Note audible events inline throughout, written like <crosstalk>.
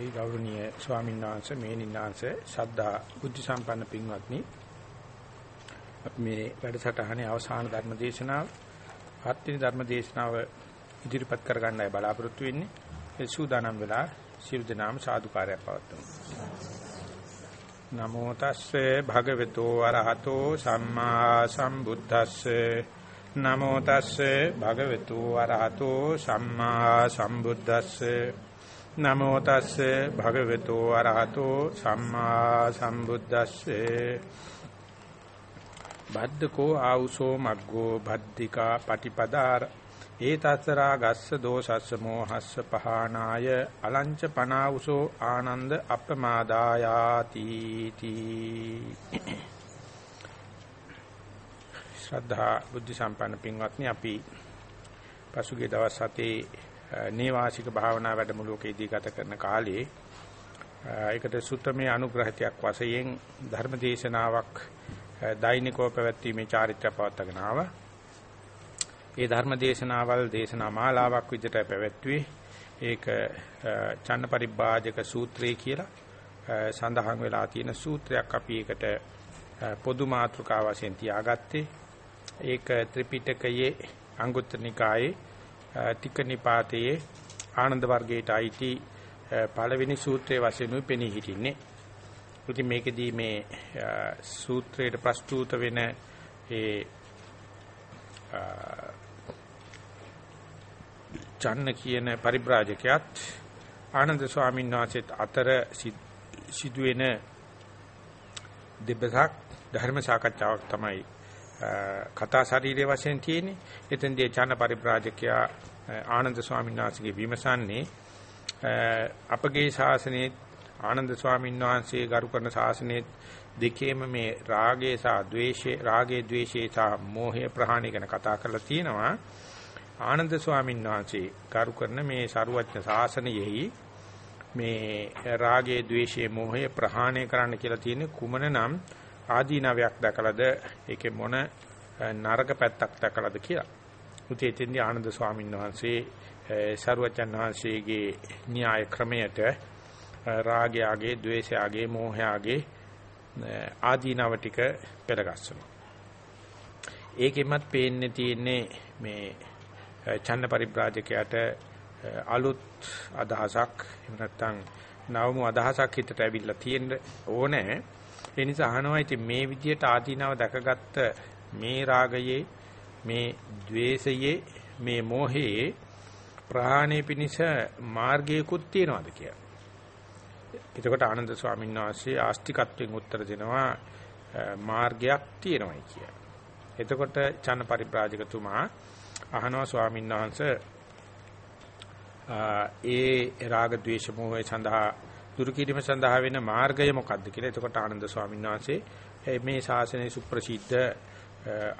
අවසරයි ගෞරවනීය ස්වාමීන් වහන්සේ මේනින් වහන්සේ ශ්‍රද්ධා බුද්ධ සම්පන්න පින්වත්නි. අපි මේ වැඩසටහනේ අවසාන ධර්ම දේශනාව හත්වෙනි ධර්ම දේශනාව ඉදිරිපත් කරගන්නයි බලාපොරොත්තු වෙන්නේ. ඒ සූදානම් වෙලා සියලු දෙනාම සාදුකාරයක් පවත්වමු. නමෝ තස්සේ භගවතු වරහතෝ සම්මා සම්බුද්දස්සේ. නමෝ තස්සේ භගවතු වරහතෝ සම්මා සම්බුද්දස්සේ. නමෝ තස්සේ භගවතු අරහතෝ සම්මා සම්බුද්දස්සේ. බද්දකෝ ආවුසෝ මග්ගෝ භද්దికා පටිපදාර. ඒතස්සරා ගස්ස දෝසස්ස මෝහස්ස පහනාය. අලංච පනාවුසෝ ආනන්ද අප්පමාදායාති තී. ශ්‍රද්ධා බුද්ධ සම්පන්න පින්වත්නි අපි පසුගිය දවස් හතේ නේවාසික භාවනා වැඩමුළුවකදී ගත කරන කාලේ ඒකට සුත්තමේ අනුග්‍රහිතයක් වශයෙන් ධර්ම දේශනාවක් දෛනිකව පැවැත්වීමේ චාරිත්‍ර පවත්වාගෙන ආවා. ඒ ධර්ම දේශනාවල් දේශනා මාලාවක් විදිහට පැවැත්වුවේ ඒක චන්න පරිබ්බාජක සූත්‍රය කියලා සඳහන් වෙලා තියෙන සූත්‍රයක් අපි ඒකට පොදු මාතෘකාව වශයෙන් තියාගත්තේ ඒක ත්‍රිපිටකයේ අංගුත්තර නිකායේ තික නිපාතයේ ආනන්ද වර්ගයට අයිති පළවෙනි සූත්‍රයේ වශයෙන් පෙනී හිටින්නේ. ඉතින් මේකෙදී මේ සූත්‍රයට ප්‍රස්තුත වෙන ඒ චන්න කියන පරිබ්‍රාජකයාත් ආනන්ද ස්වාමීන් වහන්සේත් අතර සිදුවෙන දෙබසක් ධර්ම සාකච්ඡාවක් තමයි කතා ශරීරයේ වශයෙන් තියෙන්නේ. එතෙන්දී චාන පරිබ්‍රාජකයා ආනන්ද ස්වාමීන් වහන්සේගේ විමසන්නේ අපගේ ශාසනයේ ආනන්ද ස්වාමීන් වහන්සේ ගරු කරන ශාසනයේ දෙකේම මේ රාගය සහ ద్వේෂය රාගයේ ద్వේෂයේ සහ මෝහය ප්‍රහාණය ගැන කතා කරලා තියෙනවා. ආනන්ද ස්වාමීන් වහන්සේ කරු කරන මේ ਸਰුවචන ශාසනයෙහි මේ රාගයේ ద్వේෂයේ මෝහය ප්‍රහාණය කරන්න කියලා තියෙන කුමන නම් ආදීනවයක් දැකලාද ඒකේ මොන නරක පැත්තක් දැකලාද කියලා. උතේ එතෙන්දී ආනන්ද ස්වාමීන් වහන්සේ සරුවචන් වහන්සේගේ න්‍යාය ක්‍රමයට රාගයගේ, ద్వේෂයගේ, මෝහයගේ ආදීනව ටික පෙරගස්සනවා. ඒකෙමත් පේන්නේ තියෙන්නේ මේ චන්න පරිබ්‍රාජකයාට අලුත් අදහසක් එහෙම නැත්නම් නවමු අදහසක් හිතට ඇවිල්ලා තියෙන්න ඕනේ. ඒ නිසා අහනවා ඉතින් මේ විදියට ආදීනව දැකගත්ත මේ රාගයේ මේ ద్వේෂයේ මේ මෝහයේ ප්‍රහාණය පිණිස මාර්ගයකුත් තියනවාද කියලා. එතකොට ආනන්ද ස්වාමීන් වහන්සේ ආස්තිකත්වයෙන් උත්තර දෙනවා මාර්ගයක් තියෙනවායි කියලා. එතකොට චන්න පරිබ්‍රාජකතුමා අහනවා ස්වාමීන් වහන්සේ ඒ රාග ద్వේෂ මෝහය සඳහා දුරු කිරීම සඳහා වෙන මාර්ගය මොකක්ද කියලා. එතකොට ආනන්ද ස්වාමීන් වහන්සේ මේ ශාසනයේ සුප්‍රසිද්ධ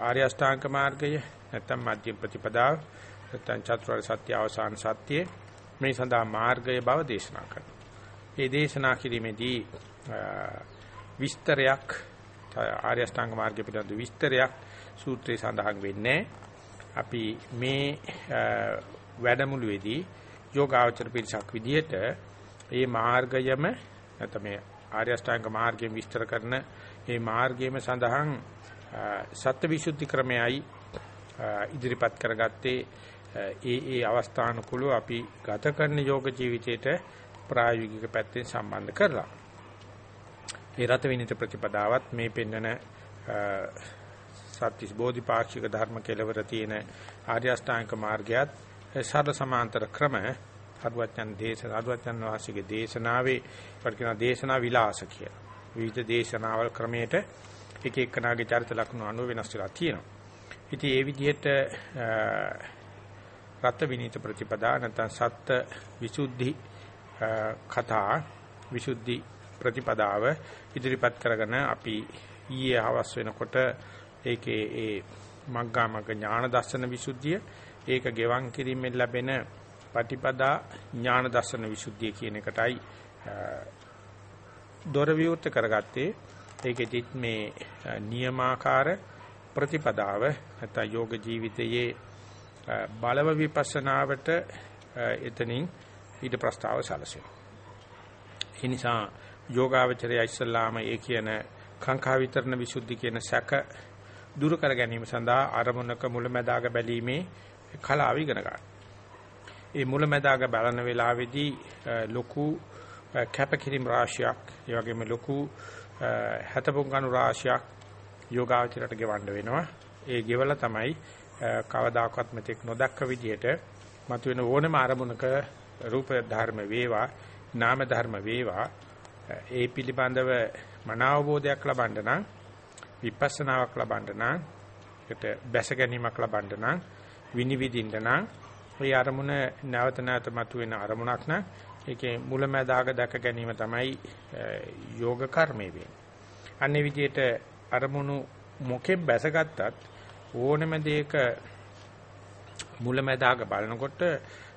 ආර්ය අෂ්ටාංග මාර්ගය නැත්නම් මධ්‍යම ප්‍රතිපදාව නැත්නම් චතුරාර්ය සත්‍ය අවසාන සත්‍ය මේ සඳහා මාර්ගය බව දේශනා කරනවා. මේ දේශනා කිරීමේදී විස්තරයක් ආර්ය අෂ්ටාංග මාර්ගය පිළිබඳ විස්තරයක් සූත්‍රයේ සඳහන් වෙන්නේ අපි මේ වැඩමුළුවේදී යෝගාචර පිරිසක් විදිහට මේ මාර්ගයම නැත්නම් මේ ආර්ය අෂ්ටාංග මාර්ගයෙන් විස්තර කරන මේ මාර්ගයේම සඳහන් සත්‍යවිසුද්ධි ක්‍රමයයි ඉදිරිපත් කරගත්තේ ඒ ඒ අවස්ථානුකූලව අපි ගත කරන යෝග ජීවිතයට ප්‍රායෝගික පැත්තෙන් සම්බන්ධ කරලා. ඒ රත විනිත ප්‍රතිපදාවත් මේ පෙන්වන සත්‍තිස් බෝධිපාක්ෂික ධර්ම කෙලවර තියෙන ආර්ය අෂ්ටාංග මාර්ගයත් සරල සමාන්තර ක්‍රම හරුවචන් දේශ හරුවචන් වාසිකේ දේශනාවේ පරිකන දේශනා විලාස කියලා. විවිධ දේශනාවල් ක්‍රමයට එක එකනාගේ චරිත ලක්ෂණ අනුව වෙනස් වෙලා තියෙනවා. ඉතින් ඒ විදිහට රත් විනීත ප්‍රතිපදා නැත්නම් සත්ත්‍ය විසුද්ධි කතා විසුද්ධි ප්‍රතිපදාව ඉදිරිපත් කරගෙන අපි ඊයේ හවස් වෙනකොට ඒකේ ඒ මග්ගාමග්ග ඥාන දර්ශන විසුද්ධිය ඒක ගෙවන් කිරීමෙන් ලැබෙන පටිපදා ඥාන දර්ශන විසුද්ධිය කියන එකටයි දොර විවෘත කරගත්තේ ඒකෙදිත් මේ නියමාකාර ප්‍රතිපදාව නැත්නම් යෝග ජීවිතයේ බලව විපස්සනාවට එතනින් ඊට ප්‍රස්තාව සැලසෙනවා ඒ නිසා යෝගාවචරය ඉස්සල්ලාම ඒ කියන කාංකා විතරණ විසුද්ධි කියන සැක දුරු කර ගැනීම සඳහා අරමුණක මුලැමැදාග බැලීමේ කලාව ඉගෙන ගන්න. ඒ මුලැමැදාග බලන වෙලාවේදී ලොකු කැපකිරීම රාශියක්, ඒ වගේම ලොකු හැතපොංගණු රාශියක් යෝගාවචරයට ගෙවන්න වෙනවා. ඒ ගෙවල තමයි කවදාකවත් මෙතෙක් නොදක්ක විදියට මතුවෙන ඕනම අරමුණක රූප ධර්ම වේවා, නාම ධර්ම වේවා ඒ පිළිබඳව මන අවබෝධයක් ලබන්න නම් විපස්සනාවක් ලබන්න නම් ඒකට බැස ගැනීමක් ලබන්න නම් විනිවිදින්න නම් ඒ අරමුණ නැවත නැවත මතුවෙන අරමුණක් නම් ඒකේ මුලැමැදාග දැක ගැනීම තමයි යෝග කර්මය වෙන්නේ. අන්නේ විදිහට අරමුණු මොකෙන් බැසගත්තත් ඕනම දෙයක මුලැමැදාග බලනකොට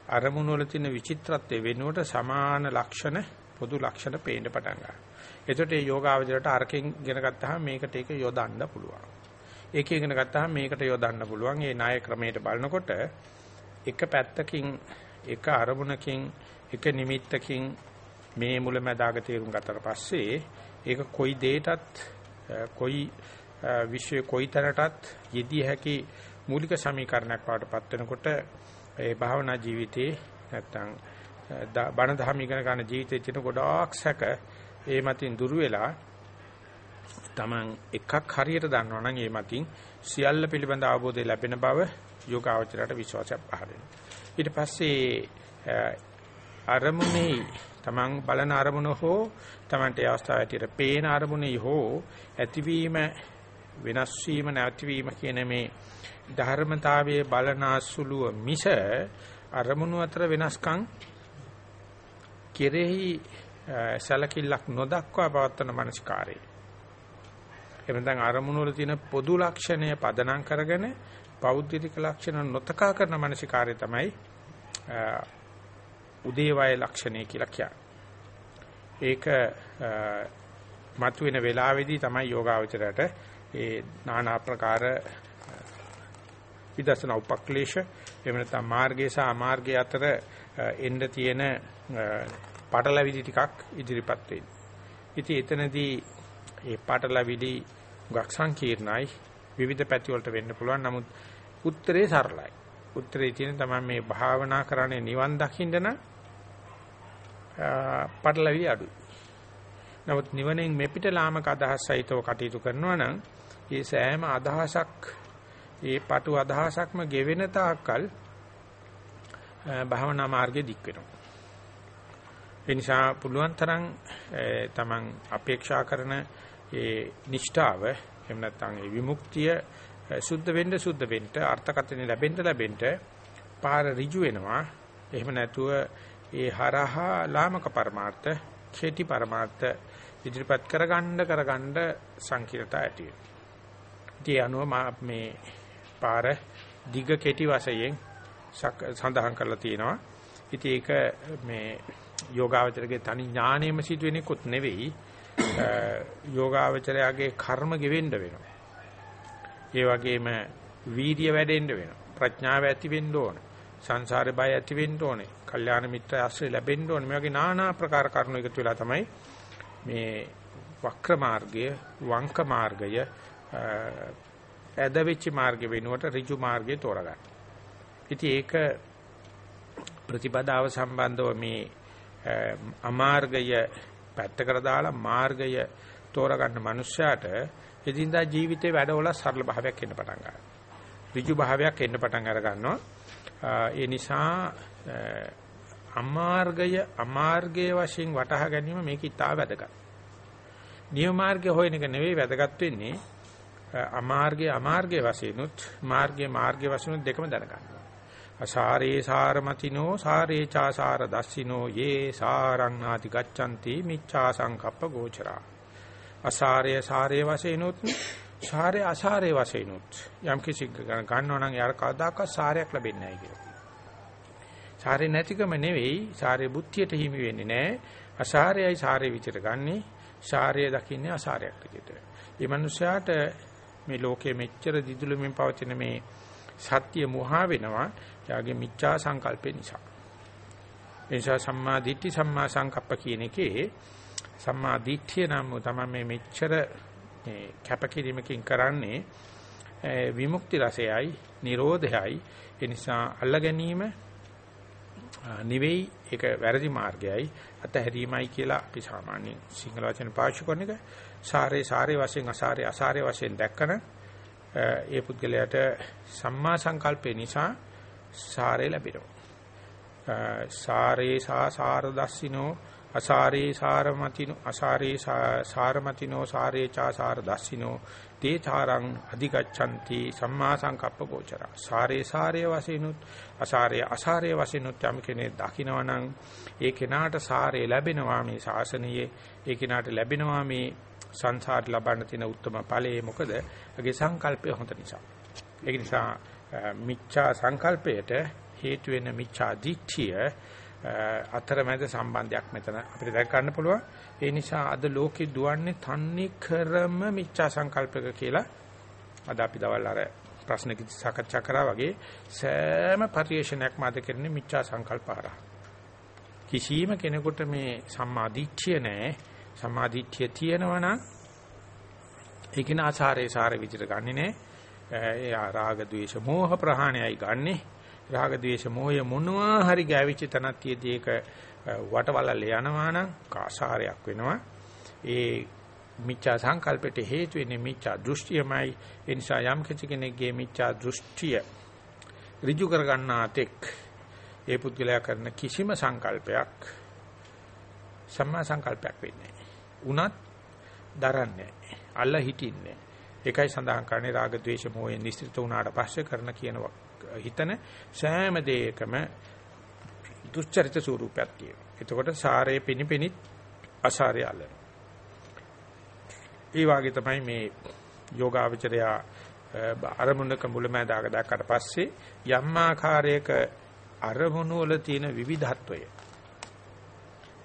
අරමුණු වල තියෙන විචිත්‍රත්වය වෙනුවට සමාන ලක්ෂණ පොදු ලක්ෂණ පේන්න පටන් ගන්නවා. එතකොට මේ යෝගාවචරයට අරකින් ඉගෙන ගත්තාම මේකට ඒක යොදන්න පුළුවන්. ඒක ඉගෙන ගත්තාම මේකට යොදන්න පුළුවන්. මේ ණය ක්‍රමයට බලනකොට එක පැත්තකින් එක අරමුණකින් එක නිමිත්තකින් මේ මුලැමැදාග තේරුම් ගත්තට පස්සේ ඒක කොයි දෙයකටත් කොයි විශ්වයේ කොයි තරටත් යෙදිය හැකි මූලික සමීකරණයක් වඩපත් වෙනකොට ඒ භාවනා ජීවිතේ නැත්තම් බණ දහම ඉගෙන ගන්න ජීවිතේ තියෙන ගොඩාක් සැක ඒ මතින් දුර වෙලා Taman එකක් හරියට දන්නවනම් ඒ මතින් සියල්ල පිළිබඳ අවබෝධය ලැබෙන බව යෝගාවචරයට විශ්වාසයක් පහළ වෙනවා. ඊට පස්සේ අරමුණේ Taman බලන අරමුණ හෝ Tamanට ඒ අවස්ථාව ඇටියට පේන අරමුණේ හෝ ඇතිවීම වෙනස් වීම නැතිවීම කියන මේ ධර්මතාවයේ බලනාසුලුව මිස අරමුණු අතර වෙනස්කම් කෙරෙහි සැලකිල්ලක් නොදක්වා පවත්වන මනස්කාරය. එබැවින් අරමුණු වල තියෙන පොදු ලක්ෂණය පදනම් කරගෙන පෞද්ගලික ලක්ෂණ නොතකා කරන මනසිකාරය තමයි උදේවය ලක්ෂණය කියලා කියන්නේ. ඒක මතුවෙන වෙලාවේදී තමයි යෝගාවචරයට ඒ নানা ආකාර විදර්ශනා උපක්ලේශ එහෙම නැත්නම් මාර්ගය සහ අමාර්ගය අතර එන්න තියෙන පටලැවිලි ටිකක් ඉදිරිපත් වෙන්නේ. ඉතින් එතනදී මේ පටලැවිලි ගක් සංකීර්ණයි විවිධ පැති වලට වෙන්න පුළුවන්. නමුත් උත්තරේ සරලයි. උත්තරේ තියෙන තමයි මේ භාවනා කරන්නේ නිවන් දකින්න නම් පටලැවිලි අඩුයි. නමුත් නිවනෙන් මෙපිට ලාමක අදහස් සහිතව කටයුතු කරනවා නම් ඒ සෑම අදහසක් ඒ පටු අදහසක්ම ගෙවෙන තාක්කල් භාවනා මාර්ගෙ දික් වෙනවා. ඒ නිසා පුළුවන් තරම් තමන් අපේක්ෂා කරන ඒ නිෂ්ඨාව එහෙම නැත්නම් ඒ විමුක්තිය සුද්ධ වෙන්න සුද්ධ වෙන්න අර්ථකථන ලැබෙන්න ලැබෙන්න පාර ඍජු වෙනවා. එහෙම නැතුව ඒ හරහා ලාමක පරමාර්ථ, ඛේටි පරමාර්ථ ඉදිරිපත් කරගන්න කරගන්න සංකීර්ණතා ඇති වෙනවා. ඒ අනුව මේ පාර දිග කෙටි වශයෙන් සඳහන් කරලා තියෙනවා. ඉතින් ඒක මේ යෝගාවචරගේ තනි ඥාණයෙම සිදුවෙනෙකුත් නෙවෙයි. යෝගාවචරයාගේ කර්ම ගෙවෙන්න වෙනවා. ඒ වගේම වීර්ය වැඩෙන්න වෙනවා. ප්‍රඥාව ඇති වෙන්න ඕන. සංසාරේ බය ඇති වෙන්න ඕනේ. කල්යාණ මිත්‍ර ආශ්‍රය ලැබෙන්න ඕනේ. මේ වගේ নানা ආකාර කරුණු එකතු වෙලා තමයි මේ වක්‍ර මාර්ගය, වංක මාර්ගය, ඇදවිච්ච මාර්ගය වෙනුවට ඍජු මාර්ගය තෝරගන්න. ඉතින් ඒක ප්‍රතිපදාව සම්බන්ධව මේ අමාර්ගය පැත්තකට දාලා මාර්ගය තෝරගන්න මනුස්සයාට එදිනදා ජීවිතේ වැඩවල සරල භාවයක් එන්න පටන් ගන්නවා. ඍජු භාවයක් එන්න පටන් අර ගන්නවා. ඒ නිසා අමාර්ගය අමාර්ගයේ වශයෙන් වටහා ගැනීම මේක ඉතා වැදගත්. නියම මාර්ගය හොයන එක නෙවෙයි වැදගත් වෙන්නේ අමාර්ගය අමාර්ගයේ වශයෙන්ුත් මාර්ගය මාර්ගයේ වශයෙන්ුත් දෙකම දැනගන්න. අසාරේ සාරමතිනෝ සාරේ චාසාර දස්සිනෝ යේ සාරං නාති ගච්ඡanti මිච්ඡා සංකප්ප ගෝචරා අසාරේ සාරේ වශයෙන්ුත් සාරේ අසාරේ වශයෙන්ුත් යම් කිසි ගන්නව නම් යාර කවදාකවත් සාරයක් ලැබෙන්නේ නැහැ කියලා. සාරේ නැතිකම නෙවෙයි සාරේ බුද්ධියට හිමි වෙන්නේ නැහැ. අසාරයයි සාරේ විතර ගන්නේ සාරය දකින්නේ අසාරයක් විදිහට. මේ මනුස්සයාට මේ ලෝකයේ මෙච්චර දිදුලමින් පවතින මේ සත්‍ය මුහා වෙනවා යාගේ මිච්ඡා සංකල්පේ නිසා. ඒ නිසා සම්මා දිට්ඨි සම්මා සංකප්ප කියන එකේ සම්මා දිට්ඨිය නම් තමයි මේ මෙච්චර මේ කැපකිරීමකින් කරන්නේ. විමුක්ති රසයයි නිරෝධයයි. ඒ නිසා අල්ල ගැනීම නෙවෙයි. ඒක වැරදි මාර්ගයයි. අතහැරීමයි කියලා අපි සාමාන්‍යයෙන් සිංහල වචන පාවිච්චි කරන එක. සාරේ සාරේ වශයෙන් අසාරේ අසාරේ වශයෙන් දැක්කන ඒ පුද්ගලයාට සම්මා සංකල්පේ නිසා සාරේ ලැබෙනවා. සාරේ සා සාර දස්සිනෝ අසාරේ සාරමතිනෝ අසාරේ සාරමතිනෝ සාරේ චා සාර දස්සිනෝ තේ චාරං අධිගච්ඡanti සම්මා සංකප්ප ගෝචර සාරේ සාරේ වශයෙන්ුත් අසාරේ අසාරේ වශයෙන්ුත් යම් කෙනෙක් දකිනවනම් ඒ කෙනාට සාරේ ලැබෙනවා මේ ශාසනයේ. ඒ කෙනාට ලැබෙනවා මේ සංසාර ලබන්න තියෙන උත්තරම ඵලයේ මොකද? ඒගේ සංකල්පය හොඳ නිසා. ඒක නිසා මිච්ඡා සංකල්පයට හේතු වෙන මිච්ඡා දිට්ඨිය අතරමැද සම්බන්ධයක් මෙතන අපිට දැක ගන්න පුළුවන්. ඒ නිසා අද ලෝකෙ දුවන්නේ තන්නේ කරම මිච්ඡා සංකල්පක කියලා අද අපි දවල් අර ප්‍රශ්නක සාකච්ඡා කරා වගේ සෑම පරිශ්‍රණයක්ම අද කරන්නේ මිච්ඡා සංකල්ප ආරහ. කිසියම් කෙනෙකුට මේ සම්මාදිට්ඨිය නැහැ. සම්මාදිට්ඨිය තියෙනවා නම් ඒක නාසාරේ සාර විදිහට ගන්නෙ නෑ. ඒ රාග ద్వේෂ මෝහ ප්‍රහාණයයි ගන්නෙ. රාග ద్వේෂ මොහය මොනවා හරි ගෑවිච්ච තනක් තියදී ඒක වටවලල් යනවා නම් කාසාරයක් වෙනවා. ඒ මිච්ඡා සංකල්පයට හේතු වෙන්නේ මිච්ඡා දෘෂ්ටියමයි. ඒ නිසා යම් කෙනෙක්ගේ මිච්ඡා දෘෂ්ටිය ඍජු කර ගන්නාතෙක් ඒ පුද්ගලයා කරන කිසිම සංකල්පයක් සම්මා සංකල්පයක් වෙන්නේ උනත් දරන්නේ අල්ල හිටින්නේ ඒකයි සඳහන් කරන්නේ රාග ద్వේෂ මොහෙන් නිස්ත්‍රිත වුණාට පස්සේ කරන කියනවා හිතන සෑම දෙයකම දුස්චරිත ස්වරූපයක් තියෙනවා. එතකොට සාරයේ පිනිපිනිත් අසාරය අල්ලන. ඒ වගේ තමයි මේ යෝගාවචරය අරමුණක මුලමඳාක දැක්කට පස්සේ යම් ආකාරයක අරමුණු වල තියෙන විවිධත්වය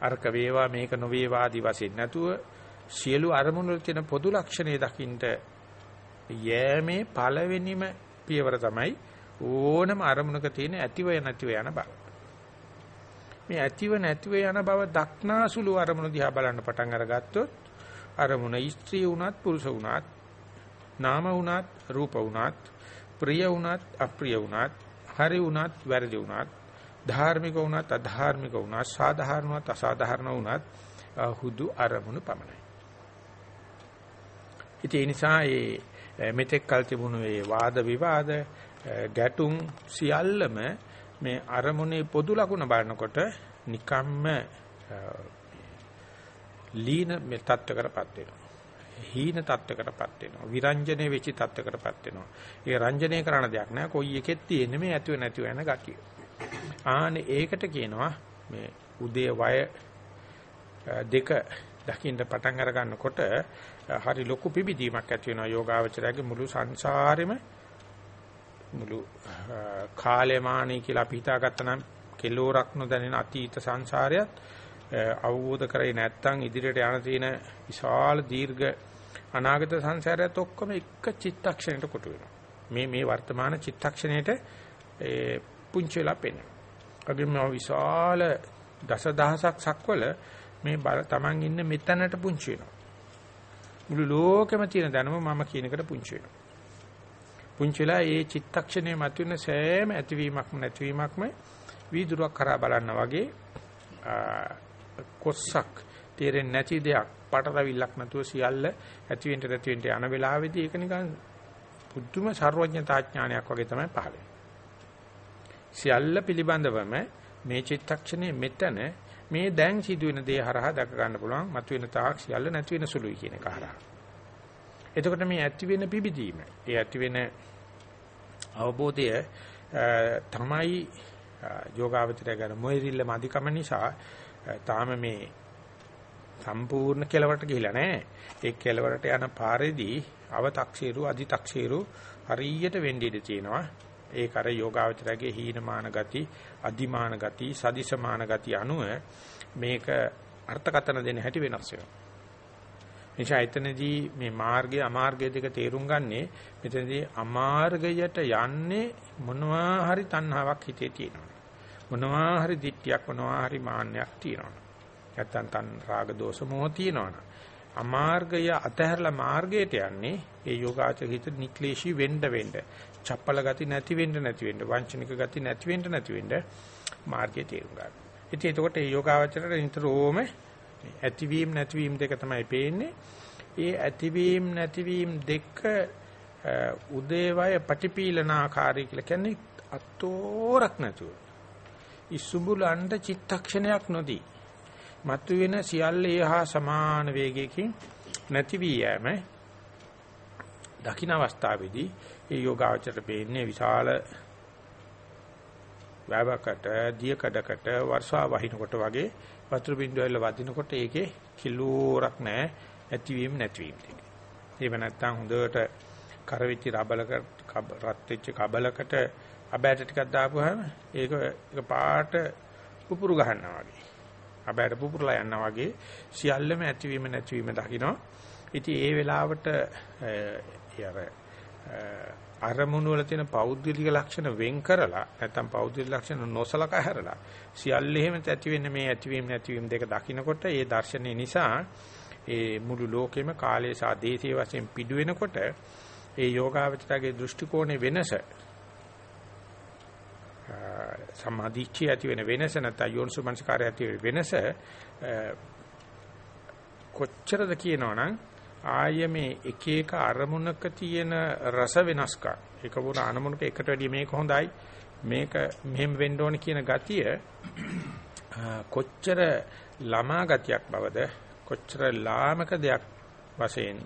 අරක වේවා මේක නොවේවා ආදි වශයෙන් නැතුව සියලු අරමුණු වල තියෙන පොදු ලක්ෂණය දකින්න යෑමේ පළවෙනිම පියවර තමයි ඕනම අරමුණක තියෙන ඇතිව නැතිව යන බව. මේ ඇතිව නැතිව යන බව දක්නාසුළු අරමුණ දිහා බලන්න පටන් අරගත්තොත් අරමුණ ස්ත්‍රී වුණත් පුරුෂ වුණත් නාම වුණත් රූප වුණත් ප්‍රිය වුණත් අප්‍රිය වුණත් හරි වුණත් වැරදි වුණත් ධාර්මික වුණත් අධාර්මික වුණත් සාධාරණ වුණත් අසාධාරණ වුණත් හුදු අරමුණු පමණයි. ඉතින් ඒ නිසා මේ මෙතෙක් කල් තිබුණු මේ වාද විවාද ගැටුම් සියල්ලම මේ අරමුණේ පොදු ලකුණ බලනකොට නිකම්ම ලීන මේ තත්ත්වකටපත් වෙනවා. හීන තත්ත්වකටපත් වෙනවා. විරංජනේ වෙච්ච තත්ත්වකටපත් වෙනවා. ඒ රංජනය කරන දෙයක් නෑ. කොයි එකෙත් තියෙන්නේ මේ ඇතුව නැතිව යන ගතිය. ආනේ ඒකට කියනවා මේ උදේ වය දෙක දකින්න පටන් අර ගන්නකොට හරි ලොකු පිබිදීමක් ඇති වෙනවා යෝගාවචරයේ මුළු සංසාරෙම මුළු කාලයමානී කියලා අපි හිතාගත්තා නම් කෙලෝරක් නොදැනෙන අතීත සංසාරයත් අවබෝධ කරේ නැත්නම් ඉදිරියට යන තියෙන විශාල දීර්ඝ අනාගත සංසාරයත් ඔක්කොම එක චිත්තක්ෂණයට කොටු වෙනවා. මේ මේ වර්තමාන චිත්තක්ෂණයට ඒ පුංචි වෙලා පෙනෙනවා. අගින් මේ විශාල දසදහසක් සක්වල මේ තමන් ඉන්න මෙතනට පුංචි වෙනවා. මුළු ලෝකෙම තියෙන දැනුම මම කියන එකට පුංචි වෙනවා. පුංචි වෙලා ඒ චිත්තක්ෂණය මතුවෙන සෑම ඇතිවීමක්ම නැතිවීමක්ම වීදුරුවක් කරා බලන්න වගේ කොස්සක් තේරෙන්නේ නැති දෙයක් පටලවිල්ලක් නැතුව සියල්ල ඇතිවෙන්න නැතිවෙන්න යන වෙලාවේදී ඒක නිකන් පුදුම සර්වඥතා ඥානයක් වගේ තමයි පහළ සියල්ල පිළිබඳවම මේ චිත්තක්ෂණය මෙතන මේ දැන් සිදුවෙන දේ හරහා දක ගන්න පුළුවන් මතුවෙන තාක් සියල්ල නැති වෙන සුළුයි කියන එක හරහා. එතකොට මේ ඇති වෙන පිබිදීම ඒ ඇති වෙන අවබෝධය තමයි යෝගාවචරය ගැන මොයිරිල්ල මදිකම නිසා තාම මේ සම්පූර්ණ කෙලවරට ගිහිලා නැහැ. ඒ කෙලවරට යන පාරේදී අව탁සීරු අදි탁සීරු හරියට වෙන්න ඉඩ තියෙනවා. ඒක අර යෝගාවචරයේ හීනමාන ගති, අදිමාන ගති, සදිසමාන ගති අනුව මේක අර්ථකතන දෙන්න හැටි වෙනස් වෙනවා. නිසා එතනදී මේ මාර්ගය අමාර්ගය දෙක තේරුම් ගන්නේ මෙතනදී අමාර්ගයට යන්නේ මොනවා හරි තණ්හාවක් හිතේ තියෙනවා. මොනවා හරි දිට්ඨියක් මොනවා හරි මාන්නයක් තියෙනවා. නැත්තම් තන් රාග දෝෂ මොහ තියෙනවා. අමාර්ගය අතහැරලා මාර්ගයට යන්නේ ඒ යෝගාචර හිත නික්ලේශී වෙන්න වෙන්න. චප්පල ගති නැති වෙන්න නැති වෙන්න. වංචනික ගති නැති වෙන්න නැති වෙන්න මාර්ගය තේරුම් ගන්න. ඉතින් එතකොට මේ යෝගාචරයට නිතරම ඇතිවීම නැතිවීම දෙක තමයි පේන්නේ. ඒ ඇතිවීම නැතිවීම දෙක උදේවය පටිපීලනාකාරී කියලා කියන්නේ අතෝරක් නැතුව. ඉසුඹුලන්ට චිත්තක්ෂණයක් නොදී මතුවෙන සියල්ල ඒහා සමාන වේගයකින් නැති වී යෑම දකින්න අවස්ථාවේදී ඒ යෝගාචරයට පේන්නේ විශාල වැවකට දියකඩකට වර්ෂා වහිනකොට වගේ වතුර බින්දුව වල වදිනකොට ඒකේ කිලෝරක් නැහැ ඇතිවීම නැතිවීම දෙක. එහෙම නැත්නම් හොඳට කරවිච්ච රබලක රත් වෙච්ච කබලකට අබෑට ටිකක් දාපුවාම ඒක එක පාට පුපුරු ගන්නවා වගේ. අබෑට පුපුරලා යනවා වගේ සියල්ලම ඇතිවීම නැතිවීම දකින්න. ඉතින් ඒ වෙලාවට අරමුණු වල තියෙන පෞද්ගලික ලක්ෂණ වෙන් කරලා නැත්නම් පෞද්ගලික ලක්ෂණ නොසලකා හැරලා සියල්ල එහෙම ඇති වෙන්නේ මේ ඇතිවීම නැතිවීම දෙක දකින්නකොට ඒ දර්ශනය නිසා ඒ මුළු ලෝකෙම කාලය සහ දේශීය වශයෙන් පිඩු වෙනකොට ඒ යෝගාවචරයේ දෘෂ්ටි කෝණේ වෙනස සමාධිච්චය ඇති වෙන වෙනස නැත්නම් යෝනිසුමනස්කාරය ඇති වෙන වෙනස කොච්චරද කියනවනම් ආය මේ එක එක අරමුණක තියෙන රස වෙනස්කම්. එක වුණ අරමුණක එකට වැඩිය මේක හොඳයි. මේක මෙහෙම වෙන්න ඕන කියන ගතිය කොච්චර ළමා ගතියක් බවද කොච්චර ලාමක දෙයක් වශයෙන්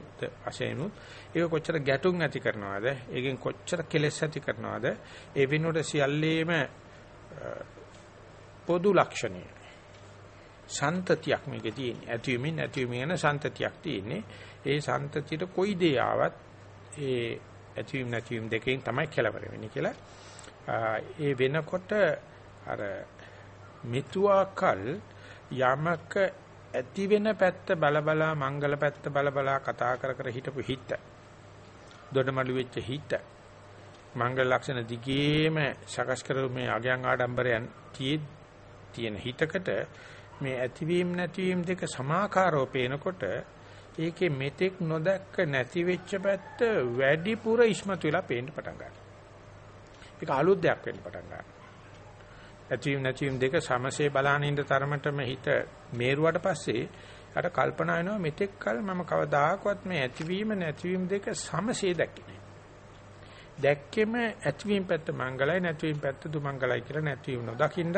වශයෙන් ඒක කොච්චර ගැටුම් ඇති කරනවද ඒකෙන් කොච්චර කෙලෙස් ඇති කරනවද ඒ වෙනුවට සියල්ලේම පොදු ලක්ෂණය. සන්තතියක් මේකේ තියෙන්නේ. ඇතිවීමෙන් නැතිවීම යන සන්තතියක් තියෙන්නේ. ඒ සන්තතියට කොයි දේ ආවත් ඒ ඇතිවීම නැතිවීම දෙකෙන් තමයි කෙලවර වෙන්නේ කියලා. ඒ වෙනකොට අර මිතුආකල් යමක ඇති වෙන පැත්ත බලබලා මංගල පැත්ත බලබලා කතා කර කර හිටපු හිත. දොඩමළු වෙච්ච හිත. මංගල ලක්ෂණ දිගේම සකස් කරු මේ අගයන් ආඩම්බරයන් තියෙන හිතකට මේ ඇතිවීම නැතිවීම දෙක සමාකාරව පේනකොට ඒකේ මෙතෙක් නොදැක්ක නැති වෙච්ච පැත්ත වැඩිපුර ඉස්මතු වෙලා පේන්න පටන් ගන්නවා. ඒක අලුත් දෙයක් වෙන්න පටන් ගන්නවා. ඇතිවීම නැතිවීම දෙක සමසේ බලානින්න තරමටම හිත මේරුවට පස්සේ අර කල්පනා වෙනවා මෙතෙක් කල මම කවදාකවත් මේ ඇතිවීම නැතිවීම දෙක සමසේ දැක්කේ නෑ. දැක්කෙම ඇතිවීම පැත්ත මංගලයි නැතිවීම පැත්ත දුමංගලයි කියලා නැතිවීම නොදකින්නත්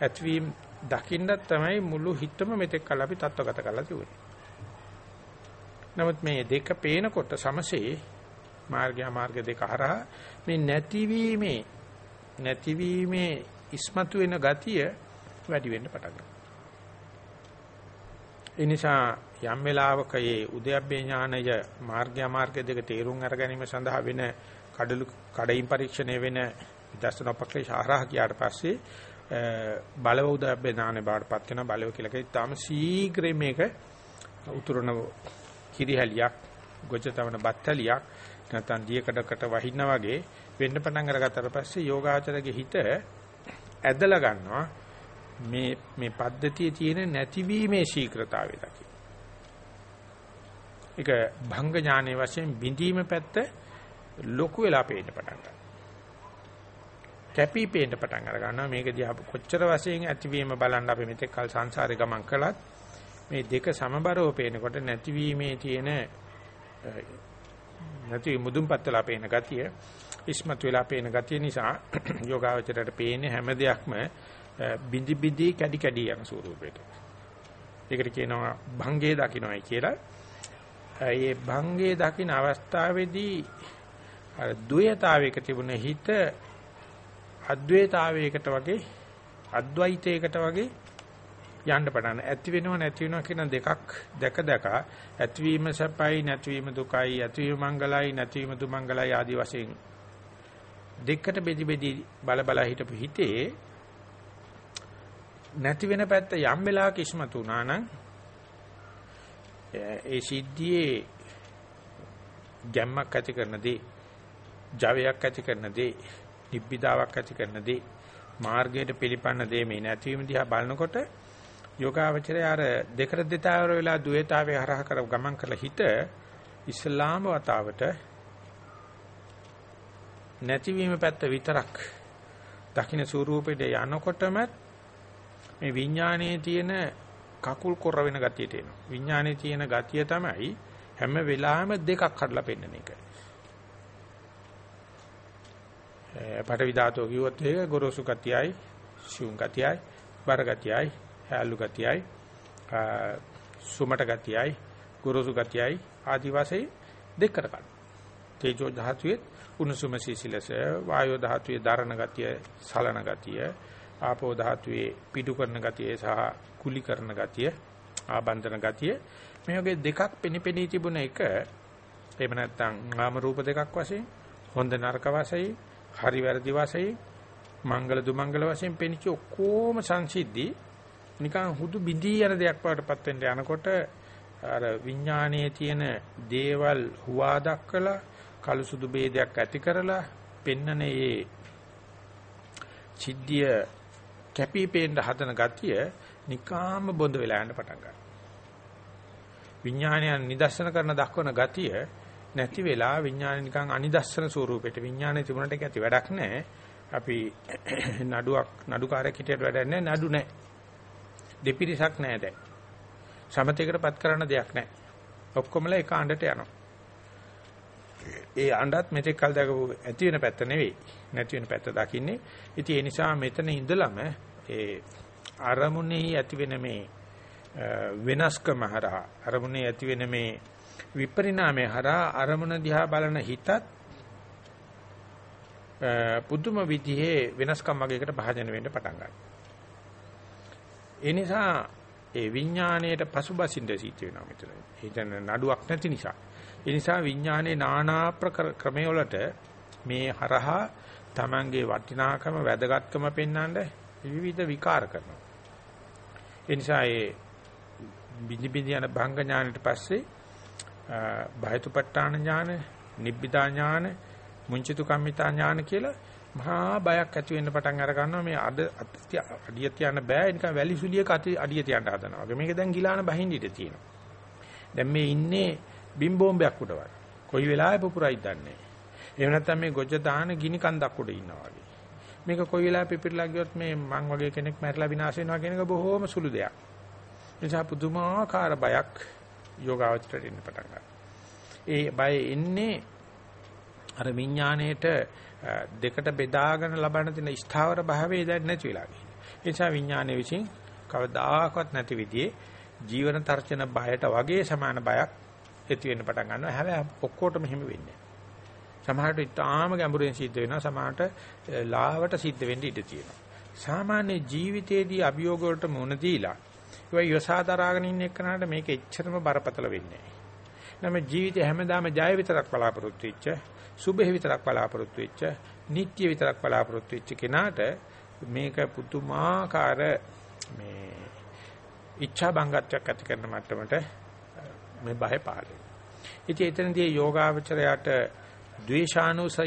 ඇතිවීම දකින්නත් තමයි මුළු හිතම මෙතෙක් කල අපි තත්වගත කරලා තිබුණේ. නමුත් මේ දෙක පේනකොට සමසේ මාර්ගය මාර්ග දෙක හරහා මේ නැතිවීමේ නැතිවීමේ ඉස්මතු වෙන ගතිය වැඩි වෙන්න පටන් ගන්නවා. ඒ නිසා යම් වෙලාවක මේ උද්‍යප්පේ ඥානය මාර්ගය මාර්ග දෙක තේරුම් අර ගැනීම සඳහා වෙන කඩලු කඩයින් පරීක්ෂණය වෙන විදර්ශන උපක්ලේශ ආරහ කියාට පස්සේ බලව උද්‍යප්පේ ඥානෙ බාටපත් කරන බලව කියලා කිව්වා. තාම ශීඝ්‍රයෙන් මේක උතුරන කිරිහැලියක් ගොජ තවන බත්තලියක් නැත්නම් දියකඩකට වහින්න වගේ වෙන්න පටන් අරගත්තට පස්සේ යෝගාචරගේ හිත ඇදලා ගන්නවා මේ මේ පද්ධතියේ තියෙන නැතිවීමේ ශීඝ්‍රතාවය දකි. ඒක භංග ඥානයේ වශයෙන් බිඳීම පැත්ත ලොකු වෙලා පේන්න පටන් ගන්නවා. කැපී පේන්න පටන් අර ගන්නවා මේක දිහා කොච්චර වශයෙන් ඇතිවීම බලන්න අපි මෙතෙක් කල සංසාරේ ගමන් කළත් මේ දෙක සමබරව පේනකොට නැතිවීමේ තියෙන නැති මුදුන්පත් වෙලා පේන ගතිය ඉස්මතු වෙලා පේන ගතිය නිසා <clears throat> යෝගාවචරයට පේන්නේ හැම දෙයක්ම බිඳි බිඳි කැඩි කැඩි යන ස්වරූපයකට. ඒකට කියනවා භංගේ දකින්නයි කියලා. ඒ භංගේ දකින්න අවස්ථාවේදී අර ද්වයතාවයක තිබුණ හිත අද්වේතාවයකට වගේ අද්වෛතයකට වගේ යන්න පටන් ඇති වෙනව නැති වෙනව කියන දෙකක් දැක දැක ඇතිවීම සැපයි නැතිවීම දුකයි ඇතිවීම මංගලයි නැතිවීම දුමංගලයි ආදී වශයෙන් දෙකට බෙදි බෙදි බල බල හිටපු හිතේ නැති වෙන පැත්ත යම් වෙලාවක ඉස්මතු වුණා නම් ඒ සිද්ධියේ ගැම්මක් ඇති කරන දේ ජවයක් ඇති කරන දේ නිබ්බිදාවක් ඇති කරන දේ මාර්ගයට පිළිපන්න දේ මේ නැතිවීම දිහා බලනකොට යෝගාවචරය අර දෙකට දෙතාවර වෙලා ද්වේතාවේ හරහා කර ගමන් කරලා හිත ඉස්ලාම වතාවට නැතිවීම පැත්ත විතරක් දකින්න ස්වරූපෙට යනකොටම මේ විඥානයේ තියෙන කකුල් කොර වෙන ගතියට එනවා. විඥානයේ තියෙන ගතිය තමයි හැම වෙලාවෙම දෙකක් කඩලා පෙන්නන එක. පටවි ධාතුව කිව්වොත් ඒක ගොරෝසු ගතියයි, ශුන් ගතියයි, බර ගතියයි, හැලු ගතියයි, සුමට ගතියයි, ගොරෝසු ගතියයි ආදි වශයෙන් දෙකට කඩන. තේජෝ ධාතුවේ උණුසුම සීසිලස, වායෝ ධාතුවේ දරණ ගතිය, සලන ගතිය, ආපෝ ධාතුවේ පිටු කරන ගතිය සහ කුලි කරන ගතිය, ආබන්ධන ගතිය මේ වගේ දෙකක් පෙනිපෙනී තිබුණ එක එහෙම නැත්නම් නාම රූප දෙකක් වශයෙන් හොඳ නරක වශයෙන් හරි වැරදි වශයෙන් මංගල දුමංගල වශයෙන් පෙනිච්ච ඔක්කොම සංසිද්ධි නිකන් හුදු බිඳී යන දෙයක් වඩටපත් වෙන්න යනකොට අර විඥානයේ තියෙන දේවල් හුවා දක්කලා කළු සුදු ભેදයක් ඇති කරලා පෙන්නනේ සිද්ධිය කැපිපේන්න හදන ගතිය නිකාම බොඳ වෙලා යන්න පටන් ගන්නවා. විඥානයන් නිදර්ශන කරන දක්වන ගතිය නැති වෙලා විඥාන නිකන් අනිදස්සන ස්වරූපෙට විඥානේ තිබුණට ඒක ඇති වැඩක් නැහැ. අපි <clears throat> නඩුවක් නඩුකාරයෙක් හිටියට වැඩක් නැහැ නඩු නැහැ. දෙපිරිසක් නැහැ දැන්. සමතේකටපත් කරන්න දෙයක් නැහැ. ඔක්කොමලා එක අඬට යනවා. ඒ අඬත් මෙතෙක් කල් දකපු ඇති වෙන පැත්ත නෙවෙයි. නැති වෙන පැත්ත දකින්නේ. ඉතින් ඒ නිසා මෙතන ඉඳලම ඒ අරමුණේ ඇති වෙන මේ වෙනස්කම හරහා අරමුණේ ඇති වෙන මේ විපරිණාමය හරහා අරමුණ දිහා බලන හිතත් පුදුම විදිහේ වෙනස්කම් වගේකට භාජන වෙන්න පටන් ගන්නවා. ඒ නිසා ඒ විඥාණයට පසුබසින්න සිද්ධ වෙනවා මෙතන. හිතන නඩුවක් නැති නිසා. ඒ නිසා විඥානයේ নানা ක්‍රමවලට මේ හරහා Tamange වටිනාකම වැදගත්කම පෙන්වන්න විවිධ විකාර කරනවා. ඒ නිසා ඒ බිඳි බිඳි යන භංග ඥානෙට පස්සේ බයතුපට්ඨාන ඥාන, නිබ්බිදා ඥාන, මුංචිතු කම්මිතා ඥාන කියලා මහා බයක් ඇති වෙන්න පටන් අර ගන්නවා. මේ අද අඩිය තියන්න බෑ. නිකන් වැලි සුලියක අඩිය තියන්න හදනවා. වගේ මේක දැන් ගිලාන බහින්න ඉඩ තියෙනවා. දැන් මේ ඉන්නේ බිම් බෝම්බයක් උඩ වගේ කොයි වෙලාවෙ පුපුරයිද දන්නේ. එහෙම නැත්නම් මේ ගොජ දාන ගිනි කන්දක් උඩ ඉන්නවා වගේ. මේක කොයි වෙලාවෙ පිපිරලා ගියොත් මේ මං වගේ කෙනෙක් මැරලා විනාශ වෙනවා කියන එක බොහොම සුළු දෙයක්. නිසා පුදුමාකාර බයක් යෝගාවචරයට එන්න පටන් ගන්නවා. ඒ බය එන්නේ අර විඥාණයට දෙකට බෙදාගෙන ලබන තියෙන ස්ථාවර භාවයේ දැන් නැති වෙලා ගිහින්. ඒ නිසා විඥානයේ විසින් කවදාකවත් නැති විදිහේ ජීවන තර්ජන බයට වගේ සමාන බයක් ඇති වෙන්න පටන් ගන්නවා. හැබැයි ඔක්කොටම හිම වෙන්නේ සමහරට ඉතාම ගැඹුරින් සිද්ධ වෙනවා සමහරට ලාවට සිද්ධ වෙන්න ඉඩ තියෙනවා. සාමාන්‍ය ජීවිතයේදී අභියෝග වලට මුහුණ දීලා ඒවා යසා දරාගෙන ඉන්න එක්කනට මේක එච්චරම බරපතල වෙන්නේ නැහැ. නම් ජීවිතේ හැමදාම ජය විතරක් බලාපොරොත්තු වෙච්ච, සුභේ විතරක් බලාපොරොත්තු වෙච්ච, නිට්ටය විතරක් බලාපොරොත්තු වෙච්ච කෙනාට මේක පුදුමාකාර මේ ඉච්ඡා බංගත්වයක් ඇති කරන මට්ටමට මේ බය පාරේ. ඉතින් එතනදී යෝගාවචරයට ද්වේෂානුසය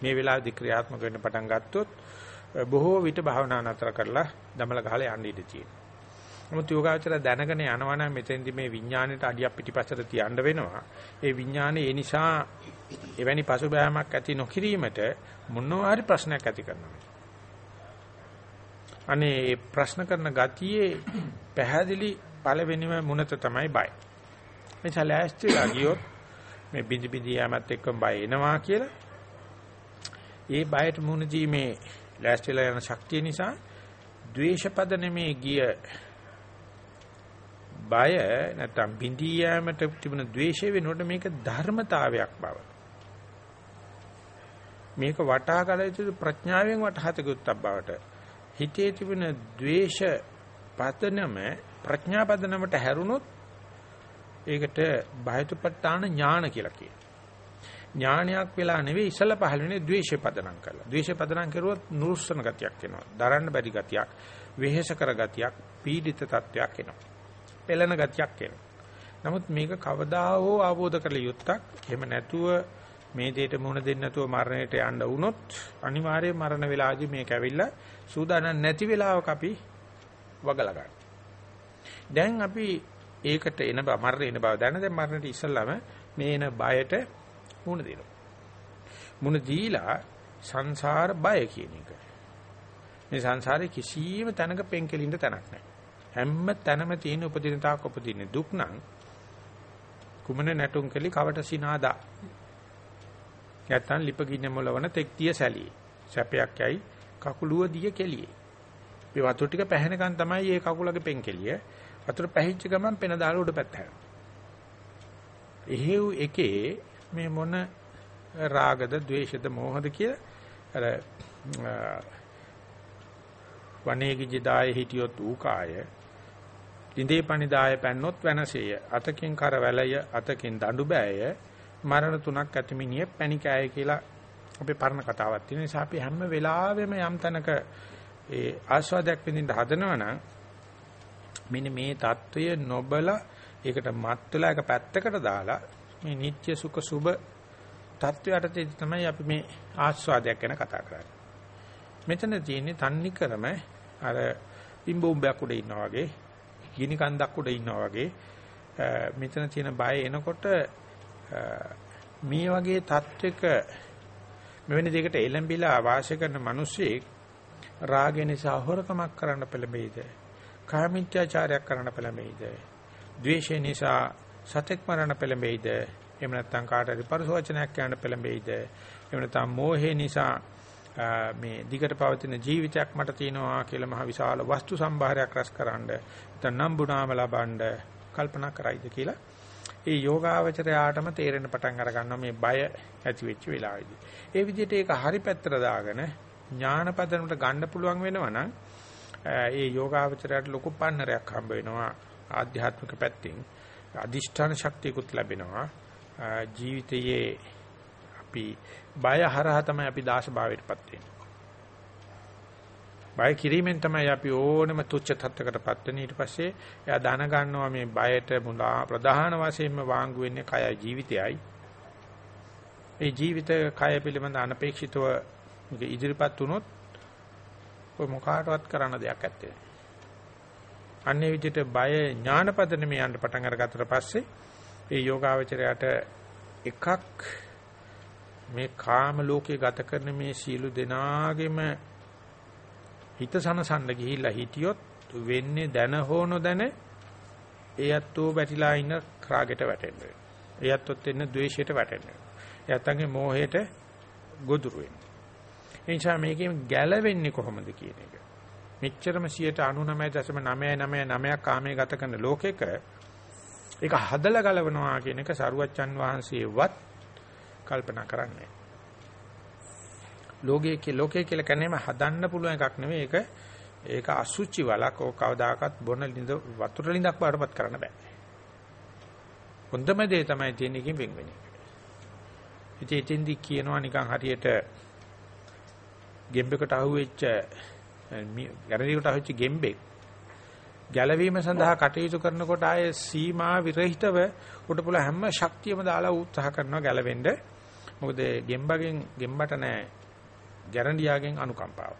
මේ වෙලාවේදී ක්‍රියාත්මක වෙන්න පටන් ගත්තොත් බොහෝ විට භාවනා නතර කරලා දමල ගහලා යන්න ඉඩ තියෙනවා. නමුත් යෝගාචර දැනගෙන යනවා නම් මෙතෙන්දි මේ විඥාණයට අඩියක් පිටිපස්සට තියන්න වෙනවා. ඒ විඥානේ ඒ නිසා එවැනි පසුබෑමක් ඇති නොකිරීමට මොනවා හරි ප්‍රශ්නයක් ඇති කරනවා. අනේ ප්‍රශ්න කරන ගතියේ පැහැදිලි පළවෙනිම මුනත තමයි බය. මේ සලෑස්තිලා ගියොත් මේ බිඳි බිඳි යෑමත් එක්කම බය එනවා කියලා. ඒ බයට මුහුණ දීමේ ලෑස්තිලා යන ශක්තිය නිසා ද්වේෂපද නෙමේ ගිය බය නැත්තම් බිඳී යෑමට තිබුණ ද්වේෂය වෙනකොට මේක ධර්මතාවයක් බව. මේක වටහා ගල යුතු ප්‍රඥාවෙන් වටහාත යුත්තක් බවට. හිතේ තිබෙන ද්වේෂ පතනම ප්‍රඥා පදනමට හැරුණොත් ඒකට බයතුපත්තාන ඥාන කියලා කියනවා. ඥානයක් වෙලා නෙවෙයි ඉසල පහළ වෙන්නේ ද්වේෂය පදනම් කරලා. ද්වේෂය පදනම් කරුවොත් නුරුස්සන ගතියක් එනවා. දරන්න බැරි ගතියක්, වෙහෙස කර ගතියක්, පීඩිත තත්වයක් එනවා. පෙළෙන ගතියක් එනවා. නමුත් මේක කවදා හෝ ආબોධ කළ යුත්තක්. එහෙම නැතුව මේ දෙයට මුහුණ දෙන්න නැතුව මරණයට යන්න වුණොත් අනිවාර්යයෙන් මරණ වෙලාවදී මේක ඇවිල්ලා සූදානම් නැති වෙලාවක අපි වගලා ගන්න. දැන් අපි ඒකට එන බව මරණ එන බව දැන දැන් මරණයට ඉස්සල්ලාම මේ එන බයට මුහුණ දෙනවා. මුහුණ දීලා සංසාර බය කියන එක. මේ සංසාරේ කිසියම් තැනක පෙන්කෙලින්න තැනක් නැහැ. හැම තැනම තියෙන උපදින තාක් උපදින දුක් නම් කුමන නැටුම් කලි කවට සිනාදා. නැත්තම් ලිපගින්න මොලවන තෙක්තිය සැලී. සැපයක් යයි කකුලුව දිය කෙලියේ. මේ වතුර ටික පැහැෙනකන් තමයි මේ කකුලගේ පෙන්කෙලිය. වතුර පැහිච්ච ගමන් පෙන දාලා උඩ පැත්ත හැරෙනවා. එහෙව් එකේ මේ මොන රාගද, ద్వේෂද, මෝහද කියලා අර වනේගිජි දායේ හිටියොත් ඌකාය ඉඳේ පණිදාය පැන්නොත් වෙනසෙය. අතකින් කරවැළය, අතකින් දඬු බෑය. මරණ තුනක් ඇතිමිනිය පැණිකෑය කියලා අපේ පරණ කතාවක් තියෙන නිසා අපි හැම වෙලාවෙම යම් තැනක ඒ ආස්වාදයක් විඳින්න හදනවනම් මෙන්න මේ தত্ত্বය නොබල ඒකට මත් වෙලා එක පැත්තකට දාලා මේ නිත්‍ය සුඛ සුබ தত্ত্বයට තමයි අපි මේ ආස්වාදයක් ගැන කතා කරන්නේ. මෙතන තියෙන්නේ තන්නේ කරම අර පිම්බෝම්බයක් උඩ ඉන්නා වගේ ගිනි කන්දක් උඩ ඉන්නා වගේ මෙතන තියෙන බය එනකොට මේ වගේ தත්වයක මෙවැනි දෙයකට එළඹිලා වාසය කරන මිනිස්සෙක් රාගය නිසා හොරකමක් කරන්න පෙළඹෙයිද? කාමීත්‍යාචාරයක් කරන්න පෙළඹෙයිද? ද්වේෂය නිසා සතෙක් මරන්න පෙළඹෙයිද? එහෙම නැත්නම් කාට හරි පරිසවචනයක් කියන්න පෙළඹෙයිද? එහෙම නැත්නම් මෝහේ නිසා මේ දිගට පවතින ජීවිතයක් මට තියෙනවා කියලා මහ විශාල වස්තු සම්භාරයක් රැස්කරනද නැත්නම් නම්බුනාම ලබනද කල්පනා කරයිද කියලා ඒ යෝගාවචරයාටම තේරෙන පටන් අර ගන්නවා මේ බය ඇති වෙච්ච වෙලාවේදී. ඒ විදිහට ඒක හරි පැත්තට දාගෙන ඥානපදනට ගන්න පුළුවන් වෙනවා නම් ඒ යෝගාවචරයට ලොකු පන්නරයක් හම්බ වෙනවා ආධ්‍යාත්මික පැත්තෙන්. අදිෂ්ඨාන ශක්තියකුත් ලැබෙනවා. ජීවිතයේ අපි බය හරහා තමයි අපි දාස භාවයටපත් වෙන්නේ. බය කිරීමෙන් තමයි අපි ඕනෙම තුච්ච තත්ත්වයකටපත් වෙන්නේ. ඊට පස්සේ එයා දැන ගන්නවා මේ බයට මුලා ප්‍රධාන වශයෙන්ම වාංගු වෙන්නේ කයයි ජීවිතයයි. ඒ ජීවිත කය පිළිබඳ අනපේක්ෂිතව ඉදිරිපත් වුණොත් ඔය මොකාටවත් කරන්න දෙයක් නැත්තේ. අන්නේ විදිහට බය ඥානපදනෙම යන්න පටන් අරගත්තට පස්සේ ඒ යෝගාවචරයට එකක් මේ කාම ලෝකේ ගත කරන මේ සීළු දෙනාගෙම හිත සනසන්න ගිහිල්ලා හිටියොත් වෙන්නේ දැන හෝ නොදැන එයත්ෝ වැටිලා ඉන්න රාගයට වැටෙන්න වෙනවා. එයත්ොත් එන්න ද්වේෂයට වැටෙන්න වෙනවා. එයත්ගේ මෝහයට ගොදුරු වෙනවා. ඒ නිසා මේකෙන් ගැලවෙන්නේ කොහොමද කියන එක. මෙච්චරම 99.999ක් කාමයේ ගත කරන ලෝකෙක ඒක හදලා ගලවනවා කියන එක සරුවච්චන් වහන්සේවත් කල්පනා කරන්නේ. ලෝකයේ ලෝකයේ කියලා කන්නේම හදන්න පුළුවන් එකක් නෙවෙයි ඒක ඒක අසුචි වලක් ඕක කවදාකවත් බොන ලිඳ වතුර ලිඳක් බාටපත් කරන්න බෑ. හොඳම දේ තමයි තියෙන එකකින් වෙන් වෙන එක. ඉතින් එතෙන්දි කියනවා නිකන් හරියට ගෙම්බෙකුට අහුවෙච්ච ගැරඩියකට අහුවෙච්ච ගෙම්බෙක් ගැලවීම සඳහා කටයුතු කරනකොට ආයේ සීමා විරහිතව උඩ පුළ හැම ශක්තියම දාලා උත්සාහ කරනවා ගැලවෙන්න. මොකද ගෙම්බගෙන් ගෙම්බට නෑ ගැරන්ඩියාගෙන් අනුකම්පාව.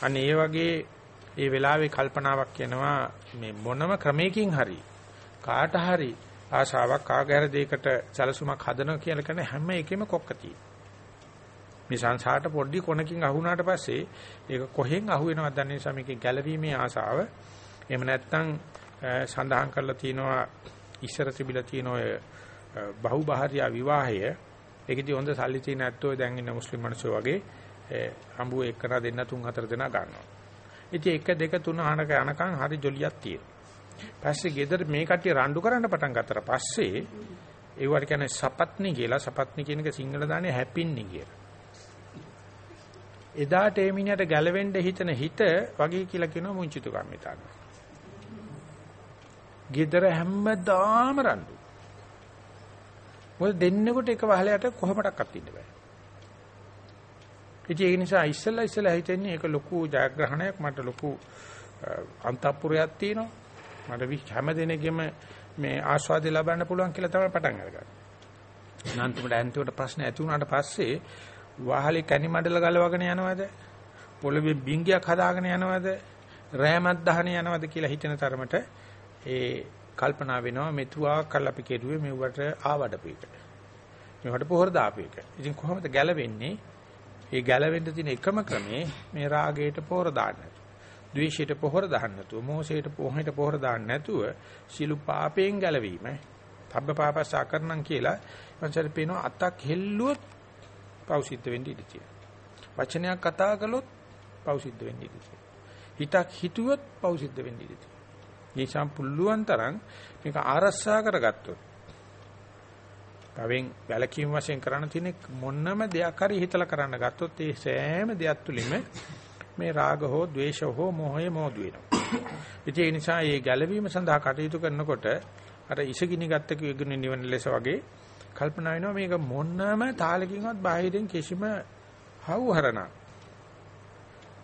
අන්න ඒ වගේ ඒ වෙලාවේ කල්පනාවක් කියනවා මේ මොනම ක්‍රමයකින් හරි කාට හරි ආශාවක් කාගෑර දෙයකට සැලසුමක් හදනවා කියලා කරන හැම එකෙම කොක්ක මේ සංසාරට පොඩ්ඩි කොනකින් අහුණාට පස්සේ ඒක කොහෙන් අහු වෙනවද දන්නේ නිසා මේකේ ගැළවීමේ ආසාව එහෙම නැත්නම් සඳහන් කරලා තියෙනවා ඉස්සර තිබිලා තියෙන ඔය බහුභාර්යා විවාහය ඒකදී හොඳ සල්ලි තියෙන ඇත්තෝ දැන් ඉන්න මුස්ලිම් මිනිස්සු වගේ හම්බුව එකන දෙන්න තුන් හතර දෙනා ගන්නවා. ඉතින් 1 2 3 අහනක යනකම් හරි ජොලියක් තියෙනවා. පස්සේ ගෙදර මේ කට්ටිය රණ්ඩු කරන්න පටන් ගත්තට පස්සේ ඒවට කියන්නේ සපත්නි කියලා සපත්නි කියන එක සිංහල දාන්නේ හැපින්නි කියලා. එදාට ඒ මිනිහට ගැලවෙන්න හිතන හිත වගේ කියලා කියනවා මුංචිතු කම්මිතාන. ගෙදර හැමදාම රණ්ඩු. මොකද දෙන්නෙකුට එක වහලයට කොහොමඩක්වත් ඉන්න බෑ. ඉතින් ඒ නිසා ඉස්සෙල්ලා ඉස්සෙල්ලා හිතෙන්නේ ඒක ලොකු ජයග්‍රහණයක් මට ලොකු අන්තපුරයක් තියෙනවා. මට හැම දිනෙකම මේ ආස්වාදය ලබන්න පුළුවන් කියලා තමයි පටන් අරගන්නේ. නාන්තිමට ඇන්තිවට ප්‍රශ්න ඇති වුණාට පස්සේ වාහලේ කැණි මඩල ගලවගෙන යනවද? පොළවේ බින්ගයක් හදාගෙන යනවද? රෑමත් දහන යනවද කියලා හිතන තරමට ඒ කල්පනා වෙනවා මෙතුආ කල් අපි කෙරුවේ මෙවට ආවඩපු එක. මේවට පොහොර දාපු එක. ඉතින් කොහොමද ගැලවෙන්නේ? ඒ ගැලවෙන්න තියෙන එකම ක්‍රමේ මේ රාගයට පොහොර දාන්න. ද්වේෂයට පොහොර දාන්න නැතුව, මෝහයට පොහොයට පොහොර දාන්න නැතුව සිළු පාපයෙන් ගැලවීම. තබ්බ පාපස් ආකරණම් කියලා මංසර පේනවා අතක් හෙල්ලුවොත් පව් සිද්ධ වෙන්න ඉඩ තියෙනවා. වචනයක් කතා කළොත් පව් සිද්ධ වෙන්න ඉඩ තියෙනවා. හිතක් හිතුවොත් පව් සිද්ධ වෙන්න ඉඩ තියෙනවා. නිසා පුළුවන් තරම් මේක ආරස්සා කරගත්තොත් තවෙන් වැලකීම් වශයෙන් කරන්න තියෙන මොනම දෙයක් හරි හිතලා කරන්න ගත්තොත් ඒ සෑම දෙයක් තුලින්ම මේ රාග හෝ ద్వේෂ හෝ මොහය මොදු වෙනවා. ඒ නිසා මේ ගැළවීම සඳහා කටයුතු කරනකොට අර ඉසගිනි ගත්ත කියගෙන නිවන ලෙස වගේ කල්පනා වෙනවා මේක මොනම තාලකින්වත් බාහිරින් කිසිම හවුහරණක්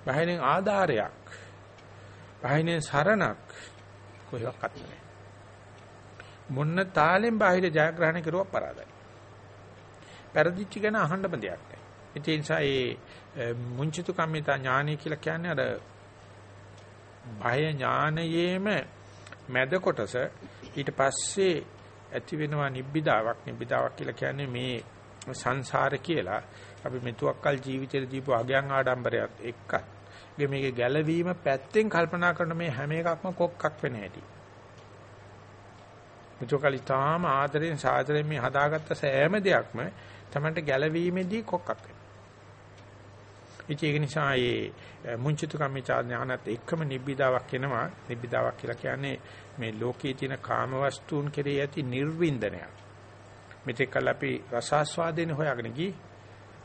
බාහිරින් ආධාරයක් බාහිරින් සරණක් කොහෙවත් නැහැ. මොන්න තාලෙන් බාහිර ජයග්‍රහණය කරුවා පරාදයි. පෙරදිච්ච ගැන අහන්නම දෙයක් නැහැ. ඒ නිසා මේ මුංචිතු කම්මිතා ඥානය කියලා කියන්නේ අර බය ඥානයේම මැද කොටස ඊට පස්සේ ඇති වෙනවා නිබ්බිදාවක් නිබ්බිදාවක් කියලා කියන්නේ මේ සංසාර කියලා අපි මෙතුක්කල් ජීවිතේ දීපු අගයන් ආඩම්බරයත් එක්ක මේකේ ගැළවීම පැත්තෙන් කල්පනා කරන මේ හැම එකක්ම කොක්කක් වෙන හැටි. මෙතුක්කල් ඊටාම ආදරෙන් සාදරෙන් මේ හදාගත්ත සෑම දෙයක්ම තමන්ට ගැළවීමේදී කොක්කක් වෙනවා. ඒක නිසා මේ මුංචිතු කම්මිචා ඥානත් එක්කම නිබ්බිදාවක් එනවා. නිබ්බිදාවක් කියලා කියන්නේ මේ ලෝකයේ තියෙන කාම වස්තුන් කෙරෙහි ඇති නිර්වින්දනය. මෙතෙක් කල අපි රසාස්වාදයෙන් හොයාගෙන ගියේ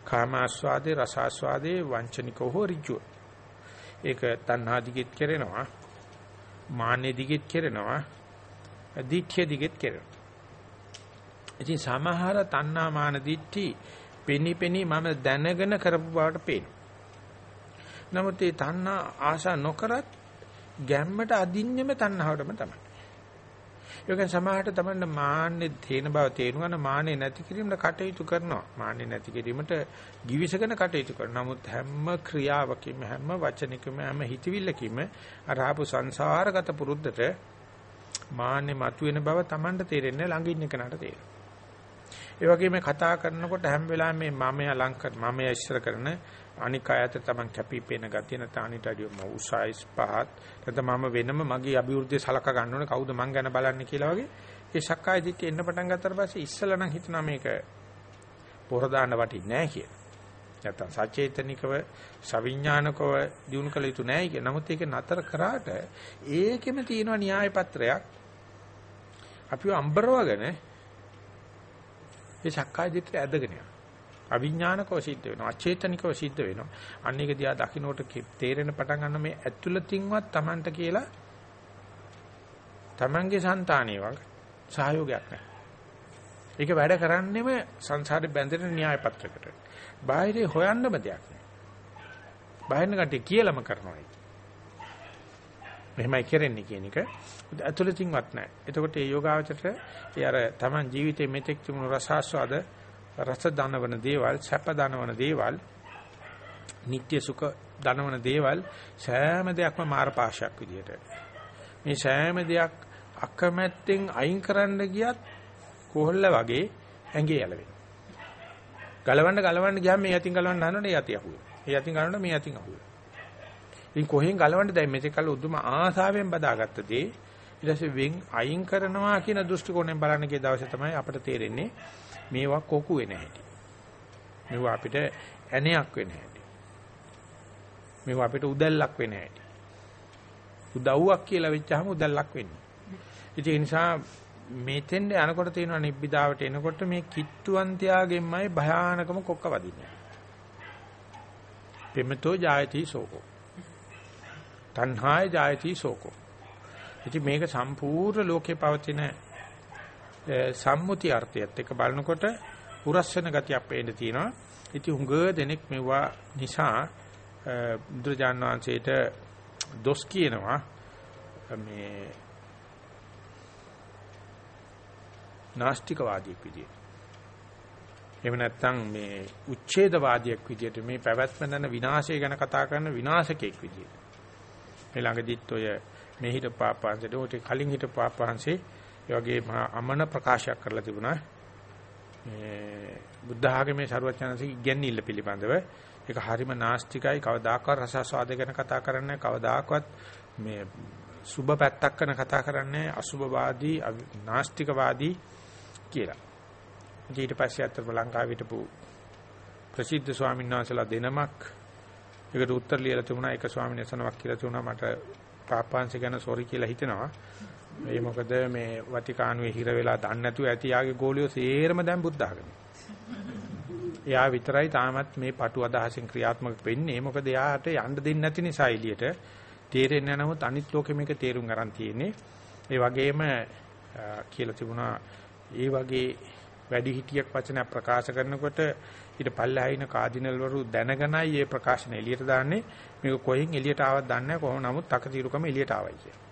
කාමාස්වාදේ රසාස්වාදේ වංචනිකව හෝ ඍජුව. ඒක තණ්හා දිගෙත් කෙරෙනවා. මාන්නේ දිගෙත් කෙරෙනවා. දිඨ්‍ය දිගෙත් කෙරෙනවා. ඉතින් සමහර තණ්හා මාන දිට්ඨි පෙනි පෙනි මම දැනගෙන කරපු බවට පේනවා. නමුත් ඒ තණ්හා ආශා නොකරත් ගැම්මට අදින්නෙම තණ්හාවටම තමයි. ඒක සමහරට තමයි මාන්නේ තේන බව තේරුණා මාන්නේ නැති කිරීමට කටයුතු කරනවා. මාන්නේ නැති කිරීමට givisගෙන කටයුතු කරනවා. නමුත් හැම ක්‍රියාවකින්ම හැම වචනයකම හැම හිතවිල්ලකින්ම අර ආපු සංසාරගත පුරුද්දට මාන්නේ මතුවෙන බව Tamanට තේරෙන්නේ ළඟ ඉන්න කෙනාට තේරෙනවා. ඒ වගේම කතා කරනකොට හැම වෙලාවෙම මේ මමයා ලංක මමයා ඉස්සර කරන අනික් අයත තමන් කැපිපෙන ගතිය නැත්නම් අනිට අඩිය උසයිස් පහත් නැත්නම් මම වෙනම මගේ අභිවෘද්ධිය සලක ගන්න ඕනේ කවුද මං ගැන බලන්නේ කියලා වගේ ඒ සක්කාය දිට්ඨිය එන්න පටන් ගත්තට පස්සේ ඉස්සලා නම් හිතනවා මේක පොර දාන්න වටින්නේ නැහැ කියලා. නැත්නම් සචේතනිකව සවිඥානිකව දිනු කළ යුතු නැහැ කියලා. නමුත් ඒක නතර කරාට ඒකෙම තියෙනවා න්‍යාය පත්‍රයක්. අපිව අම්බරවගෙන ඒ සක්කාය දිට්ඨිය ඇදගෙන යනවා. අවිඥානිකව සිද්ධ වෙනවා අචේතනිකව සිද්ධ වෙනවා. අන්න ඒක දිහා දකින්නට තේරෙන පටන් ගන්න මේ ඇතුළතින්වත් Tamanට කියලා Tamanගේ సంతානිය වගේ සහයෝගයක් නැහැ. ඒක වැඩ කරන්නේම සංසාරේ බැඳෙන න්‍යාය පත්‍රයකට. බාහිරේ හොයන්නම දෙයක් නැහැ. බාහිර කටේ කියලාම කරනවා ඒක. මෙහෙමයි කරන්නේ කියන එක ඇතුළතින්වත් නැහැ එතකොට මේ යෝගාවචරයට ඒ අර Taman ජීවිතේ මෙතෙක් තිබුණු රසාස්වාද රස දනවන දේවල්, සැප දනවන දේවල්, නিত্য සුඛ දනවන දේවල් සෑම දෙයක්ම මාරපාශයක් විදියට. මේ සෑම දෙයක් අකමැත්තෙන් අයින් කරන්න ගියත් කොහොල්ල වගේ ඇඟේ යලවෙනවා. ගලවන්න ගලවන්න ගියාම මේ යතින් ගලවන්න හනනකොට ඒ යති අහුවෙනවා. ඒ යතින් ගලවන්න මේ යතින් අහුවෙනවා. ඉතින් කොහෙන් ගලවන්න දැන් මෙතෙක් කල උදුම ආසාවෙන් බදාගත්ත දේ ඊට පස්සේ වෙන් අයින් කරනවා කියන දෘෂ්ටි කෝණයෙන් බලන්න ගිය දවසේ තමයි අපට තේරෙන්නේ මේවා කොකු වෙන හැටි. මේවා අපිට ඇණයක් වෙන හැටි. මේවා අපිට උදැල්ලක් වෙන හැටි. උදව්වක් කියලා වෙච්චාම උදැල්ලක් වෙන්නේ. ඉතින් ඒ නිසා මෙතෙන්ද යනකොට තියෙනවා නිබ්බිදාවට එනකොට මේ කිට්ටුවන්තයාගෙන්මයි භයානකම කොක්ක වදින්නේ. පෙමතෝ ජායති සෝකෝ. තණ්හාය ජායති සෝකෝ. ඉතින් මේක සම්පූර්ණ ලෝකේ පවතින සම්මුති අර්ථයත් එක බලනකොට පුරස්වන ගතියක් පේන්න තියෙනවා. ඉතින් හුඟ දෙනෙක් මෙවුවා නිසා බුදුරජාන් වහන්සේට දොස් කියනවා මේ නාස්තිකවාදී විදියට. එහෙම නැත්නම් මේ උච්ඡේදවාදියෙක් විදියට මේ පැවැත්ම දන විනාශය ගැන කතා කරන විනාශකෙක් විදියට. මේ ළඟදිත් ඔය මේ හිට පාපහන්සේට උට කලින් හිට පාපහන්සේ ඒ වගේ මහා අමන ප්‍රකාශයක් කරලා තිබුණා. මේ බුද්ධ ආගමේ ਸਰවඥාන්සේ ඉගැන්විල්ල පිළිබඳව ඒක හරිම නාස්තිකයි කවදාකවත් රසස්වාද ගැන කතා කරන්නේ කවදාකවත් මේ සුබ පැත්තක් කරන කතා කරන්නේ අසුබවාදී නාස්තිකවාදී කියලා. ඊට පස්සේ අතර ලංකාවේ හිටපු ප්‍රසිද්ධ ස්වාමීන් වහන්සේලා දෙනමක් ඒකට උත්තර ලියලා තිබුණා ඒක ස්වාමීන් වහන්සේනමක් කියලා තිබුණා මට පාපාංශ ගැන සෝරි කියලා හිතෙනවා. ඒ මොකද මේ වතිකානුවේ හිර වෙලා දන්නේ නැතුව ඇති යාගේ ගෝලියෝ සේරම දැන් බුද්ධ ආගමේ. එයා විතරයි තාමත් මේ පටු අදහසින් ක්‍රියාත්මක වෙන්නේ. මොකද එයාට යන්න දෙන්නේ නැති නිසා එළියට තේරෙන්නේ නැනමුත් අනිත් ලෝකෙ මේක තේරුම් ගන්න තියෙන්නේ. ඒ වගේම කියලා තිබුණා ඒ වගේ වැඩි හිටියක් වචන ප්‍රකාශ කරනකොට ඊට පල්ලෙහායින කාඩිනල්වරු දැනගෙනයි මේ ප්‍රකාශන එළියට දාන්නේ. මේක කොහෙන් එළියට ආවද දන්නේ නැහැ. කොහොම නමුත් තකතිරුකම එළියට ආවයි කියලා.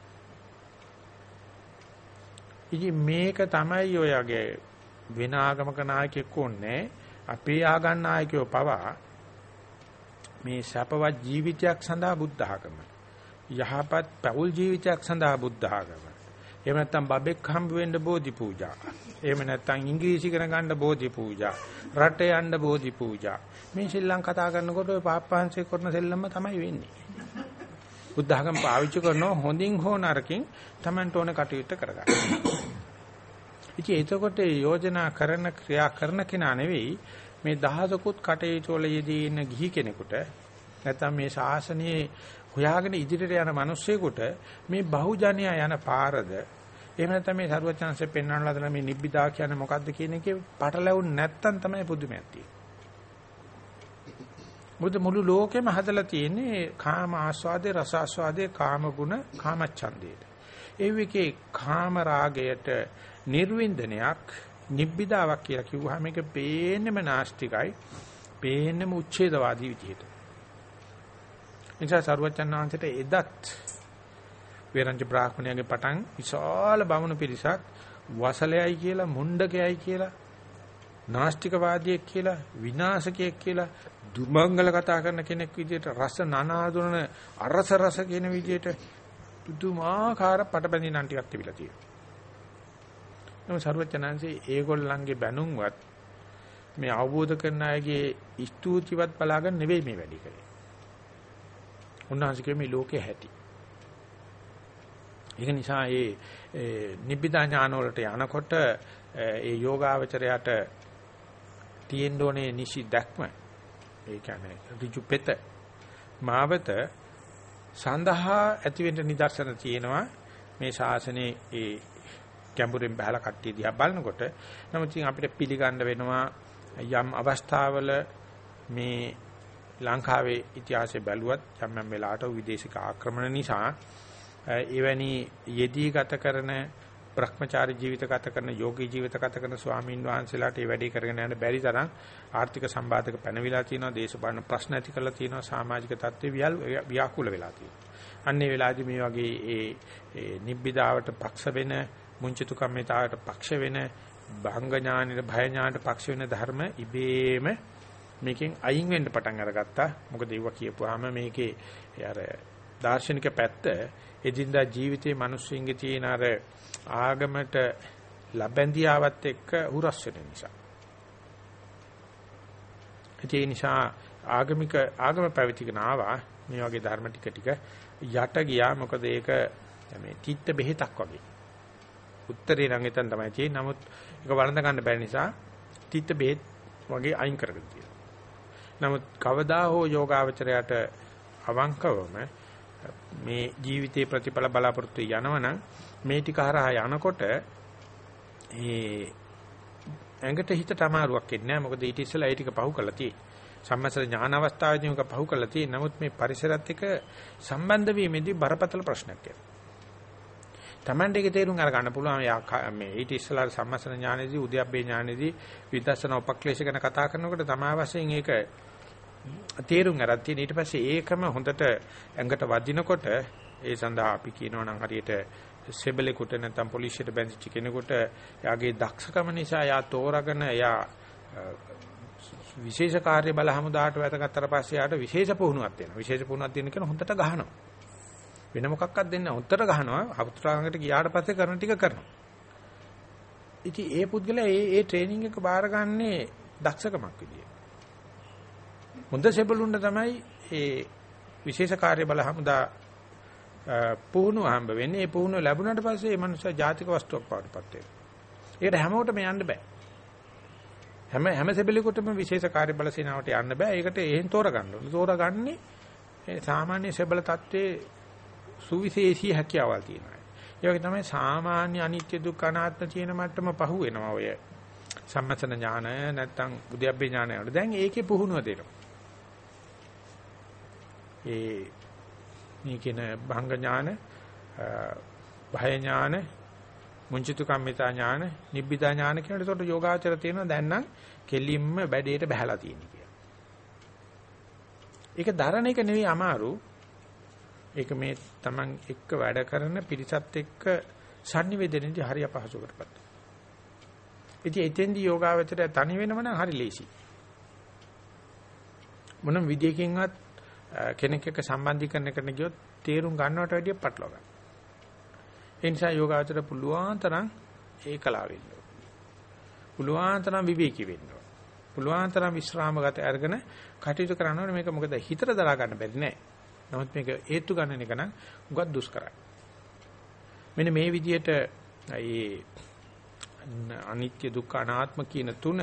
ඉතින් මේක තමයි ඔයගේ වෙන ආගමක නායකයෙක් ඕනේ අපේ ආගම් නායකයෝ පවා මේ සපවත් ජීවිතයක් සඳහා බුද්ධ ආගම යහපත් පෞල් ජීවිතයක් සඳහා බුද්ධ ආගම එහෙම නැත්නම් බබෙක් හම්බ වෙන්න බෝධි පූජා. එහෙම නැත්නම් ඉංග්‍රීසි ඉගෙන ගන්න බෝධි පූජා. රටේ යන්න බෝධි පූජා. මේ ශ්‍රී ලංකා කතා කරනකොට ඔය පාප්පහන්සේ කරන සෙල්ලම තමයි වෙන්නේ. බුද්ධ ආගම පාවිච්චි කරනවා හොඳින් හෝ නරකින් Tamanට ඕන කටයුත්ත කරගන්න. ඉතින් එතකොට යෝජනා කරන ක්‍රියා කරන කෙනා නෙවෙයි මේ දහසකුත් කටයුතු වල යෙදී ඉන්න ගිහි කෙනෙකුට නැත්නම් මේ ශාසනයේ හොයාගෙන ඉදිරියට යන මිනිස්සෙකුට මේ බහුජනයා යන පාරද එහෙම නැත්නම් මේ ਸਰවචන්සේ පෙන්වන්න ලදන මේ නිබ්බිදා කියන්නේ මොකද්ද කියන එකේ පටලැවුන් නැත්නම් තමයි පුදුමයක් තියෙන්නේ. මොකද මුළු ලෝකෙම හදලා තියෙන්නේ කාම ආස්වාදේ රස ආස්වාදේ කාම ගුණ කාම ඡන්දේට. ඒ විකේ කාම රාගයට නිර්වින්දනයක් නිබ්බිදාවක් කියලා කිව්වහම මේක පේන්නම නාස්තිකයි. පේන්නම උච්ඡේදවාදී විදිහට. නිසා සරුවචන් වහන්සේට එදත් වේරංජ බ්‍රාහ්මණයාගේ පටන් විශාල බමුණු පිරිසක් වසලයයි කියලා මුණ්ඩකයයි කියලා නාස්තිකවාදියෙක් කියලා විනාශකයෙක් කියලා දුමංගල කතා කරන කෙනෙක් විදිහට රස නනාඳුනන අරස රස කියන විදිහට පුදුමාකාර පටබැඳිනන් ටිකක් තිබිලා තියෙනවා. නමුත් සරුවචනංශේ ඒගොල්ලන්ගේ බැනුම්වත් මේ අවබෝධ කරන අයගේ ස්තුතිවත් බලාගෙන නෙවෙයි මේ වැඩි කරේ. උන්වහන්සේ මේ ලෝකේ හැටි. ඒක නිසා මේ නිබ්බිදා ඥාන වලට යනකොට ඒ යෝගාවචරයට තියෙන්න ඕනේ නිසි දැක්ම. ඒ කියන්නේ ඍජු පෙත. මාවත සඳහා ඇතිවෙන්න නිදර්ශන තියෙනවා. මේ ශාසනයේ ඒ ගැඹුරින් බහලා කට්ටිය දිහා බලනකොට නමුත් අපිට පිළිගන්න වෙනවා යම් අවස්ථාවල මේ ලංකාවේ ඉතිහාසය බැලුවත් යම් යම් වෙලාවට විදේශික ආක්‍රමණ නිසා එවැනි යෙදී ගත කරන භ්‍රමචාරී ජීවිත ගත කරන යෝගී ජීවිත ගත කරන ස්වාමීන් වහන්සේලාට මේ වැඩේ කරගෙන යන්න බැරි තරම් ආර්ථික සම්බාධක පැනවිලා තියෙනවා දේශපාලන ප්‍රශ්න ඇති කරලා තියෙනවා සමාජික තත්ත්වේ ව්‍යාකූල වෙලා තියෙනවා අන්නේ වෙලාවේදී මේ වගේ ඒ නිබ්බිදාවට පක්ෂ වෙන මුංචිතු කම්මිතාවට පක්ෂ වෙන භංග ඥානෙට භය ඥානට පක්ෂ වෙන ධර්ම ඉබේම මේකෙන් අයින් වෙන්න පටන් අරගත්තා. මොකද ඒව කියපුවාම මේකේ අර දාර්ශනික පැත්ත එදින්දා ජීවිතයේ මිනිස්සුන්ගේ තියෙන අර ආගමට ලැබැඳියාවත් එක්ක හුරස් වෙන නිසා. ඒ නිසා ආගමික ආගම පැවිදිකන ආවා මේ වගේ ධර්ම ටික ටික යට ගියා මොකද ඒක මේ තිත්ත බෙහෙතක් වගේ. උත්තරේ නම් එතන තමයි තියෙන්නේ. නමුත් ඒක වළඳ ගන්න බැරි නිසා තිත්ත බෙහෙත් වගේ අයින් කරගෙන තියෙනවා. නමුත් කවදා හෝ යෝගාවචරයට අවංකවම මේ ජීවිතේ ප්‍රතිඵල බලාපොරොත්තු යනවනම් මේ ටික හරහා යනකොට ඒ ඇඟට හිතට අමාරුවක් එන්නේ නැහැ. මොකද ඊට ඉස්සෙල්ලා ඒ ටික පහු කරලා තියෙන්නේ. සම්මස්ත ඥාන අවස්ථාවේදී මේක පහු කරලා තියෙන්නේ. නමුත් මේ පරිසරත් එක්ක සම්බන්ධ වීමේදී බරපතල ප්‍රශ්නයක් එනවා. Tamande එක තේරුම් අරගන්න පුළුවන් මේ ඊට ඉස්සෙල්ලා සම්මස්ත ඥානයේදී උද්‍යප්පේ ඥානයේදී විදර්ශනා උපක්ලේශ ගැන කතා කරනකොට තමා වශයෙන් ඒක තේරුම් අරන් තියෙන ඊට පස්සේ ඒකම හොඳට ඇඟට වදිනකොට ඒ සඳහා අපි කියනවා නම් හරියට සෙබලෙකුට නැත්නම් පොලිසියට බැඳිච්ච කෙනෙකුට එයාගේ දක්ෂකම නිසා එයා තෝරාගෙන එයා විශේෂ කාර්ය බල හමුදාට වැටගත්තට පස්සේ යාට විශේෂ පුහුණුවක් තියෙනවා. විශේෂ පුහුණුවක් තියෙන කෙනා හොඳට ගහනවා. වෙන මොකක්වත් දෙන්නේ නැහැ. උත්තර ගහනවා. හවුත්‍රාංගකට ගියාට පස්සේ කරන ටික කරනවා. ඉතින් ඒ පුද්ගලයා ඒ ඒ ට්‍රේනින් එක බාරගන්නේ දක්ෂකමක් විදියට. හොඳ සෙබළුන්ට තමයි ඒ විශේෂ කාර්ය බල හමුදා පුහුණුව හම්බ වෙන්නේ. ඒ පුහුණුව ලැබුණාට පස්සේ මේ මනුස්සයා ජාතික වස්තුවක් පාටපත් වෙනවා. ඒකට හැමෝටම යන්න බෑ. හැම හැම සෙබලෙකුටම විශේෂ කාර්ය බල සේනාවට යන්න බෑ. ඒකට එහෙන් තෝරගන්න ඕනේ. තෝරගන්නේ ඒ සාමාන්‍ය සෙබල තත්ත්වයේ සුවිශේෂී හැකියාවල් තියෙනවා. ඒ වගේ තමයි සාමාන්‍ය අනිත්‍ය දුක්ඛ අනාත්ම කියන මට්ටම පහු වෙනවා ඔය. සම්මතන ඥාන නැත්තම් උද්‍යප්පේ ඥානය වල. දැන් ඒකේ පුහුණුව දෙනවා. ඒ මේ කියන භංග ඥාන, භය ඥාන, මුංචිතු කම්මිතා ඥාන, නිබ්බිදා ඥාන කියන ඒකට යෝගාචර තියෙනවා දැන් නම් කෙලින්ම බැඩේට බහැලා තියෙන්නේ කියලා. ඒක දරණ එක නෙවෙයි අමාරු. ඒක මේ Taman එක්ක වැඩ කරන පිරිසත් එක්ක sannivedanedi හරි අපහසුකටපත්. ඉතින් එතෙන්දී යෝගාවචරය තනි වෙනව නම් හරි ලේසි. මොනම් විදියකින්වත් කෙනෙක් එක්ක සම්බන්ධීකරණය කරන්න ගියොත් තේරුම් ගන්නවට වැඩිය පටලවා ගන්න. ඒ නිසා යෝගාචර පුළුවන් තරම් ඒකලා වෙන්න පුළුවන් තරම් විවේකී වෙන්න පුළුවන් තරම් විශ්‍රාමගත අරගෙන කටයුතු කරනකොට මේක මොකද හිතට දරා ගන්න බැරි නෑ. නමුත් මේක හේතු ගන්න එක නම් උගත් දුෂ්කරයි. මෙන්න මේ විදිහට ඒ අනිත්‍ය දුක්ඛ අනාත්ම කියන තුන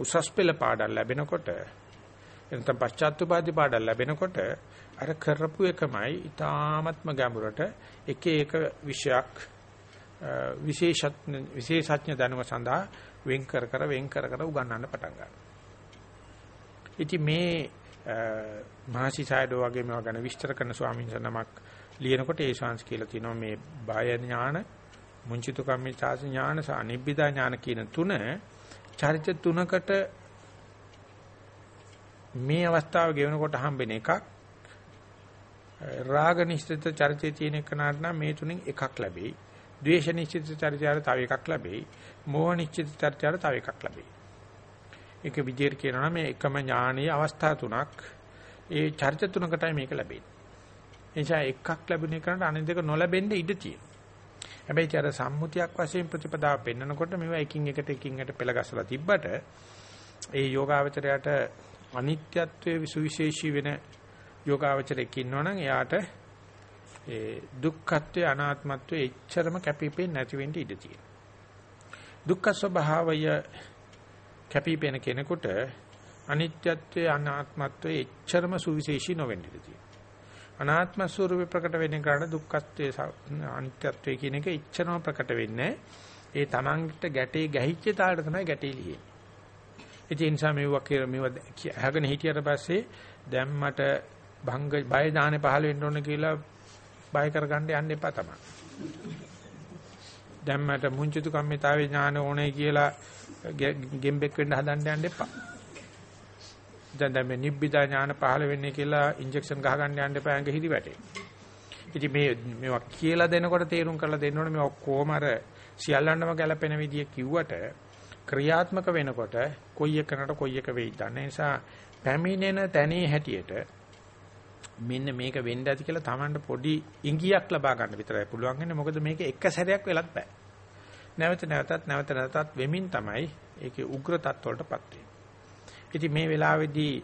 උසස් පෙළ පාඩම් ලැබෙනකොට එතන පශ්චාත්තුපාදී පාඩම් ලැබෙනකොට අර කරපු එකමයි ඊ타ත්ම ගැඹුරට එක එක විෂයක් විශේෂඥ විශේෂඥ දැනුම සඳහා වෙන් කර කර වෙන් කර කර උගන්වන්න පටන් ගන්නවා. ඉතින් මේ මහසිසයඩෝ වගේ මේවා ගැන විස්තර කරන ස්වාමීන් වහන්සේ නමක් ලියනකොට ඒ ශාන්ස් කියලා තියෙනවා මේ බය ඥාන, මුංචිත කම්මිතාස ඥාන, සානිබ්බිදා ඥාන කියන තුන චරිත තුනකට මේ අවස්ථාව ගෙවනකොට හම්බෙන එකක් රාග නිශ්චිත චරිතයේ තියෙන එකනට නම් මේ තුنين එකක් ලැබෙයි. ද්වේෂ නිශ්චිත චරිතයට තව එකක් ලැබෙයි. මෝහ නිශ්චිත චරිතයට තව එකක් ලැබෙයි. ඒක විදියට කියනවා මේ එකම ඥානීය අවස්ථා තුනක් ඒ චරිත තුනකටයි මේක ලැබෙන්නේ. එනිසා එකක් ලැබුණේ කරන්න අනිත් දෙක නොලැබෙන්න ඉඩ තියෙනවා. හැබැයි චර සම්මුතියක් වශයෙන් ප්‍රතිපදාව පෙන්නකොට මේවා එකින් එකට එකින් එකට පෙළ ගස්සලා තිබ්බට ඒ යෝගාවචරයට අනිත්‍යත්වයේ විශේෂී වෙන යෝගාවචරයක් ඉන්නවනම් එයාට ඒ දුක්ඛත්වයේ අනාත්මත්වයේ එච්චරම කැපිපෙන්නේ නැති වෙන්න ඉඩ තියෙනවා. දුක්ඛ ස්වභාවය කැපිපෙන කෙනෙකුට අනිත්‍යත්වයේ අනාත්මත්වයේ එච්චරම සුවිශේෂී නොවෙන්න ඉඩ තියෙනවා. අනාත්ම ස්වરૂපේ ප්‍රකට වෙන කාරණා දුක්ඛත්වයේ අනිත්‍යත්වයේ කියන එක එච්චරම ප්‍රකට වෙන්නේ ඒ තමන්ට ගැටේ ගැහිච්ච තාලට තමයි ගැටේ ලියෙන්නේ. ඒ නිසා මේවා කියලා මේවා අහගෙන හිටියට පස්සේ දැන් මට භංග බය ඥානෙ පහළ වෙන්න ඕන කියලා බය කරගන්න යන්න එපා තමයි. දැන් මට මුංචිතු කම්මිතාවේ ඥාන ඕනේ කියලා ගෙම්බෙක් වෙන්න හදන්න යන්න එපා. දැන් දැන් මේ නිබ්බිදා ඥාන පහළ වෙන්නේ කියලා ඉන්ජෙක්ෂන් ගහගන්න යන්න එපා ඇඟ හිරි වැටේ. ඉතින් මේ මේවා කියලා දෙනකොට තේරුම් කරලා දෙන්න ඕනේ මේ ඔක්කොම අර සියල්ලන්ටම ගැලපෙන විදිය කිව්වට ක්‍රියාත්මක වෙනකොට කොයි එකකට කොයි එක වෙයිද? ඒ නිසා පැමිණෙන තැනේ හැටියට මෙන්න මේක වෙන්න ඇති කියලා Tamanට පොඩි ඉඟියක් ලබා ගන්න විතරයි පුළුවන් වෙන්නේ. මොකද මේක එක සැරයක් වෙලත් බෑ. නැවත නැවතත් නැවත නැවතත් වෙමින් තමයි ඒකේ උග්‍ර තත්ත්වවලටපත් වෙන්නේ. ඉතින් මේ වෙලාවේදී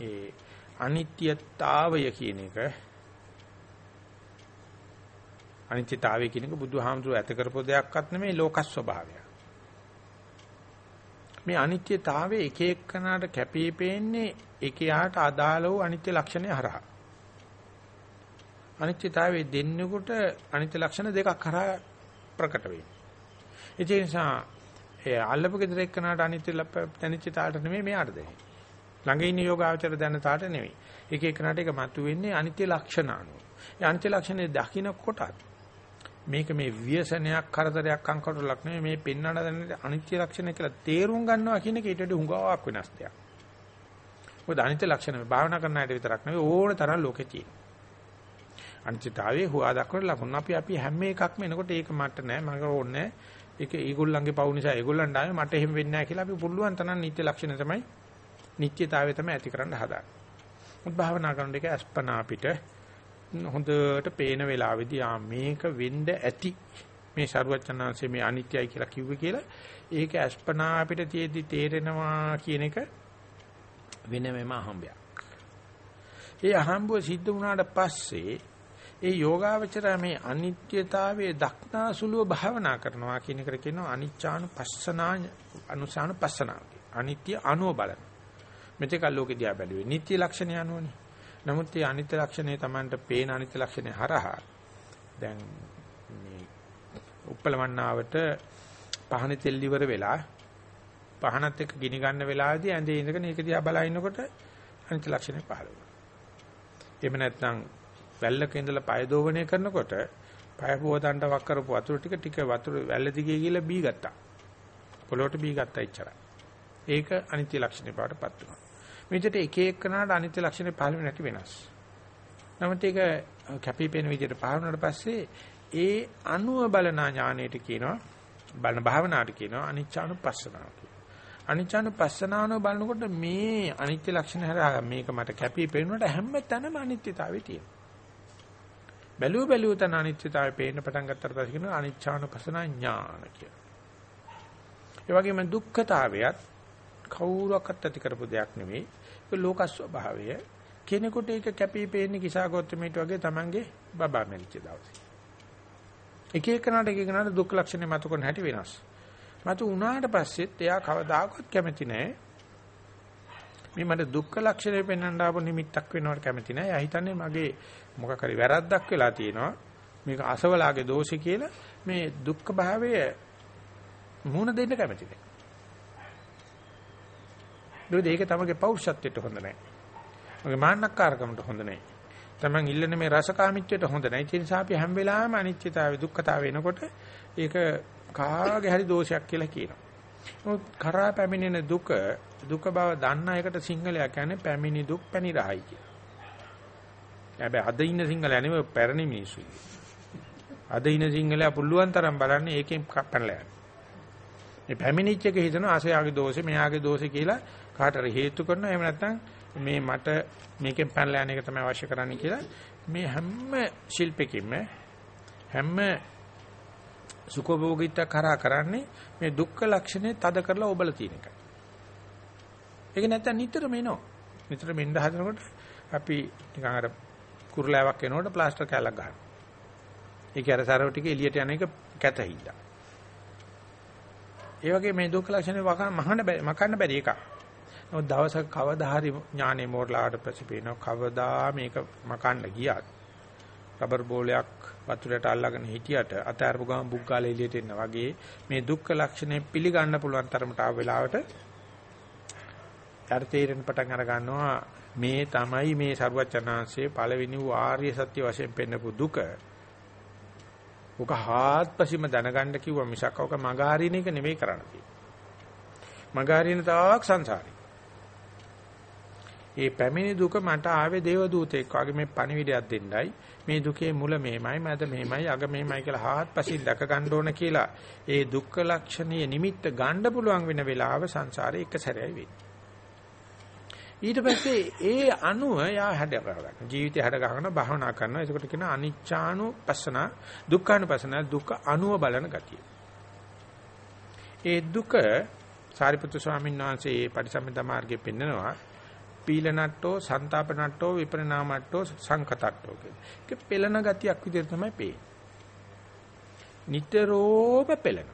ඒ අනිත්‍යතාවය කියන එක අනිත්‍යතාවය කියන එක බුදුහාමුදුරුවෝ ඇත කරපු දෙයක්වත් නෙමෙයි ලෝක ස්වභාවය. මේ අනිත්‍යතාවයේ එක එක්කනට කැපී පෙනෙන්නේ එකයාට අදාළ වූ අනිත්‍ය ලක්ෂණය හරහා. අනිත්‍යතාවයේ දෙන්නෙකුට අනිත්‍ය ලක්ෂණ දෙකක් හරහා ප්‍රකට වෙනවා. ඒ නිසා ඒ අල්ලපු ගෙදර එක්කනට අනිත්‍ය අනිත්‍යතාවට නෙමෙයි මෙයාට දෙන්නේ. ළඟ ඉන්න යෝගාචර දැන තාට නෙමෙයි. එක එකනට එක මතුවෙන්නේ අනිත්‍ය ලක්ෂණ අනුව. ඒ අනිත්‍ය ලක්ෂණේ දකින්න කොටත් මේක මේ ව්‍යසනයක් කරදරයක් අංකටලක් නෙමෙයි මේ පෙන්වන දැන අනිත්‍ය ලක්ෂණ කියලා තේරුම් ගන්නවා කියන එක ඊට වඩා හුඟාවක් වෙනස් දෙයක්. මොකද අනිත්‍ය ලක්ෂණ මේ භාවනා කරන අයට විතරක් නෙවෙයි ඕන තරම් ලෝකේ තියෙන. අනිත්‍යතාවයේ හුවා දක්වන ලකුණු අපි අපි හැම එකක්ම එනකොට ඒක මට නෑ මම ඕනේ ඒක ඒගොල්ලන්ගේ පවු නිසා ඒගොල්ලන්ට ආවේ මට එහෙම වෙන්නේ නැහැ කියලා අපි පුළුවන් තරම් නිත්‍ය ලක්ෂණ තමයි නිත්‍යතාවය තමයි ඇති කරන්න හදාගන්නේ. මුත් භාවනා කරන එක අස්පනා අපිට හොඳට පේන වෙලාවේදී ආ මේක වෙන්න ඇති මේ ශරුවචනාංශයේ මේ අනිත්‍යයි කියලා කිව්වේ කියලා ඒක අස්පනා අපිට තියෙද්දි තේරෙනවා කියන එක වෙනමම අහඹයක්. ඒ අහඹුව සිද්ධ වුණාට පස්සේ ඒ යෝගාවචර මේ අනිත්‍යතාවයේ දක්නාසුලුව භාවනා කරනවා කියන එකට කියනවා අනිච්චානුපස්සනා අනුසානුපස්සනා. අනිත්‍ය අනුව බලන. මෙතෙක් ලෝකෙ දිහා බැලුවේ නිත්‍ය ලක්ෂණය අනුවනේ. නමුත් මේ අනිත්‍ය ලක්ෂණය Tamanට පේන අනිත්‍ය ලක්ෂණය හරහා දැන් මේ උප්පලවන්නාවට පහන තෙල් ඉවර වෙලා පහනත් එක්ක ගිනි ගන්න වෙලාවේදී ඇඳේ ඉඳගෙන ඒක දිහා බලා ඉන්නකොට අනිත්‍ය ලක්ෂණය පහළ වෙනවා. එහෙම නැත්නම් වැල්ලක ඉඳලා පය දෝවණය කරනකොට පය පුවතන්ට වක් කරපු වතුර ටික ටික වතුර වැල්ල දිගේ ගිහලා බී ගත්තා. පොළොවට බී ගත්තා ඉච්චරයි. ඒක අනිත්‍ය ලක්ෂණය බවටපත් වෙනවා. මේ විදිහට එක එකනාට අනිත්‍ය ලක්ෂණය පහළ වෙන්නේ නැති වෙනස්. නමුත් ඒක කැපිපෙන විදිහට පහළ වුණාට පස්සේ ඒ අනුව බලනා ඥාණයට කියනවා බලන භාවනාවට කියනවා අනිච්චානුපස්සනාව කියලා. අනිච්චානුපස්සනාව බලනකොට මේ අනිත්‍ය ලක්ෂණ හරහා මේක මට කැපී පෙනෙනකොට හැම තැනම අනිත්‍යතාවය තියෙනවා. බැලුව බැලුව තන අනිත්‍යතාවය පේන්න පටන් ගත්තට පස්සේ කියනවා අනිච්චානුපස්සනා ඥාන කියලා. ඒ වගේම දුක්ඛතාවයත් කවුරක්වත් ඇති කරපු දෙයක් නෙවෙයි. ඒක ලෝක ස්වභාවය. කෙනෙකුට ඒක කැපී පේන්නේ කිසాగොත්තමීට වගේ Tamange බබා මැරිච්ච දවසේ. එක එකනට එක එකනට දුක් ලක්ෂණ මත කරන හැටි වෙනස්. මත උනාට පස්සෙත් එයා කවදාකවත් කැමති නැහැ. මේ මට දුක්ඛ ලක්ෂණය පෙන්වන්න ආපු නිමිත්තක් වෙනවට කැමති නැහැ. එයා හිතන්නේ මගේ මොකක් හරි වැරද්දක් වෙලා තියෙනවා. මේක අසවලාගේ දෝෂේ කියලා මේ දුක්ඛ භාවය මුහුණ දෙන්න කැමති නැහැ. ඒක තමගේ පෞරුෂත්වයට හොඳ නැහැ. මගේ මාන්නක්කාරකමට හොඳ නැහැ. Taman ඉල්ලන මේ රසකාමීත්වයට හොඳ නැහැ. ඒ නිසා අපි හැම වෙලාවෙම අනිත්‍යතාවය දුක්ඛතාවය එනකොට ඒක කාගේ හරි දෝෂයක් කියලා කියනවා. නමුත් කරා පැමිණෙන දුක දුක බව දන්න එකට සිංහලයා කියන්නේ පැමිණි දුක් පැනිරහයි කියලා. හැබැයි අද ඉන්න සිංහලයා නෙවෙයි පැරණි මිනිස්සු. අද ඉන්න සිංහලයා පුළුවන් තරම් බලන්නේ ඒකෙන් පැනලා යනවා. මේ පැමිණිච්ච එක හිතන අසයාගේ දෝෂේ මෙයාගේ දෝෂේ කියලා කාටර හේතු කරනවා. එහෙම නැත්නම් මේ මට මේකෙන් පැනලා යන එක තමයි අවශ්‍ය කරන්නේ කියලා මේ හැම ශිල්පෙකින්ම හැම සුඛභෝගීත්ව කරා කරන්නේ මේ දුක්ඛ ලක්ෂණේ තද කරලා ඔබල තියෙන එකයි. ඒක නැත්තම් නිතරම එනවා. නිතරම එන්න හදනකොට අපි නිකන් අර කුරුලාවක් එනකොට ප්ලාස්ටර් කැලක් ගන්නවා. ඒක අර සරව ටික එළියට යන එක කැතහිලා. ඒ වගේ මේ දුක්ඛ ලක්ෂණේ වකන මහන්න බැරි මකන්න බැරි එකක්. නමුත් දවසක කවදා හරි ඥානෙ මෝරලාට පස්සේ පේනවා කවදා මේක මකන්න ගියත් රබර් බෝලයක් වතුරට අල්ලගෙන හිටියට අතෑරපු ගමන් බුක් ගාලා එළියට එන්න වගේ මේ දුක්ඛ ලක්ෂණය පිළිගන්න පුළුවන් තරමට ආව වෙලාවට ඊට තේරෙන පටන් අර ගන්නවා මේ තමයි මේ සරුවචනාංශයේ පළවෙනි වූ ආර්ය සත්‍ය වශයෙන් පෙන්නපු දුක. ඔක හාත්පසීම දැනගන්න කිව්වා මිසක් ඔක මගහරින එක නෙමෙයි කරන්න තියෙන්නේ. මගහරින තාක් සංසාරේ. ඒ පැමිණි දුක මට ආවේ දේව දූතෙක් වගේ මේ පණිවිඩයක් දෙන්නයි. මේ දුකේ මුල මෙහෙමයි මැද මෙහෙමයි අග මෙහෙමයි කියලා හාත්පසින් දැක ගන්න ඕන කියලා. ඒ දුක්ඛ ලක්ෂණීය නිමිත්ත ගන්න පුළුවන් වෙන වෙලාව සංසාරේ එක සැරයි වෙන්නේ. ඊට පස්සේ ඒ අණුව යා හැඩ කරගන්න. ජීවිතය හැඩ ගන්න භාවනා කරනවා. ඒකට කියන අනිච්චානුපස්සන දුක්ඛානුපස්සන දුක අණුව බලන ගතිය. ඒ දුක සාරිපුත්‍ර ස්වාමීන් වහන්සේ පරිසම්පදා මාර්ගයේ පෙන්නනවා. පීලනට්ටෝ, සන්තාපනට්ටෝ, විපරිණාමට්ටෝ, සංකතට්ටෝ කියලා. ඒක පෙළන ගතියක් විදිහට තමයි පේන්නේ. නිතරම පෙළන.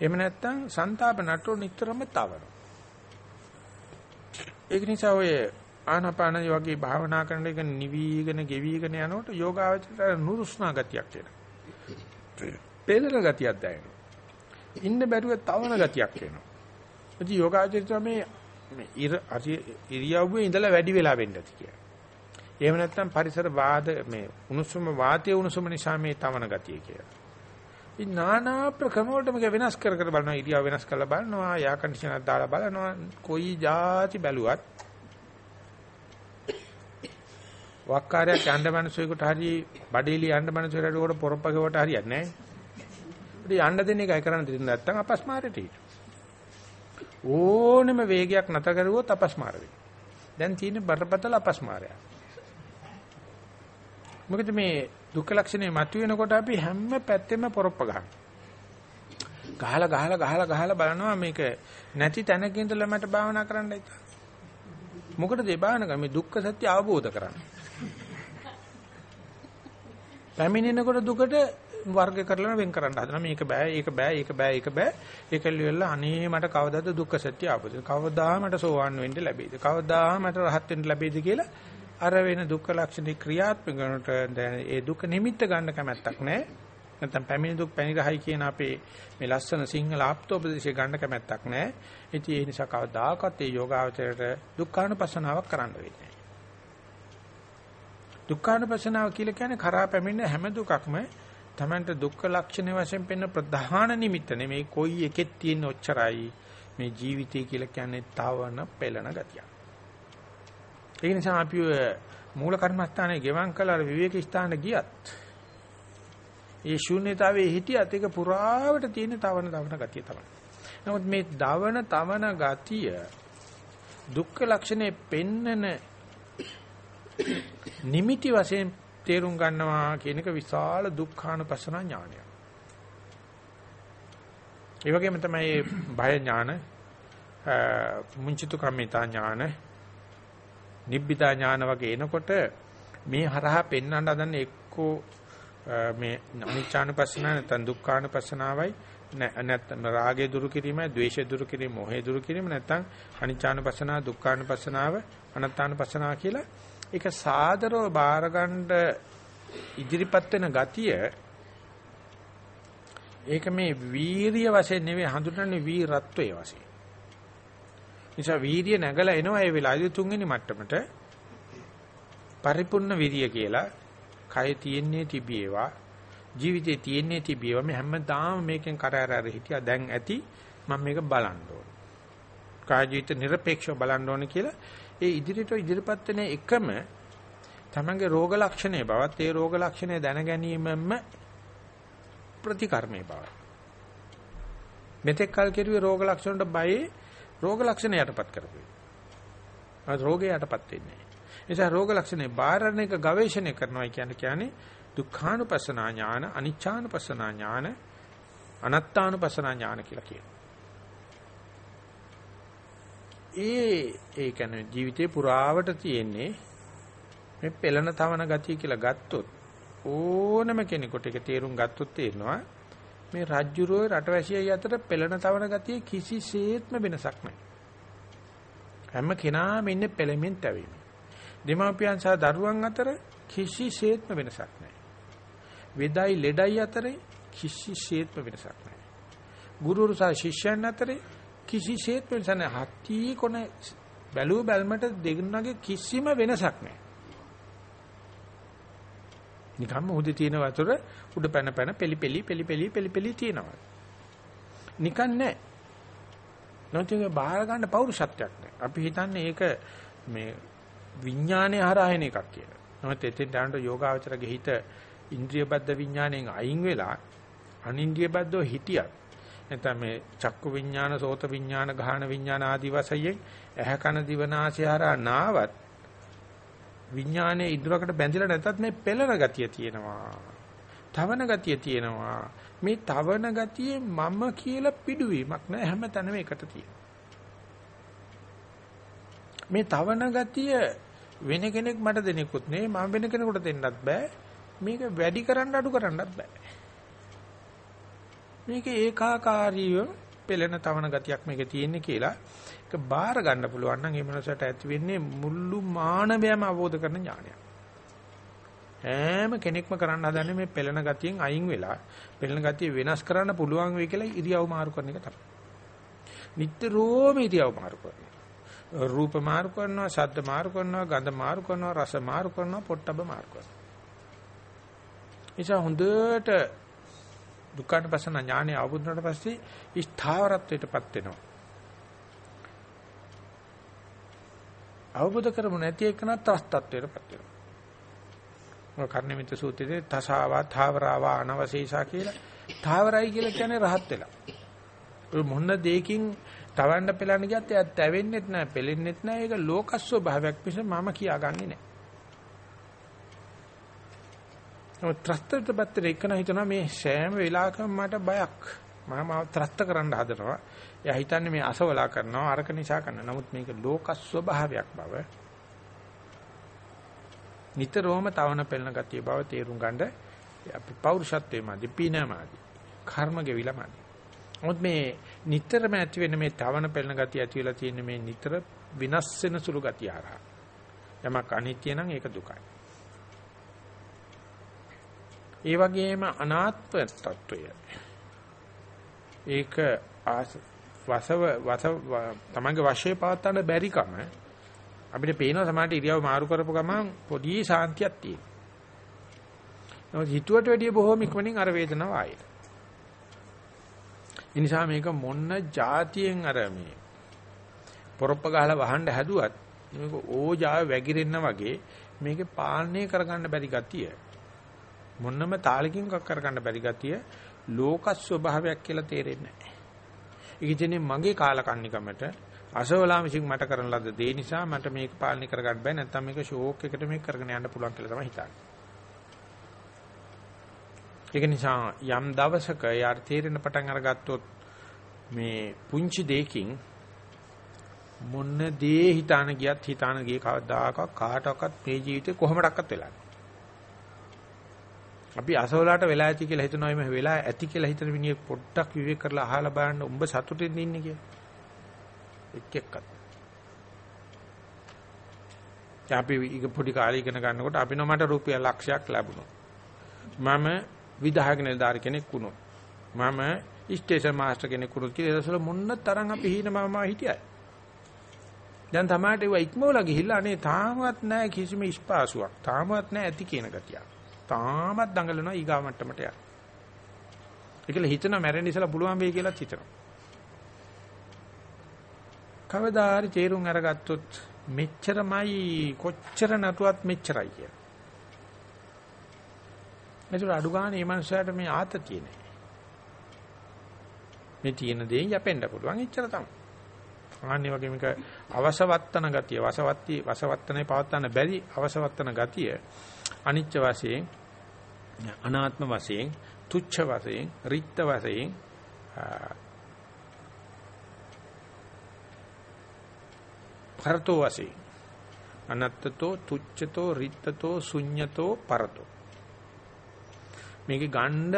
එහෙම නැත්නම් සන්තාපනට්ටෝ නිතරම තවනවා. ඒක නිසා ඔය ආනාපාන වගේ භාවනා කරන එක නිවිගෙන ගෙවිගෙන යනකොට යෝගාවචරය නුරුස්නා ගතියක් එනවා. පෙළන ගතියක් දැනෙනවා. ඉන්න බැරුව තවන ගතියක් එනවා. ඉතින් යෝගාවචරය මේ මේ ඉර ඉරියව්වේ ඉඳලා වැඩි වෙලා වෙන්න ඇති කියලා. එහෙම නැත්නම් පරිසර වාද මේ උණුසුම වාතයේ උණුසුම නිසා මේ තවන ගතිය කියලා. ඉතින් নানা ප්‍රක්‍රම වලට මේක වෙනස් කර කර බලනවා ඉරියව් වෙනස් කරලා බලනවා යා කන්ඩිෂනර් දාලා බලනවා කොයි જાති බැලුවත් වක්කාරයක් යන්න මනසෙකට හරි බඩේලිය යන්න මනසෙකට හරි පොරපකවට හරියන්නේ නැහැ. ඉතින් යන්න දෙන එකයි කරන්න දෙන්නේ නැත්නම් අපස්මාරයට හිටියා. ඕනෙම වේගයක් නැතර කරුවොත් අපස්මාර වෙනවා. දැන් තියෙන බරපතල අපස්මාරය. මොකද මේ දුක්ඛ ලක්ෂණය මතුවෙනකොට අපි හැම පැත්තෙම පොරොප්ප ගන්නවා. ගහලා ගහලා ගහලා ගහලා බලනවා මේක නැති තැනක ඉඳලා මට භාවනා කරන්නයි. මොකටද ඒ භාවනා මේ දුක්ඛ සත්‍ය අවබෝධ කරන්නේ. පැමිණෙනකොට දුකට වර්ග කරලා වෙන් කරන්න හදනවා. මේක බෑ ඒක බෑ ඒක බෑ ඒක බෑ. ඒක ලියලා අනේ මට කවදාද දුක්ඛ සත්‍ය අවබෝධ කවදා මට සෝවාන් වෙන්න ලැබෙයිද? කවදා මට රහත් වෙන්න ලැබෙයිද කියලා අර වෙන දුක්ඛ ලක්ෂණ ක්‍රියාත්මක කරනට ඒ දුක නිමිත්ත ගන්න කැමැත්තක් නැහැ නැත්නම් පැමිණි දුක් පැනිරහයි කියන අපේ මේ ලස්සන සිංහල ආප්තෝපදේශය ගන්න කැමැත්තක් නැහැ. ඉතින් ඒ නිසා කවදාකවත් ඒ යෝගාවචරයට දුක්ඛානුපස්සනාවක් කරන්න වෙන්නේ නැහැ. දුක්ඛානුපස්සනාව කියලා කියන්නේ කරා පැමිණෙන හැම දුකක්ම තමන්ට දුක්ඛ ලක්ෂණ වශයෙන් පෙන්න ප්‍රධාන නිමිත්ත නෙමේ කොයි එකෙත් තියෙන ඔච්චරයි මේ ජීවිතය කියලා කියන්නේ තවන පෙළන ගතිය. ඒ නිසා අපි මූල කර්මස්ථානයේ ගෙවම් කළා විවේක ස්ථානට ගියත් ඒ ශූන්‍යතාවයේ හිටියත් ඒක පුරාවට තියෙන තවන තවන ගතිය තමයි. නමුත් මේ දවන තවන ගතිය දුක්ඛ ලක්ෂණේ පෙන්නන නිමිති වශයෙන් තේරුම් ගන්නවා කියන එක විශාල දුක්ඛානුපස්සන ඥානය. ඒ වගේම තමයි බය ඥාන, මුංචිතු කම්මිතා ඥාන, නිබ්බිදා ඥාන වගේ එනකොට මේ හරහා පෙන්වන්න හදන්නේ එක්කෝ මේ අනිච්චානුපස්සනාව නැත්නම් දුක්ඛානුපස්සනාවයි නැත්නම් රාගය දුරු කිරීමයි ද්වේෂය දුරු කිරීම මොහය දුරු කිරීම නැත්නම් අනිච්චානුපස්සනාව දුක්ඛානුපස්සනාව අනත්තානුපස්සනාව කියලා ඒක සාදරව බාරගන්න ඉදිරිපත් වෙන ගතිය ඒක මේ වීරිය වශයෙන් නෙවෙයි හඳුනන්නේ වීරත්වයේ වශයෙන්. නිසා වීරිය නැගලා එනවා ඒ වෙලාවේ තුන්වෙනි මට්ටමට පරිපූර්ණ විරිය කියලා කය තියෙන්නේ තිබේවා ජීවිතේ තියෙන්නේ තිබේවා මේ හැමදාම මේකෙන් කරදර හිටියා දැන් ඇති මම මේක බලන්න ඕන. කාය ජීවිත নিরপেক্ষව බලන්න ඕන කියලා ඒ ඉදිරියට ඉදිරිපත් වෙන එකම තමන්ගේ රෝග ලක්ෂණය බවත් ඒ රෝග ලක්ෂණය දැන ගැනීමම ප්‍රතිකර්මයේ බව. මෙතෙක් කල් කෙරුවේ රෝග ලක්ෂණ වලට බයේ රෝග ලක්ෂණ යටපත් කරපුවේ. අද රෝගේ යටපත් වෙන්නේ. නිසා රෝග ලක්ෂණේ බාරණ එක ගවේෂණය කරනවා කියන්නේ කියන්නේ දුක්ඛානුපස්සනා ඥාන, අනිච්චානුපස්සනා ඥාන, අනත්තානුපස්සනා ඥාන කියලා කියනවා. ඒ ඒ කියන්නේ ජීවිතේ පුරාවට තියෙන්නේ මේ පෙළන තවන ගතිය කියලා ගත්තොත් ඕනම කෙනෙකුට ඒක තේරුම් ගත්තොත් තේරෙනවා මේ රජ්ජුරෝ රටවැසියයි අතර පෙළන තවන ගතිය කිසිසේත්ම වෙනසක් නැහැ. හැම කෙනාම ඉන්නේ පෙළෙමින් තැවීම. දෙමාපියන් සහ දරුවන් අතර කිසිසේත්ම වෙනසක් නැහැ. වෙදයි ලෙඩයි අතරේ කිසිසේත්ම වෙනසක් නැහැ. ගුරුවරු සහ ශිෂ්‍යයන් අතරේ කිසිසේත් වෙනසක් නැහැ. හත්ති කොන බැලුව බැල්මට දෙන්නගේ කිසිම වෙනසක් නැහැ. නිකම්ම උදේ තියෙන වතුර උඩ පැන පැන පෙලි පෙලි පෙලි පෙලි පෙලි පෙලි තියෙනවා. නිකන් නැහැ. නොතිය බාහිර ගන්න පෞරුෂත්වයක් නැහැ. අපි හිතන්නේ ඒක මේ විඥානයේ හරහායන එකක් කියලා. නමුත් එතෙන් දානට යෝගාවචරගේ හිත ඉන්ද්‍රිය බද්ධ විඥාණයෙන් අයින් වෙලා අනින්ද්‍රිය බද්ධව හිටියත් නැත්නම් මේ චක්කු විඥාන, සෝත විඥාන, ගාහන විඥාන ආදී වශයෙන් ඇහැ කන දිවනාසය හරහා නාවත් විඥානයේ ඉදරකට බැඳිලා නැතත් මේ පෙළන ගතිය තියෙනවා. තවන ගතිය තියෙනවා. මේ තවන ගතියේ මම කියලා පිඩුවීමක් නෑ හැමතැනම එකට තියෙනවා. මේ තවන ගතිය වෙන කෙනෙක් මට දෙනෙකුත් නෙවෙයි මම වෙන කෙනෙකුට දෙන්නත් බෑ. මේක වැඩි කරන්න අඩු කරන්නත් බෑ. මේක ඒකාකාරීව පෙළෙන තවන ගතියක් මේකේ තියෙන්නේ කියලා ඒක බාර ගන්න පුළුවන් නම් ඒ මනසට ඇති වෙන්නේ මුළු මානවයම අවබෝධ කරන ඥානයක්. හැම කෙනෙක්ම කරන්න හදන්නේ මේ පෙළෙන ගතියෙන් අයින් වෙලා පෙළෙන ගතිය වෙනස් කරන්න පුළුවන් වෙයි කියලා ඉරියව් මාරු කරන එක තමයි. නිට්ටරෝම ඉරියව් මාරු කරනවා. රූප මාරු කරනවා, ශබ්ද මාරු කරනවා, ගන්ධ මාරු කරනවා, රස මාරු කරනවා, පොට්ටබ මාරු කරනවා. එනිසා හොඳට දුක්ඛානුපස්සන ඥානය අවබෝධ වුණාට පස්සේ ස්ථාවරත්වයටපත් වෙනවා. අවබෝධ කරමු නැති එකන ත්‍ස්තත්වයටපත් වෙනවා. මොකක් කර්ණමිත සූත්‍රයේ තසාවා, ථාවරාවා, අනවශේෂා කියලා තාවරයි කියලා කියන්නේ රහත් වෙලා. ඔය මොන දෙයකින් තවන්න පෙළන්න ගියත් එයා තැවෙන්නෙත් නැහැ, පෙලෙන්නෙත් නැහැ. ඒක ලෝක ස්වභාවයක් මිස මම කියාගන්නේ නැහැ. ඔය ත්‍රස්තට පැත්තට එකන හිතනවා මේ සෑම වෙලාවකම මට බයක්. මම ත්‍රස්ත කරන්න හදනවා. එයා හිතන්නේ මේ අසවලා කරනවා අරක නිසා කරනවා. නමුත් මේක ලෝක ස්වභාවයක් බව නිතරම තවන පෙළන ගතිය බව තේරුම් ගන්න අපි පෞරුෂත්වයේ මදි පිනමදි කර්ම ගෙවිලා මදි. මොකද මේ නිතරම ඇති වෙන මේ තවන පෙළන ගතිය ඇති වෙලා තියෙන මේ නිතර විනාශ වෙන සුළු ගතිය හරහා. යමක් අනිත්‍ය නම් ඒක දුකයි. ඒ වගේම අනාත්ම తত্ত্বය. ඒක වසව වසව තමන්ගේ වශයේ පාත්තන්න බැරිකම අපිට පේනවා සමාජයේ ඉරියව් මාරු කරපු ගමන් පොඩි සාන්තියක් තියෙනවා. නමුත් හිතුවට වැඩිය බොහෝම ඉක්මනින් අර වේදනාව ආයෙ. ඒ නිසා මේක මොන්න જાතියෙන් අර මේ පොරොප්ප ගහලා වහන්න හැදුවත් මේක ඕජාව වැగిරෙන්න වගේ මේකේ පාලනය කරගන්න බැරි ගතිය. මොන්නම තාලකින් කරගන්න බැරි ගතිය ලෝක ස්වභාවයක් කියලා තේරෙන්නේ නැහැ. ඒක ඉතින් මගේ කාලකන්නිකමට අසවලා විසින් මට කරන ලද දේ නිසා මට මේක පාලනය කරගන්න බෑ නැත්නම් මේක ෂෝක් එකට මේක කරගෙන යන්න පුළුවන් කියලා තමයි හිතන්නේ. ඒක නිසා යම් දවසක යාර තේරෙන පටන් අරගත්තොත් මේ පුංචි දෙයකින් මොන දේ හිතාන ගියත් හිතාන ගියේ කවදාකවත් කාටවත් මේ ජීවිතේ කොහොමඩක්වත් වෙලා අපි අසවලාට වෙලා ඇති කියලා හිතනවා එමෙ වෙලා ඇති කියලා හිතන මිනිහෙක් පොඩ්ඩක් විවේක කරලා අහලා බලන්න උඹ සතුටින් ඉන්නේ කියලා. එක් එක්කත්. අපි ඊක පොඩි කාලේ ඉගෙන ගන්නකොට අපි නෝ මට රුපියල් ලක්ෂයක් ලැබුණා. මම විධායක නිලධාරි කෙනෙක් වුණා. මම ස්ටේෂන් මාස්ටර් කෙනෙක් වුණා කියලා ඒසල මොන්න තරම් අපි හීනමම හිටියයි. දැන් තමයි ඒවා ඉක්මවලා ගිහිල්ලා අනේ තාමත් නැහැ කිසිම ස්පාසුවක්. තාමත් නැහැ ඇති කියන ගතියක්. තාමත් දඟලනවා ඊගා මට්ටමට යන්න. ඒකල හිතනවා මැරෙන්න ඉස්සලා පුළුවන් වෙයි කියලාත් හිතනවා. කවදා හරි තේරුම් අරගත්තොත් මෙච්චරමයි කොච්චර නටුවත් මෙච්චරයි කිය. ඒතර අඩු ගන්න මේ මනුස්සයාට මේ ආතතිය නෑ. මේ තියෙන දේ යැපෙන්න පුළුවන් එච්චර තමයි. ආන්නේ වගේ මේක අවසවත්තන ගතිය වසවත්ති වසවත්තනේ පවත්තන්න බැරි අවසවත්තන ගතිය අනිච්ච වශයෙන් අනාත්ම වශයෙන් තුච්ඡ වශයෙන් රිත්ත වශයෙන් පරතෝ වශයෙන්. අනත්තතෝ තුච්ඡතෝ රිත්තතෝ ශුඤ්ඤතෝ පරතෝ. මේකේ ගණ්ඩ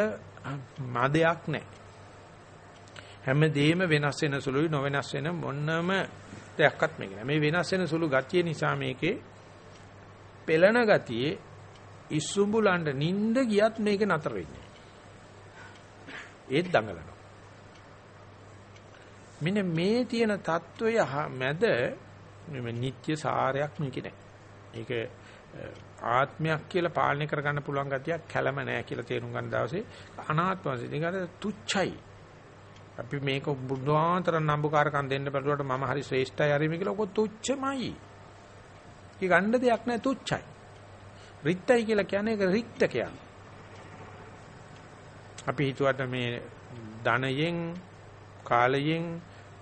මදයක් නැහැ. හැමදේම වෙනස් වෙන සුළුයි නොවෙනස් වෙන මොනම දෙයක්වත් මේක නෑ. මේ වෙනස් වෙන සුළු ගතිය නිසා මේකේ පෙළන ගතියේ ඉස්සුඹුලන්ට නිින්ද ගියත් මේක නතර වෙන්නේ ඒත් දඟලනවා. මෙන්න මේ තියෙන தত্ত্বය මැද මේ නිත්‍ය සාරයක් මේකේ නැහැ. ඒක ආත්මයක් කියලා පාලනය කරගන්න පුළුවන් ගතියක් කැළම නැහැ කියලා තේරුම් ගන්න දවසේ අනාත්ම වශයෙන් ඒකට තුච්චයි. අපි මේක බුද්ධාන්තර නම්බුකාරකම් දෙන්න බැලුවට මම හරි ශ්‍රේෂ්ඨයි හරි මේ කියලා ඔක තුච්චමයි. ඒ ගන්න දෙයක් නෑ තුච්චයි. රික්තයි කියලා කියන්නේ ඒක රික්තකයක්. අපි හිතුවට මේ ධනයෙන් කාලයෙන්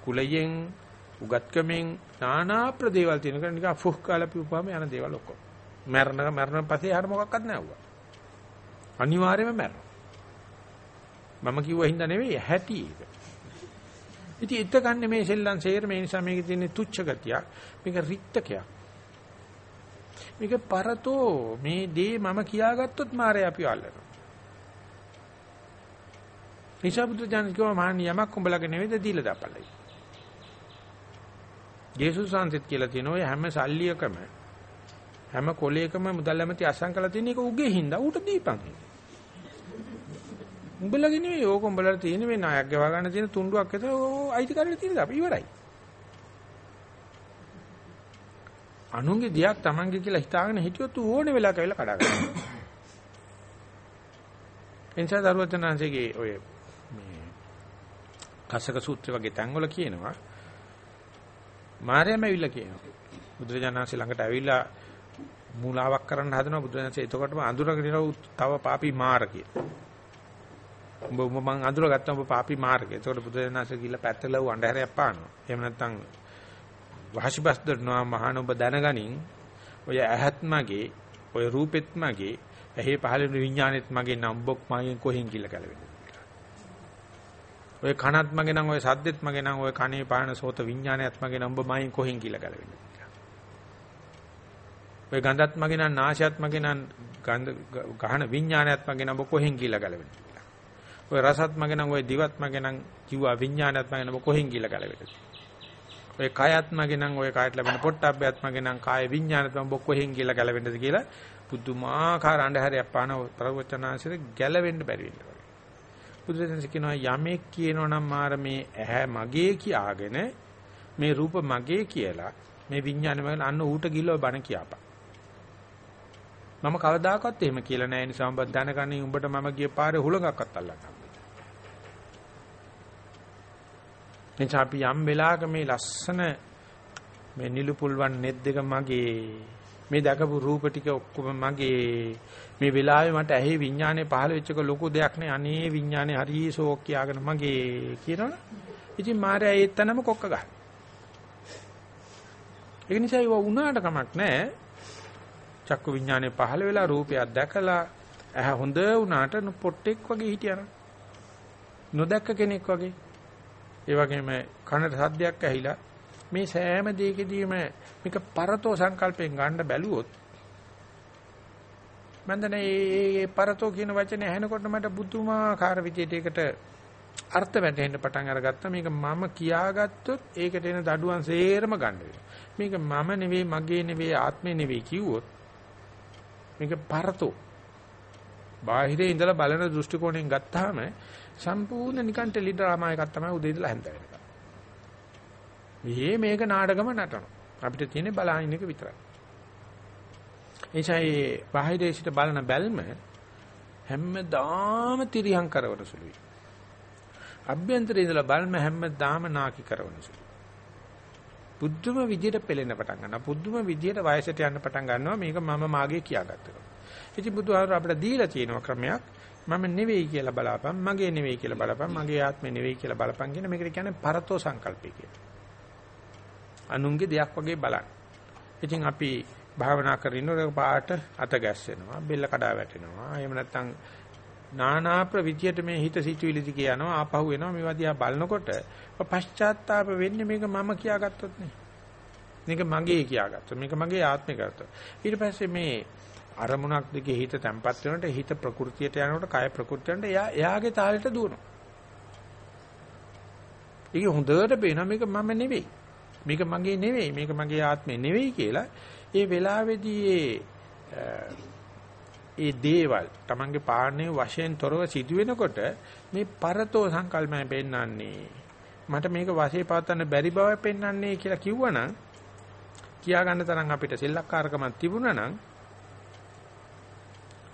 කුලයෙන් උගත්කමෙන් নানা ප්‍රදේවල් තියෙන කෙනා නිකන් ෆුක් කාලා පිපුවාම යන දේවල් ඔක්කොම. මරණ මරණ පස්සේ හර මොකක්වත් නැහැ උගා. අනිවාර්යයෙන්ම මරණ. මම කිව්වා හින්දා නෙවෙයි හැටි ඒක. ඉතින් එත ගන්න මේ සෙල්ලම් සේර මේ නිසා මේකේ තියෙන තුච්ච ගතියක්. මේක රික්තකයක්. මේක පරතෝ මේ දේ මම කියාගත්තොත් මාරේ අපි අල්ලනවා. නිසබුදු ජානක කිව්වා මහන් යමක් උඹලගේ නෙවෙයිද දීලා දාපළයි. ජේසුස් වහන්සේත් කියලා තියෙනවා ඔය හැම සල්ලියකම හැම කොලයකම මුදල් ඇමති අසං කළා තියෙන එක උගේ හින්දා ඌට දීපන්. උඹලගේ නෙවෙයි ඕක උඹලට තියෙන මේ නායක් ගව ගන්න තියෙන තුණ්ඩුවක් විතර ඕ අයිතිකාරයට තියෙන අපි ඉවරයි. අනුන්ගේ දියක් Tamange කියලා හිතාගෙන හිටියොත් ඕනේ වෙලාවක වෙලා කඩා ගන්නවා. එනිසා දරුවචනාංශයේ ඔය මේ කසක සූත්‍රය වගේ තැන්වල කියනවා මාර්යම ඇවිල්ලා කියනවා. බුදුරජාණන්සේ ළඟට ඇවිල්ලා මූලාවක් කරන්න හදනවා බුදුරජාණන්සේ එතකොටම අඳුරගෙන තව පාපී මාර කියලා. උඹ උඹ මං අඳුරගත්තා උඹ පාපි මාර්ගය. ඒකට බුදුරජාණන්සේ ගිහිල්ලා පැත්තලව අඬහැරයක් පානවා. එහෙම නැත්නම් වහසිබස් දරනවා මහාන ඔබ දැනගනින් ඔය ඇහත් මගේ ඔය රූපෙත් මගේ ඇහි පහළ විඥානෙත් මගේ නම් බොක් මගෙන් කොහෙන් කියලා ගැලවෙන්නේ. ඔය කනත් මගේ නම් ඔය සද්දෙත් මගේ නම් ඔය කනේ පාන සෝත විඥානයත් මගේ නම් ඔබ මයින් කොහෙන් කියලා ගැලවෙන්නේ. ඔය ගඳත් මගේ නම් නාසයත් මගේ නම් ගඳ ගහන විඥානයත් මගේ නම් ඔබ කොහෙන් කියලා ගැලවෙන්නේ. ඔය රසත් මගේ නම් ඔය දිවත් මගේ නම් ජීව විඥානයත් මගේ නම් ඔබ කොහෙන් කියලා ගැලවෙන්නේ. ඔය කයත් මගේ නම් ඔය කයට ලැබෙන පොට්ටබ්බයත් මගේ නම් කාය විඥානයත් මම ඔබ කොහෙන් කියලා ගැලවෙන්නද කියලා පුදුමාකාර අන්ධහරයක් පාන ප්‍රවචනාංශෙට ගැලවෙන්න බැරි වෙනවා. බුදුරජාණන් කියනවා යමෙක් කියනවා නම් මාර මේ ඇහැ මගේ කියාගෙන මේ රූප මගේ කියලා මේ විඥානය මගන අන්න ඌට ගිල්ලව බණ කියපා. මම කවදාකවත් එහෙම කියලා නැහැ නිසා ඔබ දැනගන්නේ උඹට මම ගිය පාරේ හුලඟක්වත් අල්ලන්න. එනිසා අපි යම් වෙලාවක මේ ලස්සන මේ නිලුපුල්වන් නෙත් දෙක මගේ මේ දැකපු රූප ටික ඔක්කොම මගේ මේ වෙලාවේ මට ඇහි විඥානේ පහළ වෙච්ච එක ලොකු දෙයක් නේ අනේ විඥානේ හරි ෂෝක් කියාගෙන මගේ කියනවනේ. ඉතින් මාර්යා ඒත්තනම කොක්ක ගන්න ඒ නිසා ඒව උනාට කමක් නැහැ. චක්කු විඥානේ පහළ වෙලා රූපයක් දැකලා ඇහ හොඳ වුණාට පොට්ටෙක් වගේ හිටියන නොදැක්ක කෙනෙක් වගේ ඒ වගේම කනට සද්දයක් ඇහිලා මේ සෑම දෙයකදීම මේක පරතෝ සංකල්පයෙන් ගන්න බැලුවොත් මම දන්නේ මේ පරතෝ කියන වචනේ ඇහෙනකොට මට බුදුමාකාර විදියට ඒකට අර්ථ වැටෙන්න පටන් අරගත්තා. මේක මම කියාගත්තොත් ඒකට එන දඩුවන් සේරම ගන්න මේක මම නෙවෙයි මගේ නෙවෙයි ආත්මේ නෙවෙයි කිව්වොත් මේක පරතෝ. බාහිරේ ඉඳලා බලන දෘෂ්ටි කෝණයෙන් ගත්තාම සම්පූර්ණ නිකන් ටෙලි ඩ්‍රාමා එකක් තමයි උදේ ඉඳලා හැන්ද වෙනකම්. මේ මේක නාටකම නටනවා. අපිට තියෙන්නේ බලහින් එක විතරයි. එනිසා මේ බාහිරේ සිට බලන බැල්ම හැමදාම තිරියම් කරවන සුළුයි. අභ්‍යන්තරේ ඉඳලා බලම හැමදාම නාකි කරවන සුළුයි. පුදුම විදියට පෙළෙන පටන් ගන්නවා. පුදුම විදියට වයසට යන්න පටන් ගන්නවා. මේක මම මාගේ කියාගත්තා. ඉතින් බුදුහාමර අපිට දීලා තියෙන ක්‍රමයක් මම නෙවෙයි කියලා බලපන් මගේ නෙවෙයි කියලා බලපන් මගේ ආත්මේ නෙවෙයි කියලා බලපන් කියන මේකට කියන්නේ පරතෝ සංකල්පය කියලා. අනුන්ගේ දෙයක් වගේ බලන්න. ඉතින් අපි භාවනා කරනකොට පාට අත ගැස්සෙනවා, බෙල්ල කඩා වැටෙනවා. එහෙම නැත්නම් නානා ප්‍රවිද්‍යට මේ හිත සිතුවිලි දිගේ යනවා, ආපහු එනවා. මේවා දිහා බලනකොට පශ්චාත්තාප වෙන්නේ මේක මම කියාගත්තොත් නේ. මේක මගේ කියාගත්තොත්. මේක මගේ ආත්මේ කරත්තොත්. ඊට පස්සේ මේ අරමුණක් දිගේ හිත තැම්පත් වෙනකොට හිත ප්‍රകൃතියට යනකොට කය ප්‍රകൃතියට එයා එයාගේ තාලෙට දුවනවා. ඒක හොඳට පේනවා මේක මම නෙවෙයි. මේක මගේ නෙවෙයි. මේක මගේ ආත්මේ නෙවෙයි කියලා ඒ වෙලාවේදී ඒ දේවල් Tamange පාන්නේ වශයෙන් තොරව සිදු වෙනකොට මේ පරතෝ සංකල්පය පෙන්වන්නේ. මට මේක වශයෙන් පවත්වන්න බැරි බව පෙන්වන්නේ කියලා කිව්වනම් කියා ගන්න තරම් අපිට සෙල්ලක්කාරකමක් තිබුණා නම්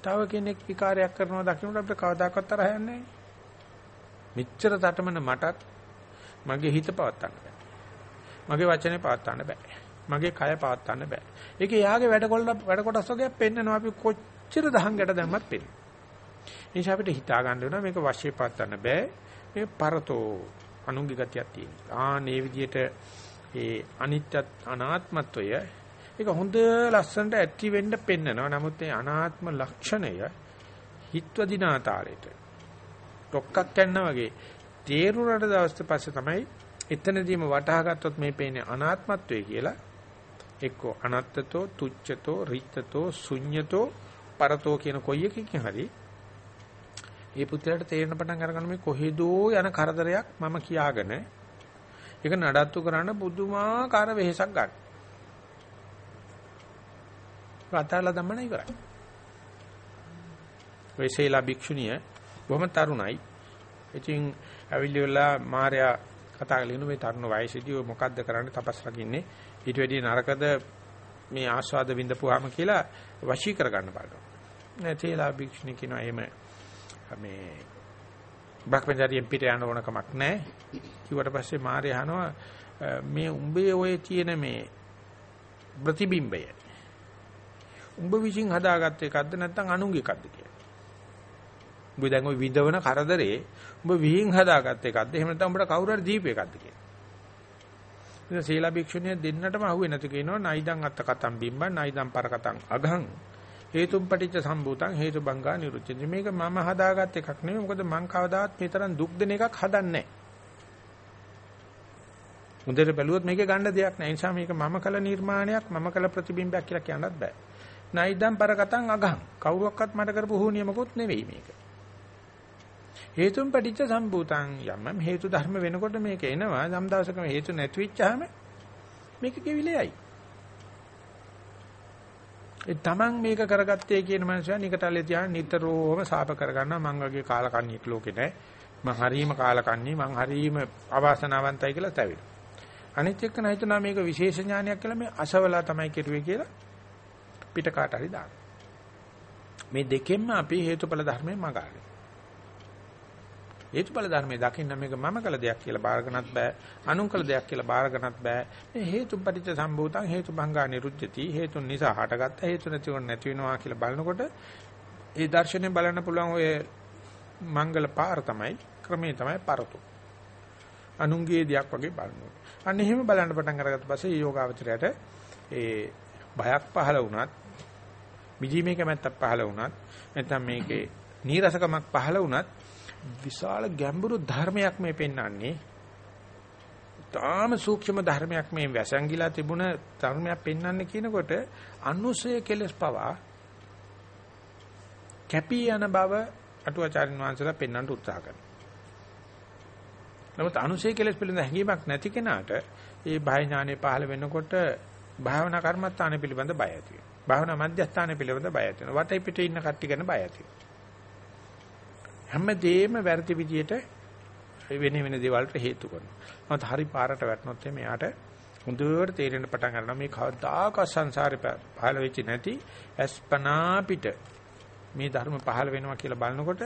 තව කෙනෙක් විකාරයක් කරනවා දකින්නට අපිට කවදාකවත් තරහ යන්නේ නැහැ. මෙච්චර තටමන මටත් මගේ හිත පවත්තන්න බෑ. මගේ වචනේ පවත්තන්න බෑ. මගේ කය පවත්තන්න බෑ. ඒක එයාගේ වැඩ කොල්ල වැඩ කොටස් වර්ගයක් පෙන්නනවා අපි කොච්චර දහංගට දැම්මත් පෙන්නේ. නිසා අපිට හිතා ගන්න වෙනවා මේක වශයෙන් පවත්තන්න බෑ. මේ පරතෝ අනුන්ගේ ගතියක් තියෙනවා. ආ මේ විදිහට ඒ අනිත්‍ය අනාත්මත්වය ඒක හොඳ ලස්සනට ඇති වෙන්න පෙන්නනවා. නමුත් මේ අනාත්ම ලක්ෂණය හිත්වදිනාතාලයට ඩොක්කක් යනවා වගේ තේරුණට දවස් පස්සේ තමයි එතනදීම වටහා ගත්තොත් මේ පේන්නේ අනාත්මත්වය කියලා එක්කෝ අනත්තතෝ තුච්ඡතෝ රිත්තතෝ ශුඤ්ඤතෝ පරතෝ කියන කොයි එකකින් හරි මේ පුත්‍රයාට තේරෙන පටන් අරගන්න මේ කොහෙදෝ යන කරදරයක් මම කියාගෙන ඒක නඩත්තු කරන්න පුදුමාකාර වෙහෙසක් ගන්න. අතාලා දමන ඉවරයි. වෙසේලා භික්ෂුණිය බොහොම තරුණයි. ඉතින් අවිලිවලා මාර්යා කතා කරගෙන මේ තරුණ වයසේදී ඔය මොකද්ද කරන්නේ තපස් රකින්නේ ඊට වැඩිය නරකද මේ ආස්වාද විඳපුවාම කියලා වශී කරගන්න බලනවා. නැතිලා භික්ෂුණී කියනවා එහෙම මේ බ්‍රහ්මචාරියෙන් පිට යන්න ඕන කමක් නැහැ. කිව්වට පස්සේ මාර්යා අහනවා මේ උඹේ ඔය තියෙන මේ ප්‍රතිබිම්බය උඹ විසින් හදාගත්ත එකක්ද නැත්නම් අනුන්ගේ එකක්ද කියලා. උඹ දැන් ওই විඳවන කරදරේ උඹ විහිං හදාගත්ත එකක්ද? එහෙම නැත්නම් උඹට කවුරු හරි දීප එකක්ද කියලා. ඉතින් සීලා භික්ෂුණිය දෙන්නටම අහුවේ නැතු කියනවා නයිදං අත්ත කතම් බිම්බන් නයිදං පර කතම් අඝං හේතුම් පටිච්ච සම්භූතං හේතු බංගා නිරුච්චති මේක මම හදාගත් එකක් නෙමෙයි මොකද මං කවදාවත් මේ තරම් දුක් දෙන එකක් හදන්නේ නැහැ. මුදේට බැලුවොත් මේකේ ගන්න දෙයක් නැහැ. ඒ නිසා මේක මම කළ නිර්මාණයක් මම කළ ප්‍රතිබිම්බයක් කියලා කියන්නත් බෑ. නයිදම් පරකටන් අගහං කවුරුවක්වත් මට කරපු හුනියමකුත් නෙවෙයි මේක. හේතුන් පටිච්ච සම්භූතං යම් හේතු ධර්ම වෙනකොට මේක එනවා. යම් දවසක හේතු නැති වෙච්චාම මේක කෙවිලෙයි. ඒ තමන් මේක කරගත්තේ කියන මනුස්සයා නිකටල්ලේ තියාන නිතරම සාප කරගන්නවා මං වගේ කාලකන්ණියෙක් ලෝකේ නැහැ. මං හරීම කාලකන්ණි මං හරීම අවාසනාවන්තයි කියලා තැවෙනවා. අනිත් එක්ක නැහිතනවා මේක විශේෂ ඥානයක් කියලා මේ අසවලා තමයි කෙරුවේ කියලා පිට කාට හරි දාන්න. මේ දෙකෙන්ම අපි හේතුඵල ධර්මයෙන් මගාරේ. හේතුඵල ධර්මයේ දකින්න මේක මම කළ දෙයක් කියලා බාරගන්නත් බෑ අනුන් කළ දෙයක් කියලා බාරගන්නත් බෑ මේ හේතුපටිච්ච සම්භූතං හේතුභංගා නිරුද්ධති හේතුන් නිසා හටගත්ත හේතු නැති වුණ නැති වෙනවා කියලා බලනකොට ඒ දර්ශනය බලන්න පුළුවන් ඔය මංගල පාර තමයි ක්‍රමේ තමයි පරතු අනුන්ගේ දෙයක් වගේ බලනවා අන්න එහෙම බලන්න පටන් අරගත්ත පස්සේ යෝගාවචරයට ඒ බයක් පහළ වුණත් මිදීමේ කැමැත්තක් පහළ වුණත් නැත්නම් මේකේ නීරසකමක් පහළ වුණත් විශාල ගැඹුරු ධර්මයක් මේ පෙන්වන්නේ. තාම සූක්ෂම ධර්මයක් මේ වැසංගිලා තිබුණ ධර්මයක් පෙන්වන්නේ කියනකොට අනුසය කෙලස් පවා කැපී යන බව අටුවාචාරින් වහන්සේලා පෙන්වන්න උත්සාහ කරනවා. නමුත් අනුසය කෙලස් පිළිබඳ හැඟීමක් නැති කෙනාට ඒ බය ඥානෙ පහළ වෙනකොට භාවනා කර්මස්ථාන පිළිබඳ බය ඇති වෙනවා. භාවනා මධ්‍යස්ථාන පිළිබඳ බය ඇති වෙනවා. වටේ පිටේ ඉන්න කට්ටිය ගැන බය ඇති වෙනවා. හැමදේම වැරදි විදියට වෙන වෙන දේවල්ට හේතු කරනවා. නමුත් හරි පාරට වැටුනොත් එයාට හොඳට තේරෙන්න පටන් ගන්නවා මේ කවදාක සංසාරේ පහළ වෙච්ච නැති අස්පනා පිට මේ ධර්ම පහළ වෙනවා කියලා බලනකොට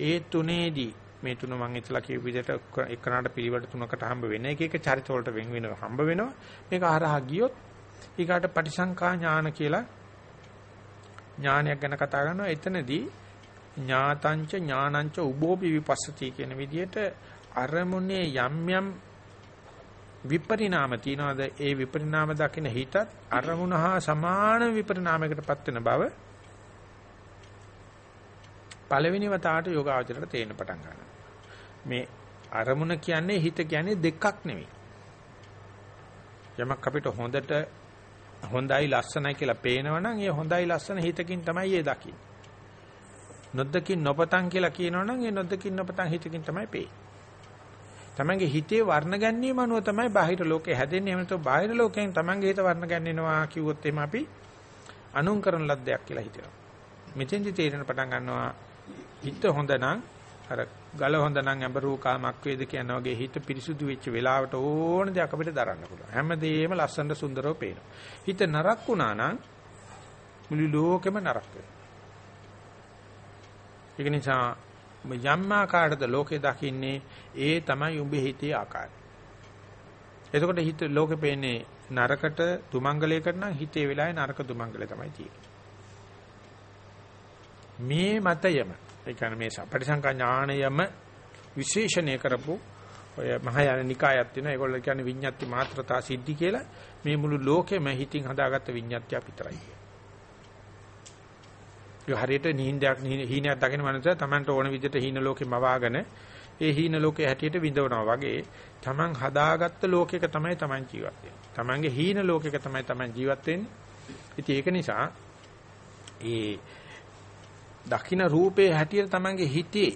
ඒ තුනේදී මේ තුන මම ඉතලා කියපු විදිහට එක්කනට පිළිවෙල තුනකට හම්බ වෙන එක එක චරිත වලට වෙන් වෙනවා හම්බ වෙනවා මේක හරහා ගියොත් ඊකට පටිසංකා ඥාන කියලා ඥානයක් ගැන කතා කරනවා. එතනදී ඥාතංච ඥානංච උබෝපි විපස්සති කියන විදිහට අරමුණේ යම් යම් විපරිණාම තියනවාද? ඒ විපරිණාම දකින හිතත් අරමුණ හා සමාන විපරිණාමයකටපත් වෙන බව පළවෙනි වතාවට යෝගාවචරයට තේරෙන පටන් ගන්නවා. මේ අරමුණ කියන්නේ හිත කියන්නේ දෙකක් නෙවෙයි. යමක් අපිට හොඳට හොඳයි ලස්සනයි කියලා පේනවනම් ඒ හොඳයි ලස්සන හිතකින් තමයි ඒ දකින්නේ නොදකින් නොපතන් කියලා කියනවනම් ඒ නොදකින් නොපතන් හිතකින් තමයි පේන්නේ. තමන්ගේ හිතේ වර්ණ ගැනීම අනුව තමයි බාහිර ලෝකේ හැදෙන්නේ. එහෙම නැත්නම් බාහිර ලෝකයෙන් තමන්ගේ හිත වර්ණ ගැන්වෙනවා කිව්වොත් එහෙම අපි අනුන් කරන ලද්දයක් කියලා හිතනවා. මෙතෙන්දි තේරෙන පටන් ගන්නවා හිත හොඳ නම් අර ගල හොඳ නම් ඇඹරූ කාමක් වේද කියන වගේ හිත පිරිසුදු වෙච්ච වෙලාවට ඕන දෙයක් අපිට දරන්න පුළුවන්. හැමදේම ලස්සනට සුන්දරව පේනවා. හිත නරක් වුණා නම් මුළු ලෝකෙම නරක වෙනවා. ඒක නිසා යම් ආකාරයකද ලෝකේ දකින්නේ ඒ තමයි උඹේ හිතේ ආකාරය. එතකොට හිත ලෝකේ පේන්නේ නරකට තුමංගලයකට නම් හිතේ වෙලාවේ නරක තුමංගලය තමයි තියෙන්නේ. මේ මතයම ඒ කියන්නේ මේ පටිසංකා ඥාණයම විශේෂණය කරපු ඔය මහායාන නිකායක් තියෙනවා. ඒගොල්ලෝ කියන්නේ විඤ්ඤාති මාත්‍රතා සිද්ධි කියලා. මේ මුළු ලෝකෙම හිතින් හදාගත්ත විඤ්ඤාතිය විතරයි. ඒ හරියට නිහින්දයක් හීනයක් දකින මනුස්සය Tamanට ඕන විදිහට හීන ලෝකෙම වවාගෙන ඒ හීන ලෝකයේ හැටියට විඳවනවා වගේ Taman හදාගත්ත ලෝකයක තමයි Taman ජීවත් වෙන්නේ. Tamanගේ හීන ලෝකයක තමයි Taman ජීවත් වෙන්නේ. ඉතින් ඒක නිසා ඒ දකින්න රූපේ හැටියට Tamanගේ හිතේ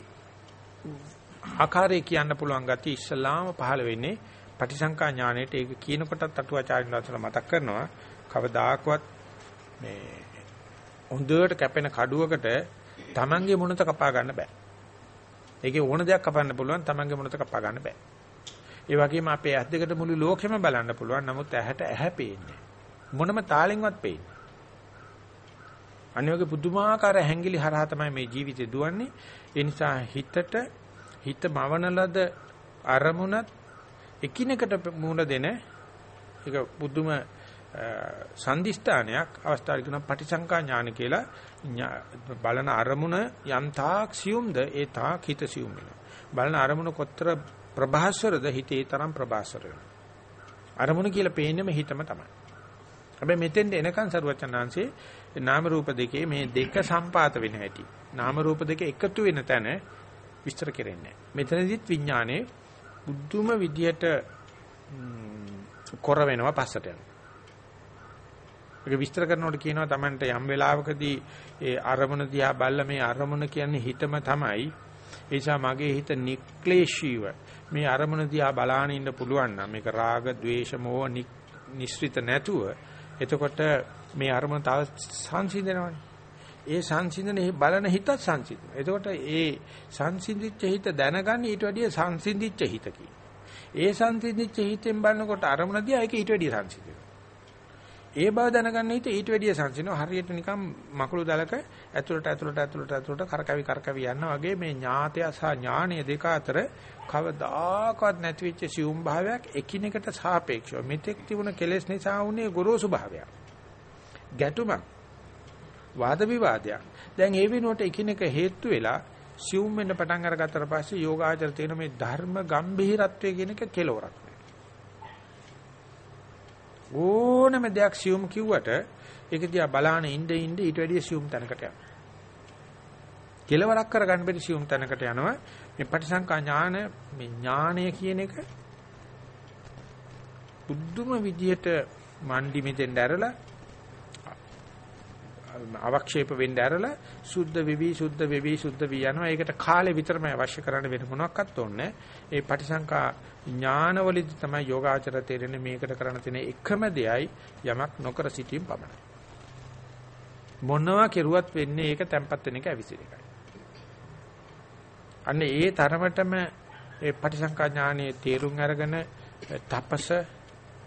ආකාරය කියන්න පුළුවන් ගතිය ඉස්සලාම පහළ වෙන්නේ පටිසංකා ඥාණයට ඒක කියනකොටත් අටුවාචාරින් වහන්සේලා මතක් කරනවා කවදාකවත් මේ හොඳට කැපෙන කඩුවකට Tamange මොනත කපා ගන්න බෑ. ඒකේ ඕන දෙයක් කපන්න පුළුවන් Tamange මොනත කපා ගන්න බෑ. ඒ වගේම අපේ ඇස් දෙකට මුළු ලෝකෙම බලන්න පුළුවන්. නමුත් ඇහැට ඇහැ පේන්නේ. මොනම තාලෙන්වත් පේන්නේ. අනිවාර්ය පුදුමාකාර හැංගිලි හරහා තමයි මේ ජීවිතේ දුවන්නේ. ඒ නිසා හිතට හිත මවන ලද අරමුණත් එකිනෙකට මුණ දෙන ඒක පුදුම සන්දිස්ථානයක් අවස්ථාවේ කියන පටිසංකා ඥාන කියලා බලන අරමුණ යම් තාක් සියුම්ද ඒ තාක් හිත සියුම් වෙනවා. බලන අරමුණ කොතර ප්‍රභාස්වරද හිතේ තරම් ප්‍රභාස්වර වෙනවා. අරමුණ කියලා පේන්නේම හිතම තමයි. හැබැයි මෙතෙන්ද එනකන් සරුවචනාංශේ නාම රූප දෙකේ මේ දෙක සම්පාත වෙන හැටි. නාම රූප දෙක එකතු වෙන තැන විස්තර කෙරෙන්නේ නැහැ. මෙතනදිත් විඥානේ බුද්ධුම විදියට කොර වෙනවා පස්සට යනවා. ඒක විස්තර කරනකොට කියනවා Tamanට යම් වෙලාවකදී ඒ අරමුණ දිහා බැලලා මේ අරමුණ කියන්නේ හිතම තමයි. ඒ නිසා මගේ හිත නික්ලේශීව මේ අරමුණ දිහා බලාගෙන ඉන්න පුළුවන් නම් මේක රාග, ద్వේෂ, මෝහ නිස්ෘත නැතුව එතකොට මේ අරමුණ තව සංසිඳනවනේ. ඒ සංසිඳනේ බලන හිතත් සංසිඳන. එතකොට ඒ සංසිඳිච්ච හිත දැනගන්න ඊට වැඩිය සංසිඳිච්ච හිතකි. ඒ සංසිඳිච්ච හිතෙන් බලනකොට අරමුණ දිහා ඒක ඊට වැඩිය සංසිඳන. ඒ බව දැනගන්න හිත ඊට වැඩිය සංසිඳනවා. හරියට නිකන් මකුළු දලක ඇතුළට ඇතුළට ඇතුළට ඇතුළට කරකැවි කරකැවි යනවා වගේ මේ ඥාතය සහ ඥානය දෙක අතර කවදාකවත් නැති වෙච්ච සියුම් භාවයක් එකිනෙකට සාපේක්ෂව මෙතෙක් තිබුණ කෙලෙස් නිසා වුණේ ගොරෝසු භාවයක්. ගැටුමක්. වාද විවාදයක්. දැන් ඒ වෙනුවට එකිනෙක හේතු වෙලා සියුම් වෙන්න පටන් අරගත්තට පස්සේ යෝගාචර තියෙන මේ ධර්ම ගම්භීරත්වය කියන එක කෙලවරක්. ඕනම දෙයක් සියුම් කිව්වට ඒක දිහා බලාන ඉඳ ඉඳ ඊට වැඩිය සියුම් තැනකට යනවා. කෙලවරක් කරගන්න බැරි සියුම් තැනකට යනවා. මේ පටිසංකා ඥාන මේ ඥානය කියන එක බුද්ධම විදියට මණ්ඩි මෙතෙන් දැරලා අවක්ෂේප වෙන්න ඇරලා සුද්ධ වෙවි සුද්ධ වෙවි සුද්ධ වී යනවා. ඒකට කාලේ විතරමයි අවශ්‍ය කරන්න වෙන මොනක්වත් ඕනේ. ඒ පටිසංකා ඥානවලදී තමයි යෝගාචර තේරෙන්නේ මේකට කරන්න තියෙන එකම දෙයයි යමක් නොකර සිටීම පමණයි. මොනවා කෙරුවත් වෙන්නේ ඒක තැම්පත් වෙන එක ඇවිසින එකයි. අන්න ඒ තරමටම ඒ පටිසංකා ඥානයේ තේරුම් අරගෙන තපස,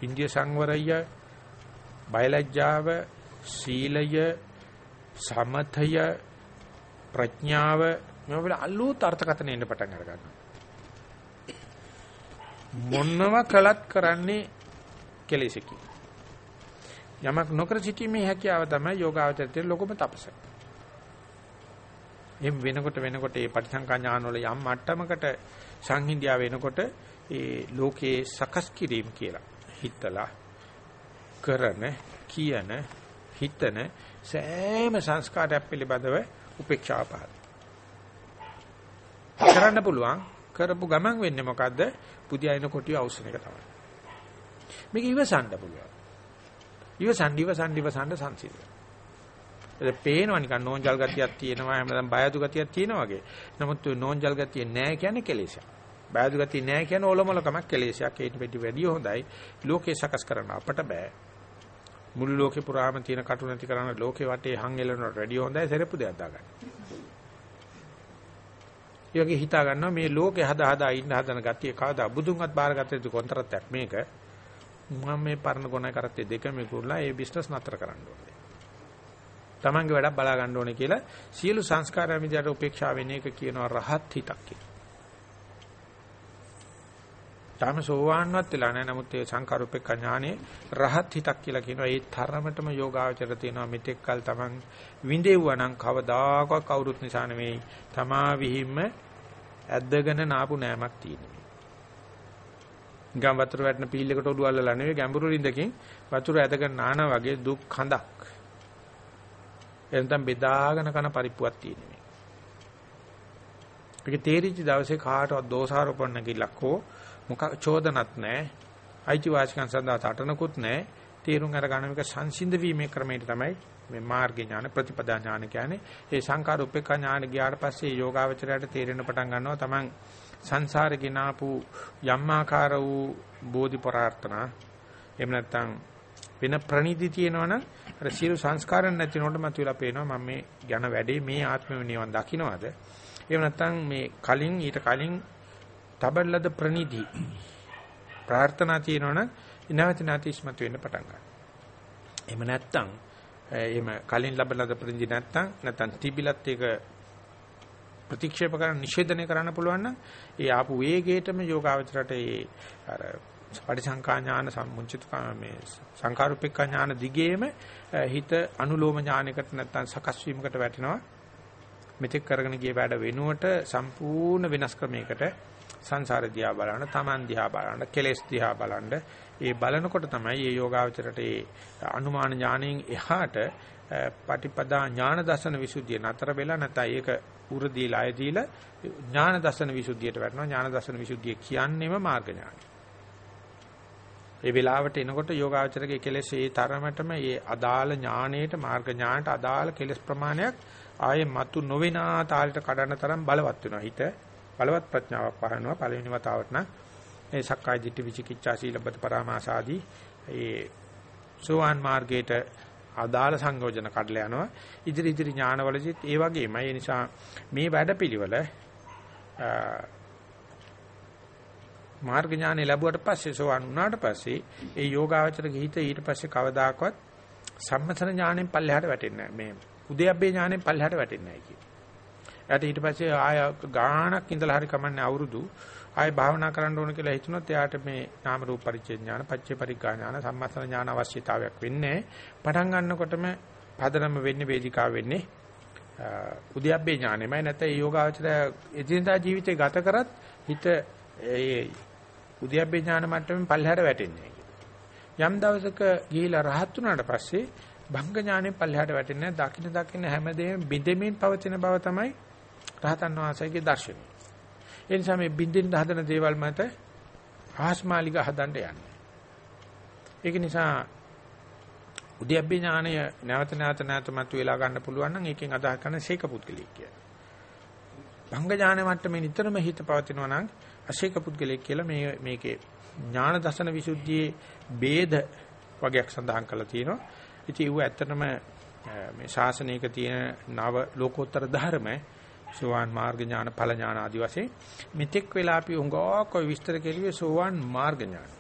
ඉන්දිය සංවරය, බයලජ්ජාව, සීලය, සමතය, ප්‍රඥාව මේවල අලුත් අර්ථකථන එන්න පටන් අර ගන්නවා. මොනව කළත් කරන්නේ කෙලෙසකි. යමක් නොකර සිටීමේ හැකියාව තමයි යෝගාවචරයේ ලොකම තපස. එම් වෙනකොට වෙනකොට මේ පටිසංකා ඥාන වල යම් මට්ටමකට සංහිඳියා වෙනකොට ඒ ලෝකේ සකස් කිරීම කියලා හිතලා කරන කියන හිතන සෑම සංස්කාරයක් පිළිබඳව උපේක්ෂාව පහළ. කරන්න පුළුවන් කරපු ගමන් වෙන්නේ මොකද්ද? පුදියයින කොටිය අවශ්‍යන එක තමයි. මේක ඉවසන්න පුළුවන්. ඉවසන්න ඉවසන්න ඉවසන්න සංසිඳ. ඒක පේනවා නිකන් නෝන්ජල් ගතියක් තියෙනවා හැමදාම බයදු ගතියක් තියෙනවා වගේ. නමුත් ඔය නෝන්ජල් ගතිය නැහැ කියන්නේ කෙලෙසක්. බයදු ගතිය නැහැ කියන්නේ ඔලොමලකමක් කෙලෙසයක්. ඒට පිටි වැඩි හොඳයි. ලෝකේ සකස් කරන්න අපට බෑ. මුළු ලෝකේ පුරාම තියෙන කටු නැති කරන ලෝකේ වටේ හං එලනට වැඩි හොඳයි සෙරප්පු දෙයක් දාගන්න. ඒ වගේ හිතා ගන්නවා මේ ලෝකේ හදා හදා ඉන්න හදන ගතිය කවදා බුදුන්වත් බාරගත්ත යුතු කොන්තරත්යක් මේක. මම මේ පරණ ගුණ කරත්තේ දෙකම කුරුලා ඒ බිස්නස් නතර කරන්න ඕනේ. Tamange වැඩක් බලා ගන්න ඕනේ කියලා සියලු සංස්කාරයන් විදියට උපේක්ෂා වෙන එක කියනවා රහත් හිතක් කියලා. තාම සෝවාන්වත් වෙලා නැහැ. නමුත් ඒ සංකාරූපේක ඥානේ රහත් හිතක් කියලා කියනවා. ඒ තරමටම යෝගාචර තියෙනවා. මෙතෙක් කල Taman විඳෙව්වා නම් කවදාකවත් කවුරුත් නිසා නෙවෙයි. තමා විහිම්ම ඇද්දගෙන නාපු නෑමක් තියෙනවා. ගම් වතුර වැටෙන පීල්ලකට ඔළුව අල්ලලා නෙවෙයි ගැඹුරු රින්දකින් වතුර ඇදගෙන නානා වගේ දුක් හඳක්. එතෙන් බෙදාගෙන කන පරිප්පුවක් තියෙනවා. ඒක තේරිච්ච දවසේ කාටවත් දෝෂාරෝපණ නැගිලක් හෝ මොක චෝදනත් නැහැ. අයිතිවාසිකම් සඳහා තටනකුත් නැහැ. තේරුම් අරගන්න මේක සංසිඳ වීමේ ක්‍රමයට තමයි මේ මාර්ග ඥාන ප්‍රතිපදා ඥාන කියන්නේ. ඒ සංකාර උපේක්ඛා ඥාන ගියාට පස්සේ යෝගාවචරයට තේරෙන්න පටන් ගන්නවා තමන් සංසාරේ ගినాපු යම්මාකාර වූ බෝධි ප්‍රාර්ථනා එහෙම නැත්නම් වෙන ප්‍රණීති තියෙනවනම් අර සියලු සංස්කාරයන් නැතිනොට මතුවලා පේනවා මම මේ යන වැඩේ මේ ආත්මෙ නිවන් දකින්නවද එහෙම නැත්නම් මේ කලින් ඊට කලින් තබලද ප්‍රනිධි ප්‍රාර්ථනා තියෙනවනම් නැවත නැති ඉස්මතු වෙන්න පටන් ගන්නවා. එහෙම නැත්නම් එහෙම කලින් ලැබලද ප්‍රනිධි නැත්නම් නැත්නම් තිබිලත් ඒක ප්‍රතික්ෂේප කරන්න නිෂේධනය කරන්න පුළුවන් නම් ඒ ආපු වේගයටම යෝගාවචරයට ඒ අර පටිසංකා ඥාන සම්මුචිත මේ සංකාරුප්පක ඥාන දිගේම හිත අනුලෝම ඥානයකට නැත්තම් සකස් වීමකට වැටෙනවා මෙතෙක් කරගෙන ගිය වැඩ වෙනුවට සම්පූර්ණ වෙනස් ක්‍රමයකට සංසාර දිහා බලන්න, Taman දිහා බලන්න, කෙලෙස් දිහා බලන්න. ඒ බලනකොට තමයි මේ යෝගාවචරයට ඒ අනුමාන ඥාණයෙන් එහාට පටිපදා ඥාන දර්ශන විසුද්ධිය නතර වෙලා නැත්නම් ඒක උරදීලා අයදීලා ඥාන දර්ශන විසුද්ධියට වැටෙනවා. ඥාන දර්ශන විසුද්ධිය කියන්නේම මාර්ග ඥානයි. ඒ වෙලාවට එනකොට යෝගාචරයේ කෙලෙස් ඒ තරමටම ඒ අදාළ ඥාණයට මාර්ග ඥාණයට අදාළ කෙලෙස් ප්‍රමාණයක් ආයේ මතු නොවෙන තාලෙට කඩන තරම් බලවත් වෙනවා හිත බලවත් ප්‍රඥාවක් පහරනවා පළවෙනි වතාවට නම් ඒ සක්කාය දිට්ඨි විචිකිච්ඡා සීලබ්බත පරාමාස ආදී ඒ සෝවාන් මාර්ගයට අදාළ සංයෝජන කඩලා යනවා ඉදිරි ඉදිරි ඥානවලදීත් ඒ වගේමයි ඒ නිසා මේ වැඩපිළිවෙල මාර්ග ඥානෙ ලැබුවට පස්සේ සෝවන් වුණාට පස්සේ ඒ යෝගාවචරගේ හිත ඊට පස්සේ කවදාකවත් සම්මතන ඥාණයෙන් පල්ලෙහාට වැටෙන්නේ නැහැ. මේ උදයබ්බේ ඥාණයෙන් පල්ලෙහාට වැටෙන්නේ නැහැ කියන්නේ. එයාට ඊට පස්සේ ආය ගාණක් ඉඳලා හරි කමන්නේ අවුරුදු. ආය භාවනා කරන්න ඕන කියලා හිතුනොත් එයාට මේ නාම රූප පරිච්ඡේ ඥාන, පච්චේ පරිග්ගා ඥාන, සම්මතන ඥාන අවශ්‍යතාවයක් වෙන්නේ පටන් ගන්නකොටම පදනම වෙන්නේ වේදිකාව වෙන්නේ උද්‍යප්පේ ඥානෙමයි. නැත්නම් ඒ යෝගාවචරය එදිනදා ජීවිතේ ගත කරත් හිත ඒ උද්‍යප්පේ ඥාන මට්ටමින් පල්ලෙහාට වැටෙන්නේ යම් දවසක ගිහිලා රහත් වුණාට පස්සේ භංග ඥානෙන් පල්ලෙහාට වැටෙන්නේ දකින්න දකින්න හැමදේම බිඳෙමින් පවතින බව තමයි රහතන් වහන්සේගේ දර්ශනය. ඒ නිසා මේ බින්දින්න හදන දේවල් මත ආස්මාලික හදන්න යන්නේ. ඒක නිසා උද්‍යප්පේ ඥානය නැවත නැවත නැවත මත වෙලා ගන්න පුළුවන් නම් ඒකෙන් අදහස් කරන ශේක පුද්ගලික කියන්නේ. භංග ඥාන මට්ටමේ නිතරම හිත පවතිනවා නම් අශේක පුද්ගලික කියලා මේ මේකේ ඥාන දසන විසුද්ධියේ ભેද වගේක් සඳහන් කරලා තියෙනවා. ඉතින් ඒව ඇත්තටම මේ ශාසනයක තියෙන නව ලෝකෝත්තර ධර්ම සෝවාන් මාර්ග ඥාන ඵල ඥාන ආදි වශයෙන් මෙතෙක් වෙලා අපි උංගාවක් ඔය විස්තර කෙරුවේ සෝවාන් මාර්ග ඥාන.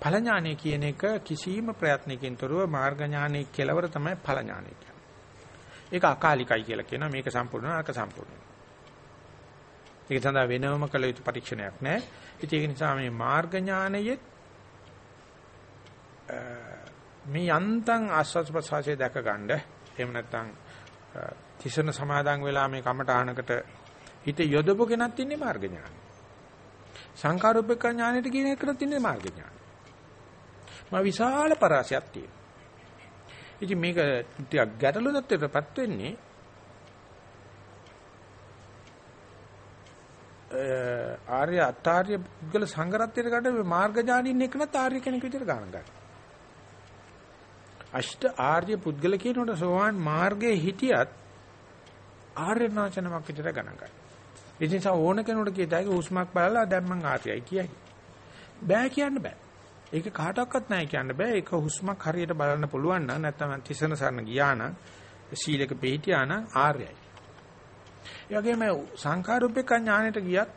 ඵල ඥානය කියන එක කිසියම් ප්‍රයත්නකින් තොරව මාර්ග ඥානයේ කෙලවර තමයි ඵල ඥානය කියන්නේ. ඒක අකාලිකයි කියලා කියනවා මේක සම්පූර්ණ අක සම්පූර්ණ. ඒක සඳහා වෙනවම කළ යුතු පරීක්ෂණයක් නැහැ. ඉතින් ඒක නිසා මේ මාර්ග ඥානයේ මේ යන්තම් ආස්වාද ප්‍රසවාසය දැක ගන්න එහෙම නැත්නම් තිසරණ සමාදන් වෙලා මේ කමඨානකට හිත යොදපු කෙනත් ඉන්නේ මාර්ග ඥානෙ. සංකාරූපක ඥානෙට කියන එකකට ඉන්නේ මාර්ග ඥානෙ. මා විශාල පරාසයක් තියෙනවා. ඉතින් මේක ටිකක් ගැටලු තත්ත්වයකටපත් වෙන්නේ ආර්ය අත්ආර්ය පුද්ගල සංගරත්වයට ගන්න මේ මාර්ග ඥානින් එකනත් ආර්ය කෙනෙක් විදිහට ගන්න ගන්න. අෂ්ට ආර්ය පුද්ගල කියනකොට සෝවාන් මාර්ගයේ හිටියත් ආර්ය නාචනමක් විතර ගණන් ගන්න. ඒ නිසා ඕන කෙනෙකුට කියතයි හුස්මක් බලලා දැන් මං ආර්යයි කියයි. බෑ කියන්න බෑ. ඒක කාටවත් නැහැ කියන්න බෑ. ඒක හුස්මක් හරියට බලන්න පුළුවන් නම් නැත්නම් තිසන සරණ ගියා නම් සීලක පිළිහිටියා නම් ආර්යයි. ඒ වගේම සංඛාරූපේක ඥානෙට ගියත්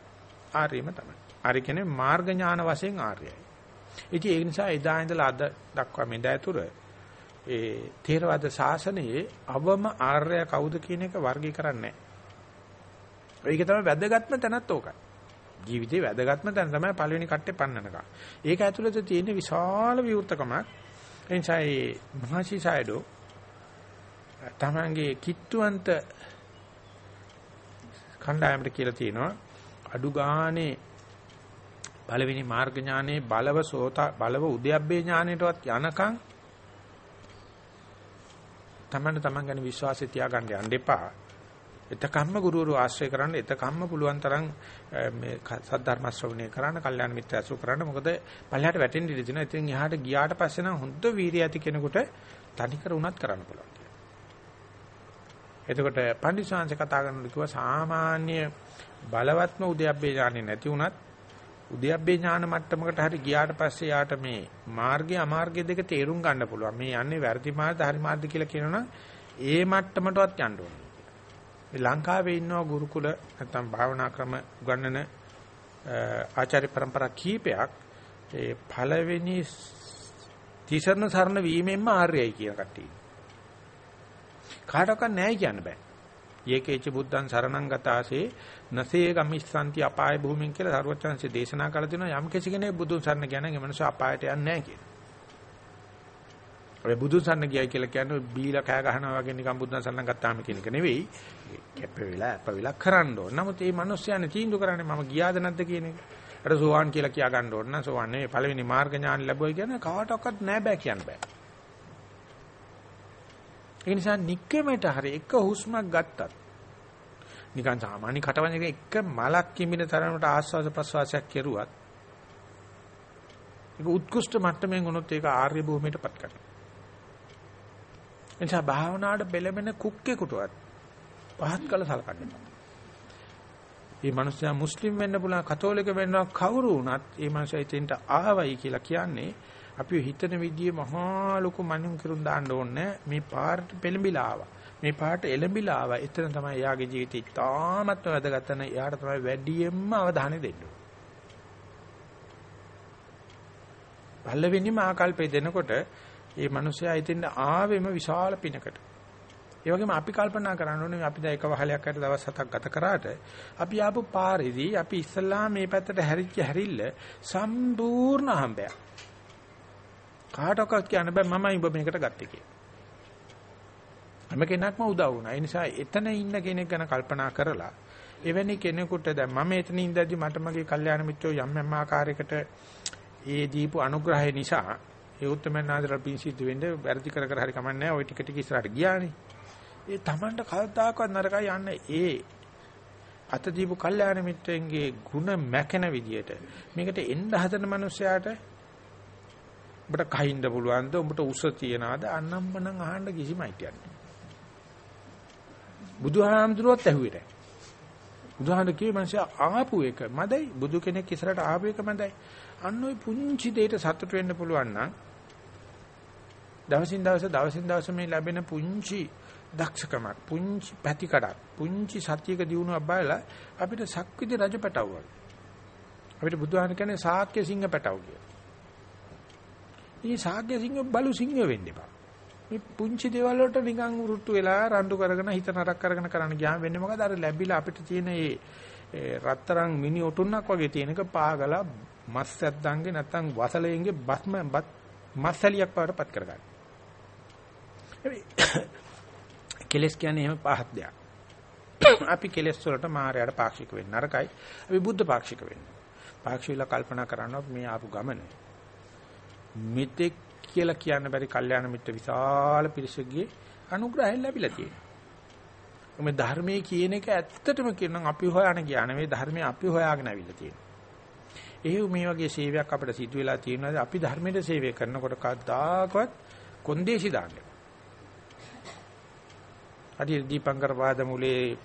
ආර්යම තමයි. ආර්ය කියන්නේ මාර්ග ඥාන වශයෙන් ආර්යයි. ඉතින් ඒ නිසා එදා ඉඳලා අද දක්වා මෙදා ඇතුළ ඒ තේරවාද ශාසනයේ අවම ආර්ය කවුද කියන එක වර්ගීකරන්නේ නැහැ. ඒක තමයි වැදගත්ම තැනත් ඕකයි. ජීවිතේ වැදගත්ම තැන තමයි පළවෙනි කට්ටේ පන්නනක. ඒක ඇතුළත තියෙන විශාල විවෘතකමක්. එනිසා මේ මහසිසයඩෝ තමංගේ කිට්ටුවන්ත කණ්ඩායමට කියලා තියෙනවා අඩු ගානේ පළවෙනි මාර්ග ඥානේ බලව සෝත බලව උද්‍යප්පේ ඥානයටවත් යනකම් තමන්න තමන් ගැන විශ්වාසය තියාගන්න යන්න එපා. එතකම්ම ගුරුවරු ආශ්‍රය කරන්න එතකම්ම පුළුවන් තරම් මේ සද්ධර්ම ශ්‍රවණය කරන්න, කල්යාණ මිත්‍ර ඇසු කරන්න. මොකද පල්ලයට වැටෙන්න ඉඩ තියෙනවා. ඉතින් එහාට ගියාට පස්සේ නම් හොඳ වීරිය ඇති කෙනෙකුට තනිකර උනත් කරන්න පුළුවන්. එතකොට පණ්ඩිතසංශ කතා කරනකොට කිව්වා සාමාන්‍ය බලවත්ම උද්‍යප්පේ ඥානෙ නැති වුණත් උද්‍යප්පේ ඥාන මට්ටමකට හරි ගියාට පස්සේ යාට මේ මාර්ගය අමාර්ගය දෙක තේරුම් ගන්න පුළුවන්. මේ යන්නේ වැරදි මාර්ගද හරි මාර්ගද කියලා කියනවනම් ඒ මට්ටමටවත් යන්න ඕනේ. මේ ලංකාවේ ඉන්නවා ගුරුකුල නැත්නම් භාවනා ක්‍රම උගන්වන ආචාර්ය પરම්පරා කීපයක් ඒ පළවෙනි තිසරණ සරණ වීමෙන්ම ආර්යයි කියන කට්ටිය. කාටවත් නැහැ කියන්න බෑ. යේකේච බුද්ධං සරණං ගතාසේ නසේ ගමිස්සanti අපාය භූමින් කියලා සරුවචනන්සේ දේශනා කළ දෙනවා යම් කෙනෙක් බුදුන් සරණ කියන ඒ මනුස්ස අපායට යන්නේ නැහැ කියලා. ඔය බුදුන් සරණ ගියයි කියලා කියන්නේ බීලා කෑ ගහනවා වගේ නිකන් බුදුන් සරණ ගත්තාම කියන එක නෙවෙයි. කැප වෙලා අප වෙලා කරන්න ඕන. නමුත් මේ මිනිස්යානේ තීන්දුව කරන්නේ මම ගියාද නැද්ද කියන එක. අර සෝවාන් කියලා කියා ගන්න ඕන නම් සෝවාන් නෙවෙයි පළවෙනි මාර්ග ඥාන ලැබුවයි කියන කාටවත් නෑ බෑ කියන්න බෑ. ඒ නිසා නික්කෙමට හරි එක හුස්මක් ගත්තත් නිකන් සාමාන්‍ය කටවන එක එක මලක් කිමින තරමට ආස්වාද ප්‍රසවාසයක් කෙරුවත් ඒක උත්කෘෂ්ඨ මට්ටමින් වුණොත් ඒක ආර්ය භූමියටපත් කරනවා. එනිසා භාවනාවට බෙලෙමෙන කුක්කෙකුටවත් පහත් කළ සලකන්න එපා. මේ මිනිස්සයා මුස්ලිම් වෙන්න පුළුවන් කතෝලික වෙන්න කවුරු වුණත් මේ මිනිස්සයා ඉතින්ට ආවයි කියලා කියන්නේ අපි හිතන විදිහේ මහා ලොකු මනුන් කරුන් දාන්න ඕනේ මේ පාරට පෙළඹිලා ආවා. මේ පාරට එළඹිලා ආවා. එතන තමයි එයාගේ ජීවිතය ඉතාමත් වැදගත් වෙන. එයාට තමයි වැඩියෙන්ම අවධානය දෙන්න ඕනේ. පල්ලෙවෙනිම ආකල්පේ දෙනකොට මේ මිනිස්සයා ඉතින් ආවෙම විශාල පිනකට. ඒ වගේම අපි කල්පනා කරන්න ඕනේ අපි දැන් එක වහලයක් අතර දවස් හතක් ගත කරාට අපි ආපු පාරේදී අපි ඉස්සල්ලා මේ පැත්තට හැරිච්ච හැරිල්ල සම්පූර්ණ හම්බයක්. කාටවත් කියන්න බෑ මමයි ඔබ මේකට ගත්තේ කියලා. හැම කෙනෙක්ම උදව් වුණා. ඒ නිසා එතන ඉන්න කෙනෙක් ගැන කල්පනා කරලා එවැනි කෙනෙකුට දැන් මම එතන ඉඳද්දි මට මගේ කල්යාණ මිත්‍රෝ යම් යම් ආකාරයකට ඒ දීපු අනුග්‍රහය නිසා ඒ උත්තරමන් ආදර පින් සිද්ධ වෙන්නේ වැඩි කර කර හරි කමන්නේ ওই ටික ටික ඉස්සරහට ගියානේ. ඒ Tamanට කවදාකවත් නරකයි යන්න ඒ අත දීපු කල්යාණ මිත්‍රයන්ගේ ಗುಣ මැකෙන විදියට මේකට එන්න හදන මනුස්සයාට ඔබට කහින්න පුළුවන්ද? ඔබට උස තියනවාද? අන්නම්මනම් අහන්න කිසිම අයිතියක් නැහැ බුදුහාමුදුරුවෝත් ඇහුවේ නැහැ බුදුහාමුදුරුවෝ කිව්වේ මනුස්සයා ආපු එක මදයි බුදු කෙනෙක් ඉස්සරහට ආපු එක මදයි. අන්න ওই පුංචි දෙයට සතුට වෙන්න පුළුවන් නම් දවසින් දවස දවසින් දවස මේ ලැබෙන පුංචි දක්ෂකමක් පුංචි පැතිකඩක් පුංචි සත්‍යයක දිනුවක් බලලා අපිට සක්විති රජ පැටව වගේ අපිට බුදුහාම කියන්නේ ශාක්‍ය සිංහ පැටව කියලා. මේ ශාක්‍ය සිංහ බලු සිංහ වෙන්න එපා. මේ පුංචි දේවල් වලට නිකන් උරුට්ටු වෙලා රණ්ඩු කරගෙන හිත නරක කරගෙන කරන්න ගියාම වෙන්නේ මොකද අර ලැබිලා අපිට තියෙන මේ රත්තරන් මිනි ඔටුන්නක් වගේ තියෙනක පාගලා මස් ඇද්දන්ගේ නැත්තම් වසලයෙන්ගේ බස්ම මස්සලියක් බවට පත් කරගන්න. <coughs> කෙලස් කියන්නේ එහෙම පහත් දෙයක්. <coughs> අපි කෙලස් වලට මායයට පාක්ෂික වෙන්න නරකයි. අපි බුද්ධ පාක්ෂික වෙන්න. පාක්ෂිකලා කල්පනා කරනවා මේ ආපු ගමන. මිත්‍යක් කියලා කියන්න බැරි කල්යාණ මිත්‍ර විශාල පිරිසකගේ අනුග්‍රහයෙන් ලැබිලා තියෙනවා. මේ ධර්මයේ කියන එක ඇත්තටම කියනනම් අපි හොයන ගියා නෙවෙයි ධර්මයේ අපි හොයාගෙන අවිල්ල තියෙනවා. ඒ මේ වගේ සේවයක් අපිට සිදු වෙලා තියෙනවා අපි ධර්මයේ සේවය කරනකොට කවදාකවත් කොන්දේසි දාන්නේ. හරි දීපංකර පාදමුලේ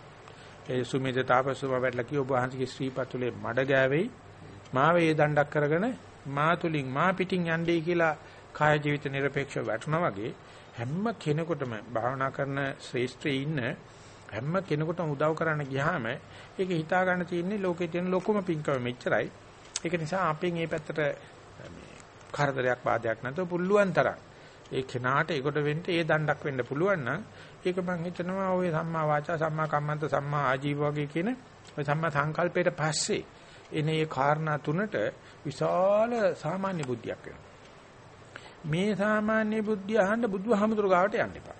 ඒ සුමේද තාපසුම වැටලා කිව්ව ඔබ වහන්සේගේ ශ්‍රීපතුලේ මඩ ගෑවෙයි මා වේ දණ්ඩක් කරගෙන මා තුලින් මා පිටින් යන්නේ කියලා කාය ජීවිත নিরপেක්ෂව වැටුණා වගේ හැම කෙනෙකුටම භාවනා කරන ශ්‍රේෂ්ඨයේ ඉන්න හැම කෙනෙකුටම උදව් කරන්න ගියාම ඒක හිතා ගන්න තියෙන්නේ ලෝකේ තියෙන ලොකුම පිංකම මෙච්චරයි. ඒක නිසා අපෙන් මේ පැත්තට මේ කරදරයක් බාධයක් නැතුව පුළුවන් තරම් ඒ කෙනාට ඒකට වෙන්න ඒ දණ්ඩක් වෙන්න පුළුවන් නම් ඒක මම හිතනවා ඔය සම්මා වාචා සම්මා කම්මන්ත සම්මා ආජීව වගේ කියන ඔය සම්මා සංකල්පයට පස්සේ එනේ ඒ කාරණා තුනට විශාල සාමාන්‍ය බුද්ධියක් වෙනවා. මේ සාමාන්‍ය බුද්ධිය අහන්න බුදුහාමුදුරු ගාවට යන්න එපා.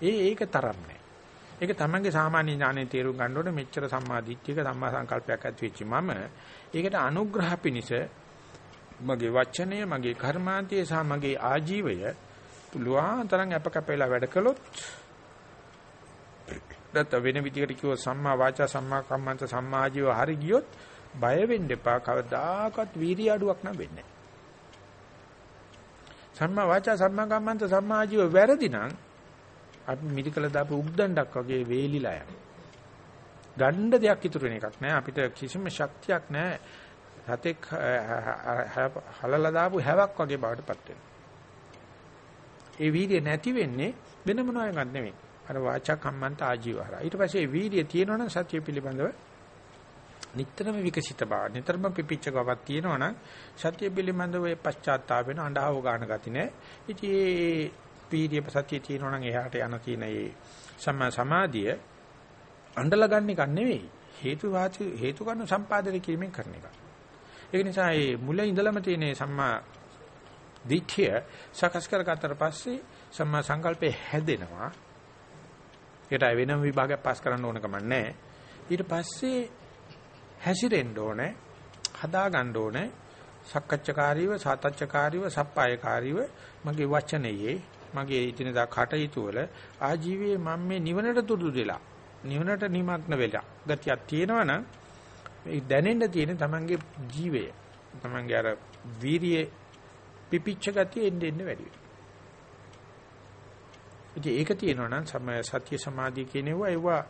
ඒ ඒක තරම් නෑ. ඒක තමන්ගේ සාමාන්‍ය ඥානෙ තේරුම් ගන්න ඕනේ මෙච්චර සම්මා දිට්ඨියක සම්මා සංකල්පයක් ඇති වෙච්ච මම ඒකට අනුග්‍රහ පිනිස මගේ වචනය මගේ කර්මාන්තය සහ මගේ ආජීවය පුළුවන් තරම් අප කැපෙලා වැඩ කළොත් නැත්නම් වෙන විදිහකට කිව්වොත් සම්මා වාචා සම්මා කම්මන්ත සම්මා ආජීව හරි ගියොත් බය වෙන්න එපා. කවදාකවත් වීර්ය අඩුවක් නම් වෙන්නේ සම්මා වාචා සම්මා කම්මන්ත සම්මා ආජීව වැරදි නම් අපි මිදිකල දාපු උග්දණ්ඩක් වගේ වේලිලා යනවා. ගණ්ඩ දෙයක් ඉතුරු වෙන එකක් නෑ. අපිට කිසිම ශක්තියක් නෑ. සතෙක් හලලා දාපු හැවක් වගේ බවටපත් වෙනවා. ඒ වීර්ය නැති වෙන්නේ වෙන මොනවාක්වත් නෙමෙයි. අර වාචා කම්මන්ත ආජීවහර. ඊට පස්සේ ඒ වීර්ය තියෙනවනම් සත්‍ය පිළිබඳව නිතරම විකසිත බව, නිතරම පිපිච්ච බවක් තියෙනවනම් සත්‍ය පිළිබඳව ඒ පශ්චාත්තාප වෙන අඬාව ගන්න ගති නෑ. ඉතින් පීඩිය සතිය තියෙනවා නම් එහාට යන තියෙන ඒ සම්මා සමාධිය අඬලා ගන්න එක නෙවෙයි. හේතු වාචි හේතු කරන සම්පාදනය කිරීමෙන් කරන එක. ඒක නිසා මේ මුල ඉඳලම තියෙන සම්මා දිට්ඨිය සකස් කරගත්තට පස්සේ සම්මා සංකල්පේ හැදෙනවා. ඒකට වෙනම විභාගයක් පාස් කරන්න ඕන කම නැහැ. ඊට පස්සේ හැසිරෙන්න ඕනේ, හදා ගන්න ඕනේ. සක්කච්ඡකාරීව, සාතච්ඡකාරීව, සප්පායකාරීව මගේ වචනයේ, මගේ ඉදිනදා කටයුතු වල ආජීවයේ මම මේ නිවනට තුඩු දෙලා, නිවනට නිමග්න වෙලා ගතියක් තියෙනවා නම් ඒ දැනෙන්න තියෙන තමන්ගේ ජීවය, තමන්ගේ අර වීරියේ පිපිච්ච ගතිය එන්න එන්න වැඩි වෙනවා. ඉතින් ඒක තියෙනවා නම් සත්‍ය සමාධිය කියනවා ඒවා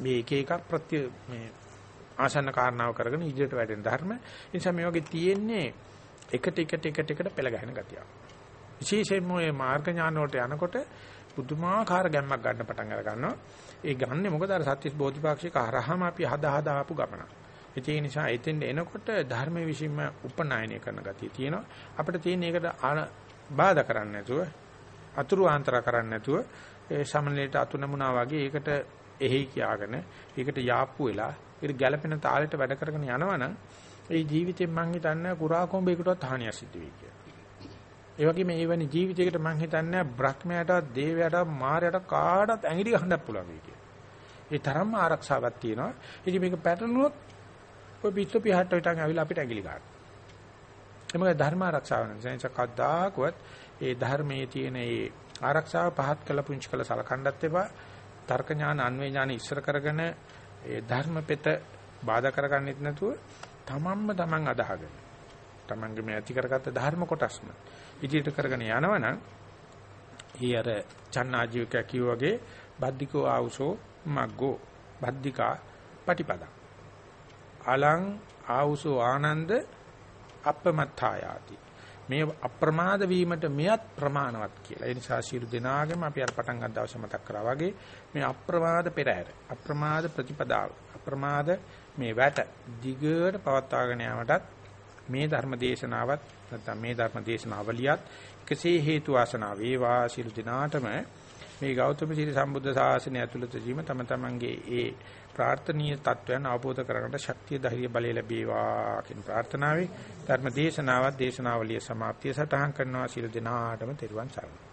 මේ එක එකක් ප්‍රත්‍ය මේ ආසන්න කාරණාව කරගෙන ඉදිරියට වැඩෙන ධර්ම. ඒ නිසා මේ වගේ තියෙන්නේ එකට එකට එකට එකට පෙළ ගැහෙන ගතියක්. විශේෂයෙන්ම මේ මාර්ග ඥාන වලට යනකොට පුදුමාකාර ගැම්මක් ගන්න පටන් අර ගන්නවා. ඒ ගන්නෙ මොකද අර සත්‍ය බෝධිපාක්ෂික හරහාම අපි හදා හදා ආපු ගමන. ඒ නිසා එතෙන් එනකොට ධර්මයේ විසින්ම උපනායනය කරන ගතිය තියෙනවා. අපිට තියෙන එකට බාධා කරන්නේ නැතුව අතුරු ආන්තර කරන්නේ නැතුව ඒ සමනලයට අතු නමුනා වගේ ඒකට එහෙයි කියාගෙන ඒකට යාප්පු වෙලා ඒක ගැළපෙන තාලෙට වැඩ කරගෙන යනවනම් ඒ ජීවිතෙන් මං හිතන්නේ කුරා කොම්බේකටවත් හානියක් සිද්ධ වෙයි කියලා. ඒ වගේම මේ වෙනි ජීවිතයකට මං හිතන්නේ බ්‍රහ්මයාටවත් දේවයාටවත් මාරයාට කාටවත් ඇඟිලි ගහන්නත් පුළුවන් වෙයි කියලා. ඒ තරම්ම ආරක්ෂාවක් තියෙනවා. ඉතින් මේක පැටලුනොත් ඔය පිටු පිහට්ට විතර ඇවිල්ලා අපිට ඇඟිලි ගන්නවා. එමග ධර්ම ආරක්ෂාව නිසා කද්දාකවත් ඒ ධර්මයේ තියෙන ඒ ආරක්ෂාව පහත් කළ පුංචි කළ සලකන්නත් එපා. තර්ක ඥාන අන්වේ ඥාන ඉස්සර කරගෙන ඒ ධර්ම පෙත බාධා කරගන්නෙත් නැතුව තමන්ම තමන් අදහගෙන තමන්ගේ මේ ඇති කරගත්ත ධර්ම කොටස්ම ඉදිරියට කරගෙන යනවනම් ඊ අර චන්නාජීවක කිව්වගේ බද්ධිකෝ ආවුසෝ මග්ගෝ බද්ධිකා පටිපදා. අලං ආවුසෝ ආනන්ද අපමත්තායාති මේ අප්‍රමාද වීමට මෙයත් ප්‍රමාණවත් කියලා. ඒ නිසා සියලු දෙනාගේම අපි අර පටන් ගන්න දවසේ මතක් කරා වගේ මේ අප්‍රමාද පෙරහැර, අප්‍රමාද ප්‍රතිපදාව, අප්‍රමාද මේ වැට දිගට පවත්වාගෙන යාමටත් මේ ධර්ම දේශනාවත් නැත්නම් මේ ධර්ම දේශනාවලියත් කෙසේ හේතු වාසනා වේවා සියලු දිනාටම මේ ගෞතම සීල සම්බුද්ධ ශාසනය ඇතුළත ජීම තම තමන්ගේ ඒ ප්‍රාර්ථනීය තත්වයන් අවබෝධ කරගන්න ශක්තිය ධෛර්ය බලය ලැබේවා කියන ප්‍රාර්ථනාවයි ධර්ම දේශනාවත් දේශනාවලිය સમાප්තිය සටහන් කරනවා. සියලු දෙනාටම තෙරුවන් සරණයි.